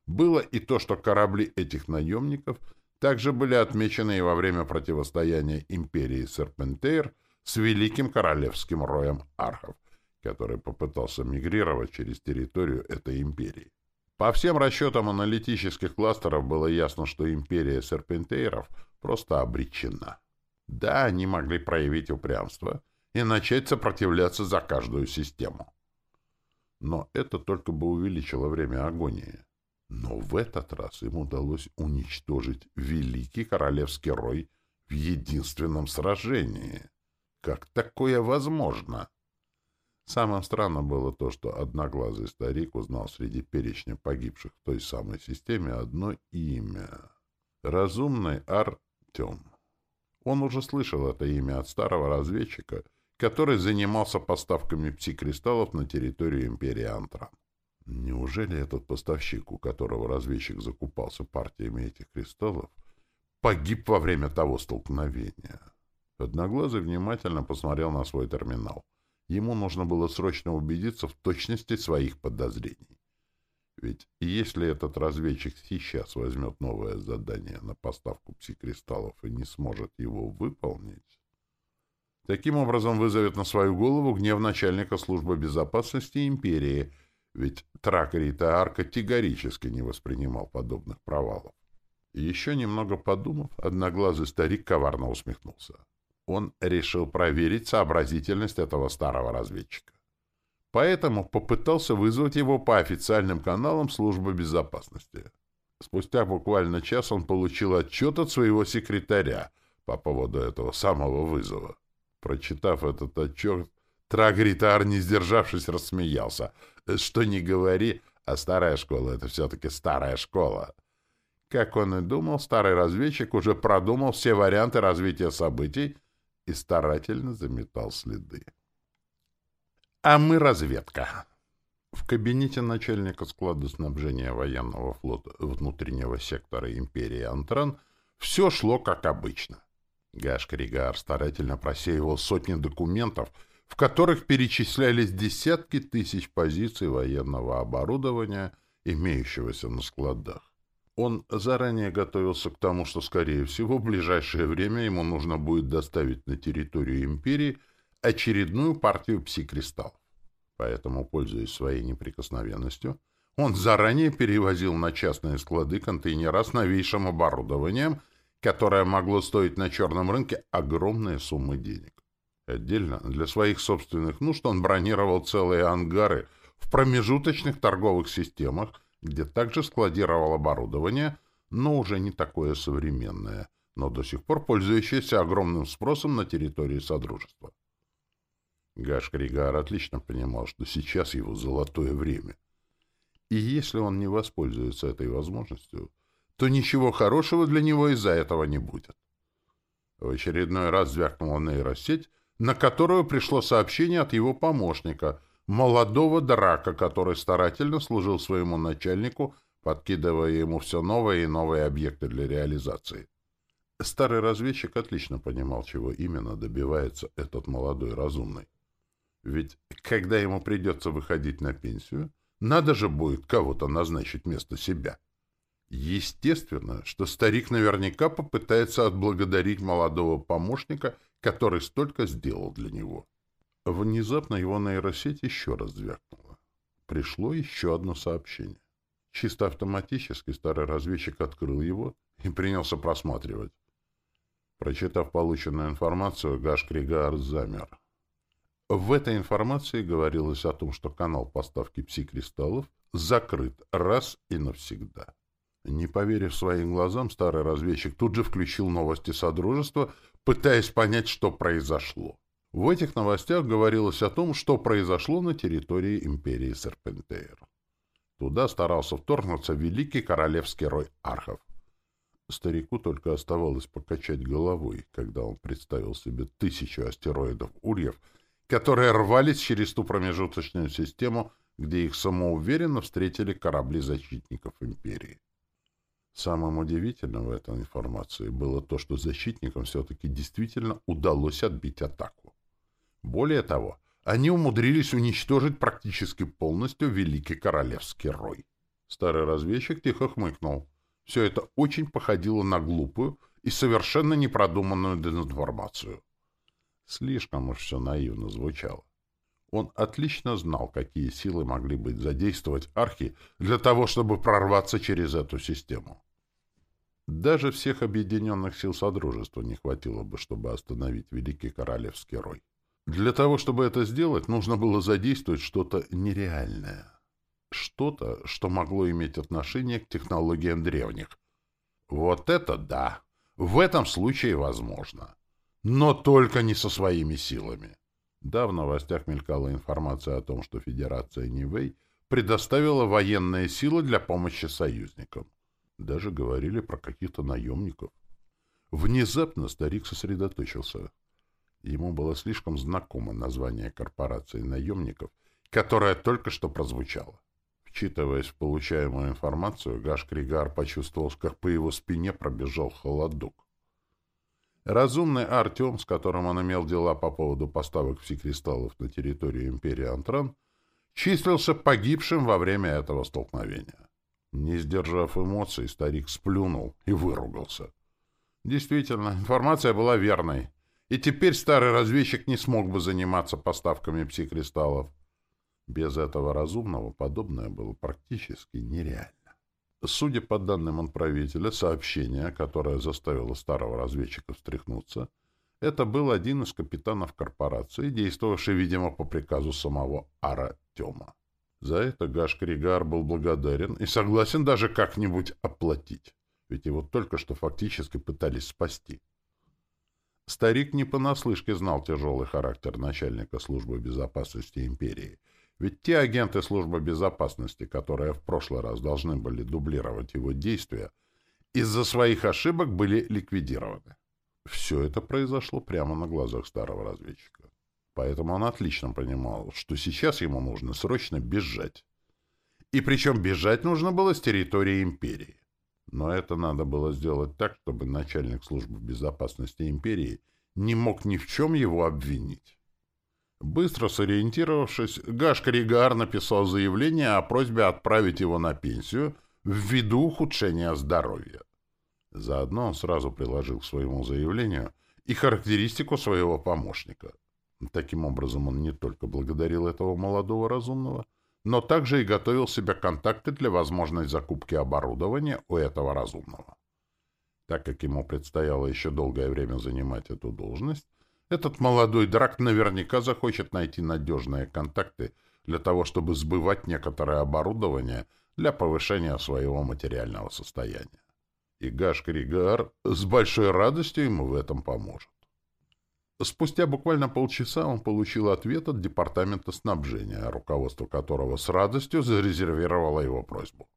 было и то, что корабли этих наемников также были отмечены и во время противостояния империи Серпентейр с Великим Королевским Роем Архов, который попытался мигрировать через территорию этой империи. По всем расчетам аналитических кластеров было ясно, что империя серпентейров просто обречена. Да, они могли проявить упрямство и начать сопротивляться за каждую систему. Но это только бы увеличило время агонии. Но в этот раз им удалось уничтожить великий королевский рой в единственном сражении. Как такое возможно? Самым странным было то, что одноглазый старик узнал среди перечня погибших в той самой системе одно имя. Разумный Артем. Он уже слышал это имя от старого разведчика, который занимался поставками пси-кристаллов на территорию империи Антран. Неужели этот поставщик, у которого разведчик закупался партиями этих кристаллов, погиб во время того столкновения? Одноглазый внимательно посмотрел на свой терминал — Ему нужно было срочно убедиться в точности своих подозрений. Ведь если этот разведчик сейчас возьмет новое задание на поставку псикристаллов и не сможет его выполнить, таким образом вызовет на свою голову гнев начальника службы безопасности империи, ведь Тракари Таар категорически не воспринимал подобных провалов. Еще немного подумав, одноглазый старик коварно усмехнулся. Он решил проверить сообразительность этого старого разведчика. Поэтому попытался вызвать его по официальным каналам службы безопасности. Спустя буквально час он получил отчет от своего секретаря по поводу этого самого вызова. Прочитав этот отчет, Трагритар, не сдержавшись, рассмеялся. Что не говори, а старая школа — это все-таки старая школа. Как он и думал, старый разведчик уже продумал все варианты развития событий и старательно заметал следы. А мы разведка. В кабинете начальника склада снабжения военного флота внутреннего сектора империи Антран все шло как обычно. Гаш Кригар старательно просеивал сотни документов, в которых перечислялись десятки тысяч позиций военного оборудования, имеющегося на складах. Он заранее готовился к тому, что, скорее всего, в ближайшее время ему нужно будет доставить на территорию империи очередную партию пси-кристаллов. Поэтому, пользуясь своей неприкосновенностью, он заранее перевозил на частные склады контейнера с новейшим оборудованием, которое могло стоить на черном рынке огромные суммы денег. Отдельно для своих собственных нужд он бронировал целые ангары в промежуточных торговых системах, где также складировал оборудование, но уже не такое современное, но до сих пор пользующееся огромным спросом на территории Содружества. Гаш Кригар отлично понимал, что сейчас его золотое время. И если он не воспользуется этой возможностью, то ничего хорошего для него из-за этого не будет. В очередной раз звякнула нейросеть, на которую пришло сообщение от его помощника, молодого драка, который старательно служил своему начальнику, подкидывая ему все новые и новые объекты для реализации. Старый разведчик отлично понимал, чего именно добивается этот молодой разумный. Ведь когда ему придется выходить на пенсию, надо же будет кого-то назначить вместо себя. Естественно, что старик наверняка попытается отблагодарить молодого помощника — который столько сделал для него. Внезапно его нейросеть еще раз звякнула. Пришло еще одно сообщение. Чисто автоматически старый разведчик открыл его и принялся просматривать. Прочитав полученную информацию, Гаш Кригар замер. В этой информации говорилось о том, что канал поставки пси-кристаллов закрыт раз и навсегда. Не поверив своим глазам, старый разведчик тут же включил новости Содружества, пытаясь понять, что произошло. В этих новостях говорилось о том, что произошло на территории империи Серпентейр. Туда старался вторгнуться великий королевский рой архов. Старику только оставалось покачать головой, когда он представил себе тысячу астероидов-ульев, которые рвались через ту промежуточную систему, где их самоуверенно встретили корабли защитников империи. Самым удивительным в этой информации было то, что защитникам все-таки действительно удалось отбить атаку. Более того, они умудрились уничтожить практически полностью Великий Королевский Рой. Старый разведчик тихо хмыкнул. Все это очень походило на глупую и совершенно непродуманную дезинформацию. Слишком уж все наивно звучало. Он отлично знал, какие силы могли быть задействовать архи для того, чтобы прорваться через эту систему. Даже всех объединенных сил Содружества не хватило бы, чтобы остановить Великий Королевский Рой. Для того, чтобы это сделать, нужно было задействовать что-то нереальное. Что-то, что могло иметь отношение к технологиям древних. Вот это да! В этом случае возможно. Но только не со своими силами. Да, в новостях мелькала информация о том, что Федерация Нивэй предоставила военные силы для помощи союзникам. Даже говорили про каких-то наемников. Внезапно старик сосредоточился. Ему было слишком знакомо название корпорации наемников, которое только что прозвучало. Вчитываясь в получаемую информацию, Гаш Кригар почувствовал, как по его спине пробежал холодок. Разумный Артем, с которым он имел дела по поводу поставок псикристаллов на территорию империи Антран, числился погибшим во время этого столкновения. Не сдержав эмоций, старик сплюнул и выругался. Действительно, информация была верной. И теперь старый разведчик не смог бы заниматься поставками псикристаллов. Без этого разумного подобное было практически нереально. Судя по данным отправителя, сообщение, которое заставило старого разведчика встряхнуться, Это был один из капитанов корпорации, действовавший, видимо, по приказу самого Ара-Тема. За это Гаш Кригар был благодарен и согласен даже как-нибудь оплатить, ведь его только что фактически пытались спасти. Старик не понаслышке знал тяжелый характер начальника службы безопасности империи, ведь те агенты службы безопасности, которые в прошлый раз должны были дублировать его действия, из-за своих ошибок были ликвидированы. Все это произошло прямо на глазах старого разведчика. Поэтому он отлично понимал, что сейчас ему нужно срочно бежать. И причем бежать нужно было с территории империи. Но это надо было сделать так, чтобы начальник службы безопасности империи не мог ни в чем его обвинить. Быстро сориентировавшись, Гаш Коригар написал заявление о просьбе отправить его на пенсию ввиду ухудшения здоровья. Заодно он сразу приложил к своему заявлению и характеристику своего помощника. Таким образом, он не только благодарил этого молодого разумного, но также и готовил себе контакты для возможной закупки оборудования у этого разумного. Так как ему предстояло еще долгое время занимать эту должность, этот молодой драк наверняка захочет найти надежные контакты для того, чтобы сбывать некоторое оборудование для повышения своего материального состояния и Гаш-Кригар с большой радостью ему в этом поможет. Спустя буквально полчаса он получил ответ от департамента снабжения, руководство которого с радостью зарезервировало его просьбу.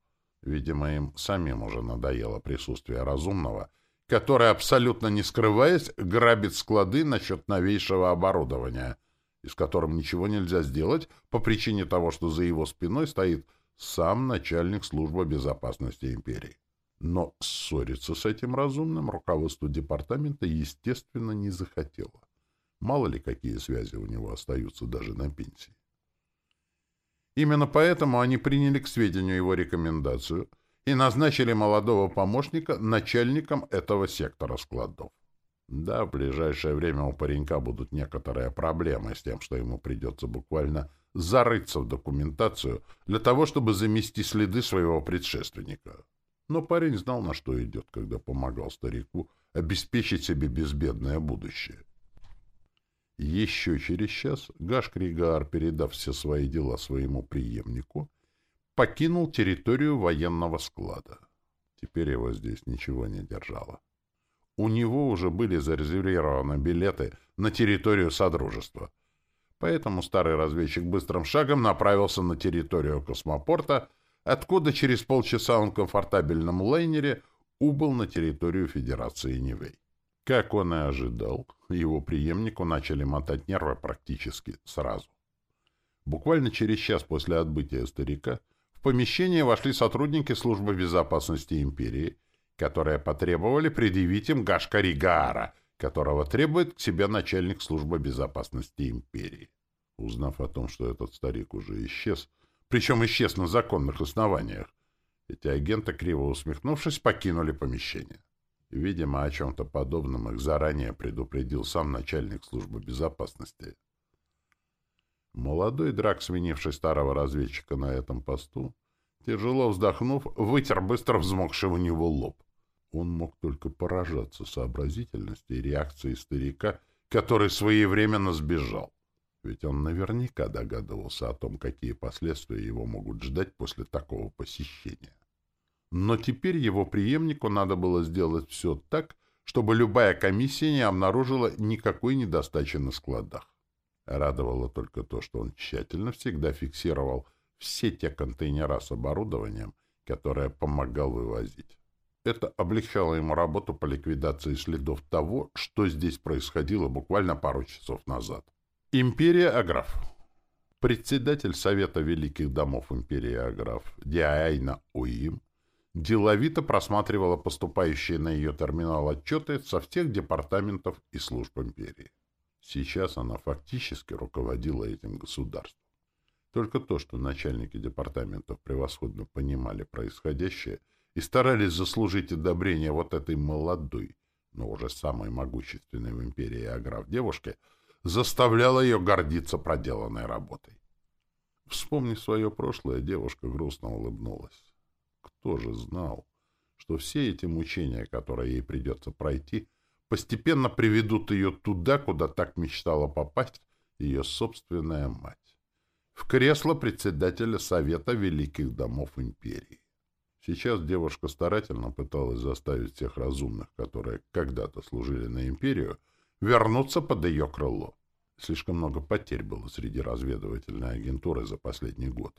Видимо, им самим уже надоело присутствие разумного, который, абсолютно не скрываясь, грабит склады насчет новейшего оборудования, и с которым ничего нельзя сделать по причине того, что за его спиной стоит сам начальник службы безопасности империи. Но ссориться с этим разумным руководство департамента, естественно, не захотело. Мало ли, какие связи у него остаются даже на пенсии. Именно поэтому они приняли к сведению его рекомендацию и назначили молодого помощника начальником этого сектора складов. Да, в ближайшее время у паренька будут некоторые проблемы с тем, что ему придется буквально зарыться в документацию для того, чтобы замести следы своего предшественника. Но парень знал, на что идет, когда помогал старику обеспечить себе безбедное будущее. Еще через час Гаш Кригар, передав все свои дела своему преемнику, покинул территорию военного склада. Теперь его здесь ничего не держало. У него уже были зарезервированы билеты на территорию Содружества. Поэтому старый разведчик быстрым шагом направился на территорию космопорта — откуда через полчаса он в комфортабельном лайнере убыл на территорию Федерации Нивэй. Как он и ожидал, его преемнику начали мотать нервы практически сразу. Буквально через час после отбытия старика в помещение вошли сотрудники службы безопасности империи, которые потребовали предъявить им Гашкари Гаара, которого требует к себе начальник службы безопасности империи. Узнав о том, что этот старик уже исчез, причем исчез на законных основаниях. Эти агенты, криво усмехнувшись, покинули помещение. Видимо, о чем-то подобном их заранее предупредил сам начальник службы безопасности. Молодой драк, сменивший старого разведчика на этом посту, тяжело вздохнув, вытер быстро взмокший у него лоб. Он мог только поражаться сообразительности и реакции старика, который своевременно сбежал. Ведь он наверняка догадывался о том, какие последствия его могут ждать после такого посещения. Но теперь его преемнику надо было сделать все так, чтобы любая комиссия не обнаружила никакой недостачи на складах. Радовало только то, что он тщательно всегда фиксировал все те контейнера с оборудованием, которое помогал вывозить. Это облегчало ему работу по ликвидации следов того, что здесь происходило буквально пару часов назад. Империя Аграф. Председатель Совета Великих Домов Империи Аграф Диайна Уим деловито просматривала поступающие на ее терминал отчеты со всех департаментов и служб империи. Сейчас она фактически руководила этим государством. Только то, что начальники департаментов превосходно понимали происходящее и старались заслужить одобрение вот этой молодой, но уже самой могущественной в империи Аграф девушке — заставляло ее гордиться проделанной работой. Вспомнив свое прошлое, девушка грустно улыбнулась. Кто же знал, что все эти мучения, которые ей придется пройти, постепенно приведут ее туда, куда так мечтала попасть ее собственная мать. В кресло председателя Совета Великих Домов Империи. Сейчас девушка старательно пыталась заставить тех разумных, которые когда-то служили на Империю, вернуться под ее крыло. Слишком много потерь было среди разведывательной агентуры за последний год.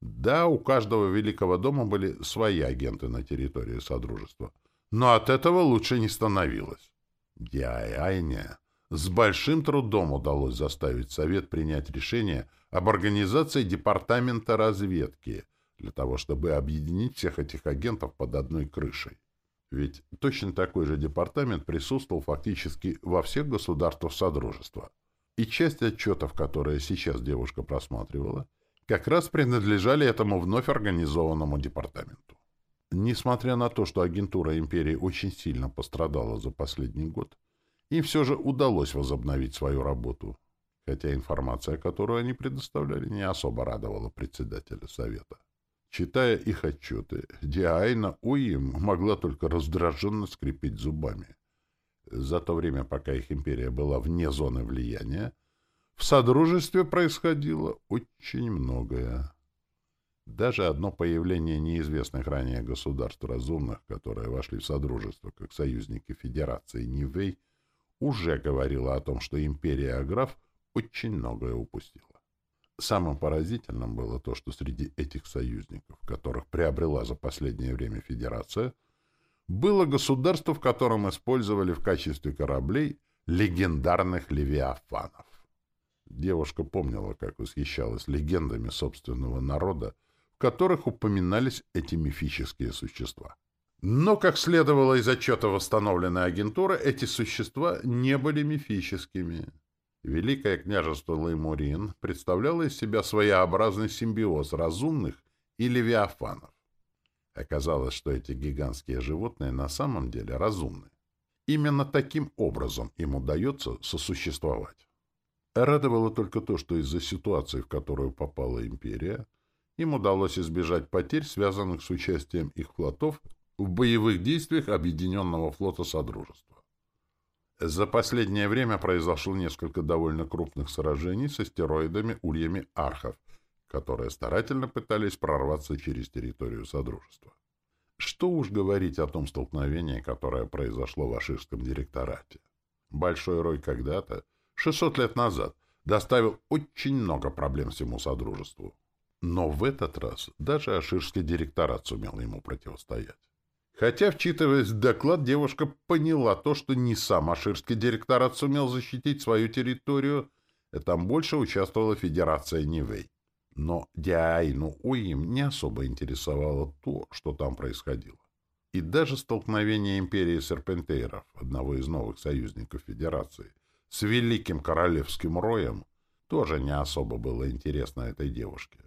Да, у каждого Великого дома были свои агенты на территории Содружества, но от этого лучше не становилось. Диайне с большим трудом удалось заставить Совет принять решение об организации Департамента разведки для того, чтобы объединить всех этих агентов под одной крышей. Ведь точно такой же департамент присутствовал фактически во всех государствах Содружества. И часть отчетов, которые сейчас девушка просматривала, как раз принадлежали этому вновь организованному департаменту. Несмотря на то, что агентура империи очень сильно пострадала за последний год, им все же удалось возобновить свою работу, хотя информация, которую они предоставляли, не особо радовала председателя совета. Читая их отчеты, Диайна Уим могла только раздраженно скрипеть зубами. За то время, пока их империя была вне зоны влияния, в Содружестве происходило очень многое. Даже одно появление неизвестных ранее государств разумных, которые вошли в Содружество как союзники Федерации Нивей, уже говорило о том, что империя Аграф очень многое упустила. Самым поразительным было то, что среди этих союзников, которых приобрела за последнее время Федерация, было государство, в котором использовали в качестве кораблей легендарных левиафанов. Девушка помнила, как восхищалась легендами собственного народа, в которых упоминались эти мифические существа. Но, как следовало из отчета восстановленной агентуры, эти существа не были мифическими. Великое княжество Лаймурин представляло из себя своеобразный симбиоз разумных и левиафанов. Оказалось, что эти гигантские животные на самом деле разумны. Именно таким образом им удается сосуществовать. Радовало только то, что из-за ситуации, в которую попала империя, им удалось избежать потерь, связанных с участием их флотов в боевых действиях Объединенного флота Содружества. За последнее время произошло несколько довольно крупных сражений с астероидами ульями архов, которые старательно пытались прорваться через территорию Содружества. Что уж говорить о том столкновении, которое произошло в Аширском директорате. Большой Рой когда-то, 600 лет назад, доставил очень много проблем всему Содружеству. Но в этот раз даже Аширский директорат сумел ему противостоять. Хотя, вчитываясь в доклад, девушка поняла то, что не сам Аширский директорат сумел защитить свою территорию, и там больше участвовала Федерация Нивей. Но Диайну Уим не особо интересовало то, что там происходило. И даже столкновение империи Серпентейров, одного из новых союзников Федерации, с Великим Королевским Роем, тоже не особо было интересно этой девушке.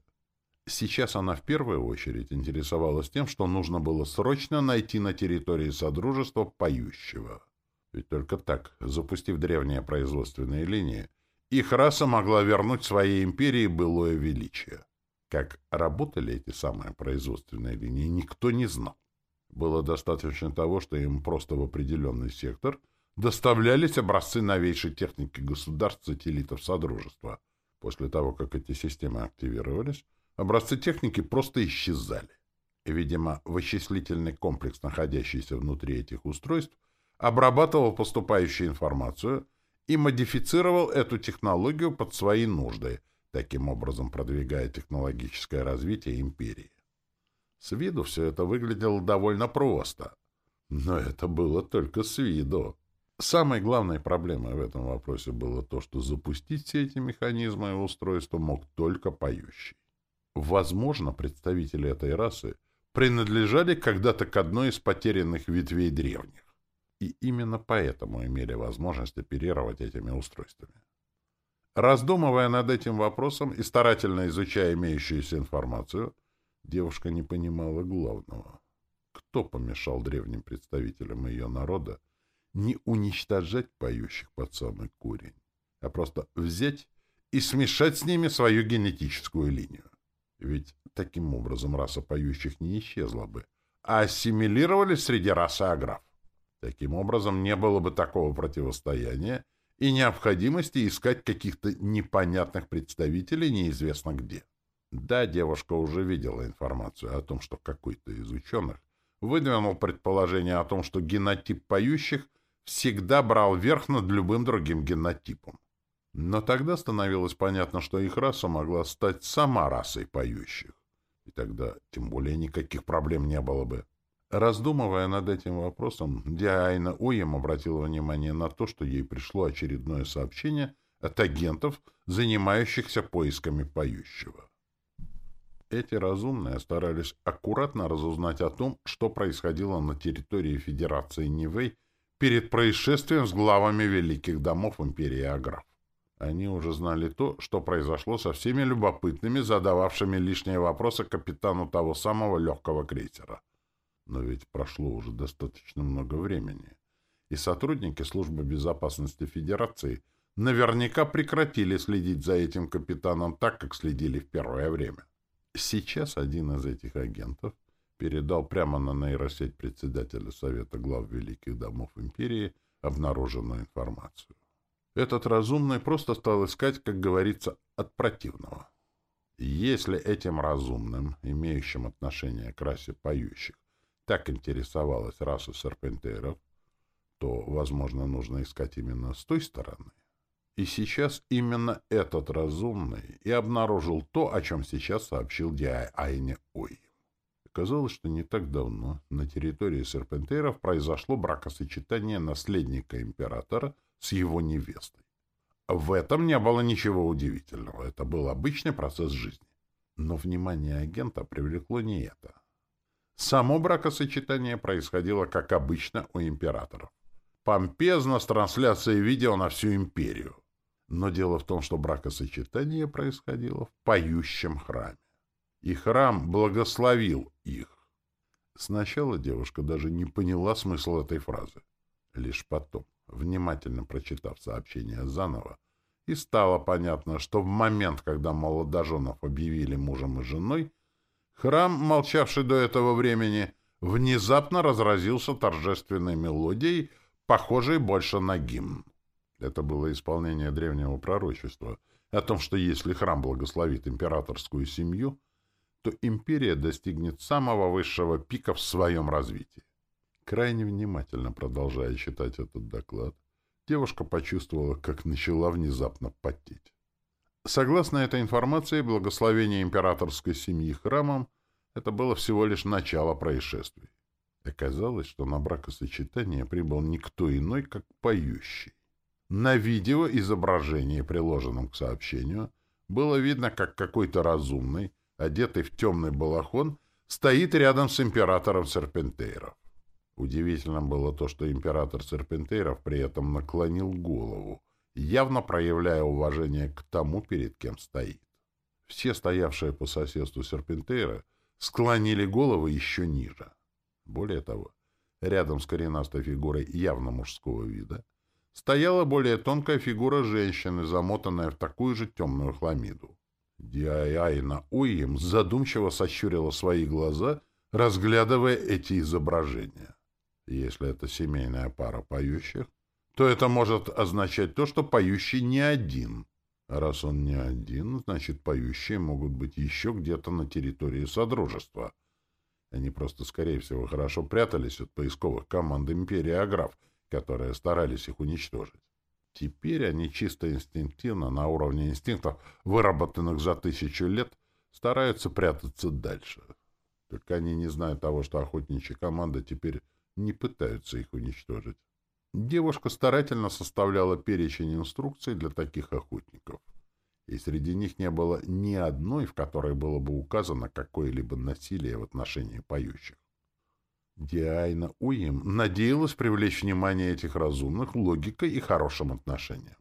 Сейчас она в первую очередь интересовалась тем, что нужно было срочно найти на территории Содружества поющего. Ведь только так, запустив древние производственные линии, их раса могла вернуть своей империи былое величие. Как работали эти самые производственные линии, никто не знал. Было достаточно того, что им просто в определенный сектор доставлялись образцы новейшей техники государств-сателлитов Содружества. После того, как эти системы активировались, Образцы техники просто исчезали. Видимо, вычислительный комплекс, находящийся внутри этих устройств, обрабатывал поступающую информацию и модифицировал эту технологию под свои нужды, таким образом продвигая технологическое развитие империи. С виду все это выглядело довольно просто. Но это было только с виду. Самой главной проблемой в этом вопросе было то, что запустить все эти механизмы и устройства мог только поющий. Возможно, представители этой расы принадлежали когда-то к одной из потерянных ветвей древних, и именно поэтому имели возможность оперировать этими устройствами. Раздумывая над этим вопросом и старательно изучая имеющуюся информацию, девушка не понимала главного. Кто помешал древним представителям ее народа не уничтожать поющих под самый корень, а просто взять и смешать с ними свою генетическую линию? Ведь таким образом раса поющих не исчезла бы, а ассимилировались среди расы аграф. Таким образом, не было бы такого противостояния и необходимости искать каких-то непонятных представителей неизвестно где. Да, девушка уже видела информацию о том, что какой-то из ученых выдвинул предположение о том, что генотип поющих всегда брал верх над любым другим генотипом. Но тогда становилось понятно, что их раса могла стать сама расой поющих. И тогда тем более никаких проблем не было бы. Раздумывая над этим вопросом, Диайна Уем обратила внимание на то, что ей пришло очередное сообщение от агентов, занимающихся поисками поющего. Эти разумные старались аккуратно разузнать о том, что происходило на территории Федерации Нивэй перед происшествием с главами великих домов империи Аграф. Они уже знали то, что произошло со всеми любопытными, задававшими лишние вопросы капитану того самого легкого крейсера. Но ведь прошло уже достаточно много времени, и сотрудники Службы безопасности Федерации наверняка прекратили следить за этим капитаном так, как следили в первое время. Сейчас один из этих агентов передал прямо на нейросеть председателя Совета глав Великих Домов Империи обнаруженную информацию. Этот разумный просто стал искать, как говорится, от противного. Если этим разумным, имеющим отношение к расе поющих, так интересовалась раса серпентеров, то, возможно, нужно искать именно с той стороны. И сейчас именно этот разумный и обнаружил то, о чем сейчас сообщил Диай Айне Ой. Оказалось, что не так давно на территории серпентеров произошло бракосочетание наследника императора с его невестой. В этом не было ничего удивительного. Это был обычный процесс жизни. Но внимание агента привлекло не это. Само бракосочетание происходило, как обычно, у императоров. Помпезно с трансляцией видео на всю империю. Но дело в том, что бракосочетание происходило в поющем храме. И храм благословил их. Сначала девушка даже не поняла смысл этой фразы. Лишь потом, внимательно прочитав сообщение заново, и стало понятно, что в момент, когда молодоженов объявили мужем и женой, храм, молчавший до этого времени, внезапно разразился торжественной мелодией, похожей больше на гимн. Это было исполнение древнего пророчества о том, что если храм благословит императорскую семью, то империя достигнет самого высшего пика в своем развитии. Крайне внимательно продолжая читать этот доклад, девушка почувствовала, как начала внезапно потеть. Согласно этой информации, благословение императорской семьи храмом — это было всего лишь начало происшествий. Оказалось, что на бракосочетание прибыл никто иной, как поющий. На видео изображении, приложенном к сообщению, было видно, как какой-то разумный, одетый в темный балахон, стоит рядом с императором Серпентейров. Удивительным было то, что император Серпентейров при этом наклонил голову, явно проявляя уважение к тому, перед кем стоит. Все стоявшие по соседству Серпентейра склонили головы еще ниже. Более того, рядом с коренастой фигурой явно мужского вида стояла более тонкая фигура женщины, замотанная в такую же темную хламиду. Диайна Уим задумчиво сощурила свои глаза, разглядывая эти изображения. Если это семейная пара поющих, то это может означать то, что поющий не один. Раз он не один, значит, поющие могут быть еще где-то на территории Содружества. Они просто, скорее всего, хорошо прятались от поисковых команд Империи Аграф, которые старались их уничтожить. Теперь они чисто инстинктивно, на уровне инстинктов, выработанных за тысячу лет, стараются прятаться дальше. Только они не знают того, что охотничья команда теперь не пытаются их уничтожить. Девушка старательно составляла перечень инструкций для таких охотников. И среди них не было ни одной, в которой было бы указано какое-либо насилие в отношении поющих. Диайна Уим надеялась привлечь внимание этих разумных логикой и хорошим отношением.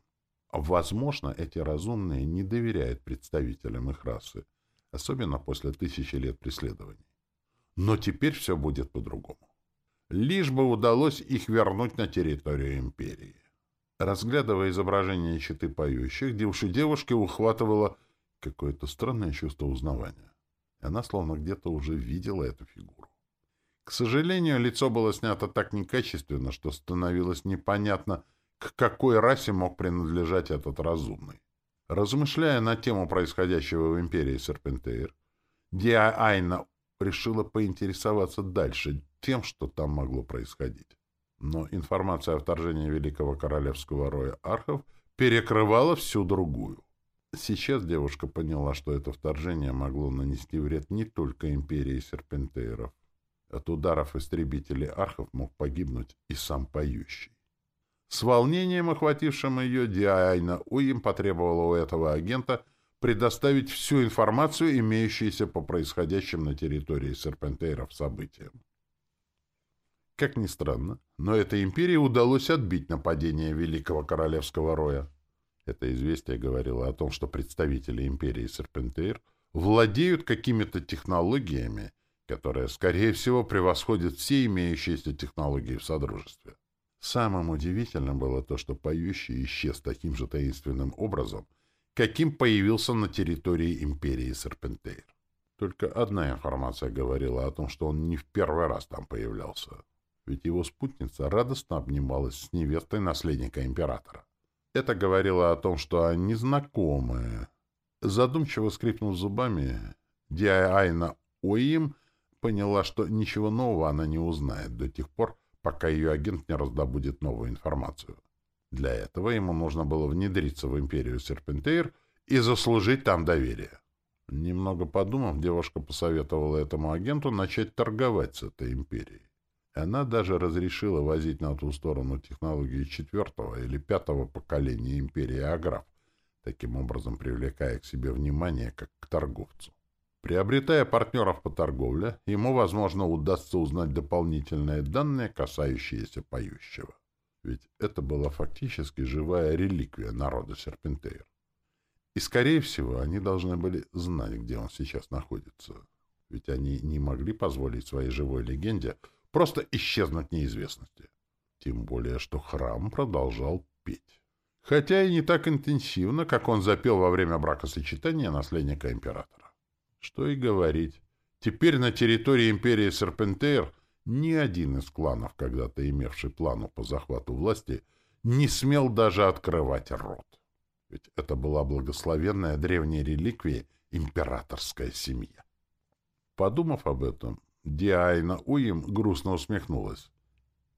Возможно, эти разумные не доверяют представителям их расы, особенно после тысячи лет преследований. Но теперь все будет по-другому. Лишь бы удалось их вернуть на территорию империи. Разглядывая изображение щиты поющих, девушка девушки ухватывала какое-то странное чувство узнавания. Она словно где-то уже видела эту фигуру. К сожалению, лицо было снято так некачественно, что становилось непонятно, к какой расе мог принадлежать этот разумный. Размышляя на тему происходящего в империи Серпентейр, Диа Айна решила поинтересоваться дальше тем, что там могло происходить. Но информация о вторжении Великого Королевского Роя Архов перекрывала всю другую. Сейчас девушка поняла, что это вторжение могло нанести вред не только империи серпентейров. От ударов истребителей архов мог погибнуть и сам поющий. С волнением, охватившим ее, Диайна Уим потребовала у этого агента предоставить всю информацию, имеющуюся по происходящим на территории серпентейров событиям. Как ни странно, но этой империи удалось отбить нападение Великого Королевского Роя. Это известие говорило о том, что представители империи Серпентейр владеют какими-то технологиями, которые, скорее всего, превосходят все имеющиеся технологии в Содружестве. Самым удивительным было то, что поющий исчез таким же таинственным образом, каким появился на территории империи Серпентейр. Только одна информация говорила о том, что он не в первый раз там появлялся, ведь его спутница радостно обнималась с невестой наследника императора. Это говорило о том, что они знакомы. Задумчиво скрипнув зубами, Диайна Оим поняла, что ничего нового она не узнает до тех пор, пока ее агент не раздобудет новую информацию. Для этого ему нужно было внедриться в империю Серпентейр и заслужить там доверие. Немного подумав, девушка посоветовала этому агенту начать торговать с этой империей. Она даже разрешила возить на ту сторону технологии четвертого или пятого поколения империи Аграф, таким образом привлекая к себе внимание как к торговцу. Приобретая партнеров по торговле, ему, возможно, удастся узнать дополнительные данные, касающиеся поющего. Ведь это была фактически живая реликвия народа Серпентейр. И, скорее всего, они должны были знать, где он сейчас находится. Ведь они не могли позволить своей живой легенде просто исчезнуть неизвестности. Тем более, что храм продолжал петь. Хотя и не так интенсивно, как он запел во время бракосочетания наследника императора. Что и говорить. Теперь на территории империи Серпентейр ни один из кланов, когда-то имевший плану по захвату власти, не смел даже открывать рот. Ведь это была благословенная древняя реликвия императорская семья. Подумав об этом, Диайна Уим грустно усмехнулась.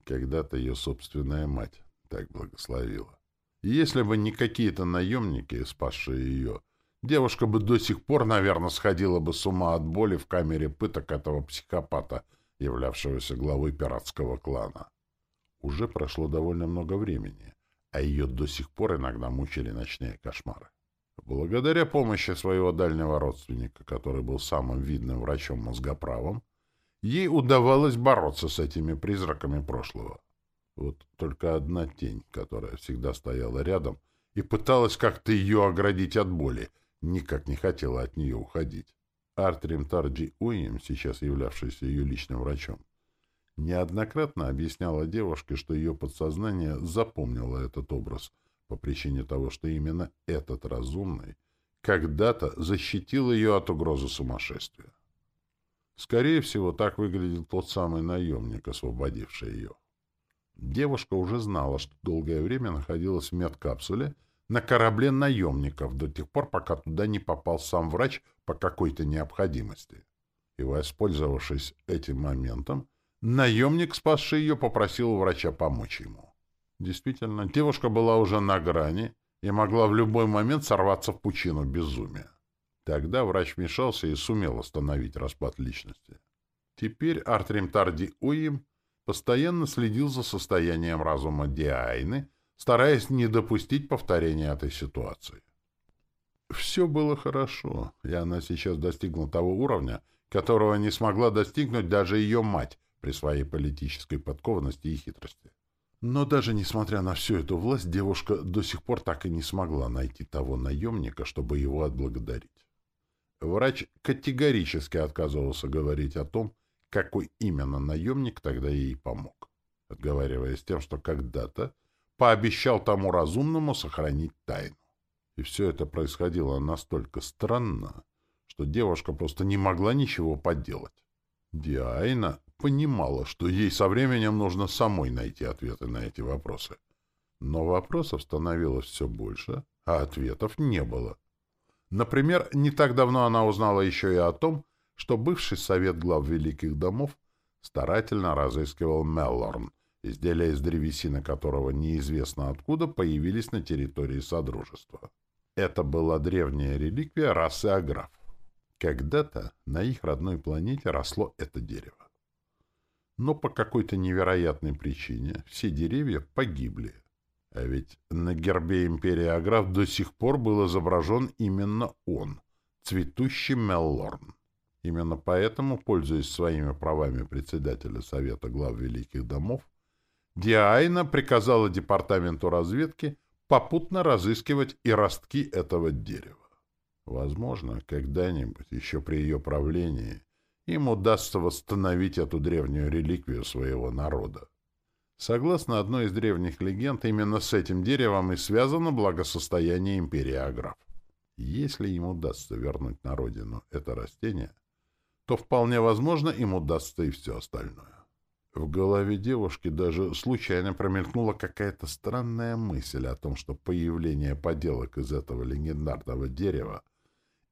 Когда-то ее собственная мать так благословила. Если бы не какие-то наемники, спасшие ее, девушка бы до сих пор, наверное, сходила бы с ума от боли в камере пыток этого психопата, являвшегося главой пиратского клана. Уже прошло довольно много времени, а ее до сих пор иногда мучили ночные кошмары. Благодаря помощи своего дальнего родственника, который был самым видным врачом-мозгоправом, Ей удавалось бороться с этими призраками прошлого. Вот только одна тень, которая всегда стояла рядом и пыталась как-то ее оградить от боли, никак не хотела от нее уходить. Артрим Тарджи Уим, сейчас являвшийся ее личным врачом, неоднократно объясняла девушке, что ее подсознание запомнило этот образ по причине того, что именно этот разумный когда-то защитил ее от угрозы сумасшествия. Скорее всего, так выглядел тот самый наемник, освободивший ее. Девушка уже знала, что долгое время находилась в медкапсуле на корабле наемников до тех пор, пока туда не попал сам врач по какой-то необходимости. И, воспользовавшись этим моментом, наемник, спасший ее, попросил у врача помочь ему. Действительно, девушка была уже на грани и могла в любой момент сорваться в пучину безумия. Тогда врач вмешался и сумел остановить распад личности. Теперь Артрим Тарди Уим постоянно следил за состоянием разума Диайны, стараясь не допустить повторения этой ситуации. Все было хорошо, и она сейчас достигла того уровня, которого не смогла достигнуть даже ее мать при своей политической подкованности и хитрости. Но даже несмотря на всю эту власть, девушка до сих пор так и не смогла найти того наемника, чтобы его отблагодарить. Врач категорически отказывался говорить о том, какой именно наемник тогда ей помог, отговариваясь тем, что когда-то пообещал тому разумному сохранить тайну. И все это происходило настолько странно, что девушка просто не могла ничего поделать. Диайна понимала, что ей со временем нужно самой найти ответы на эти вопросы. Но вопросов становилось все больше, а ответов не было. Например, не так давно она узнала еще и о том, что бывший совет глав великих домов старательно разыскивал Меллорн, изделия из древесины которого неизвестно откуда появились на территории Содружества. Это была древняя реликвия расы Аграф. Когда-то на их родной планете росло это дерево. Но по какой-то невероятной причине все деревья погибли. А ведь на гербе империи Аграф до сих пор был изображен именно он, цветущий Меллорн. Именно поэтому, пользуясь своими правами председателя Совета глав Великих домов, Диайна приказала Департаменту разведки попутно разыскивать и ростки этого дерева. Возможно, когда-нибудь, еще при ее правлении, им удастся восстановить эту древнюю реликвию своего народа. Согласно одной из древних легенд, именно с этим деревом и связано благосостояние империи Аграф. Если им удастся вернуть на родину это растение, то вполне возможно им удастся и все остальное. В голове девушки даже случайно промелькнула какая-то странная мысль о том, что появление поделок из этого легендарного дерева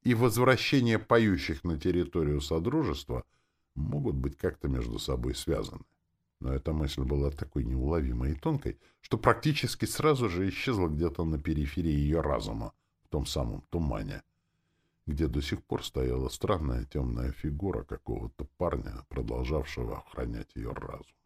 и возвращение поющих на территорию Содружества могут быть как-то между собой связаны. Но эта мысль была такой неуловимой и тонкой, что практически сразу же исчезла где-то на периферии ее разума, в том самом тумане, где до сих пор стояла странная темная фигура какого-то парня, продолжавшего охранять ее разум.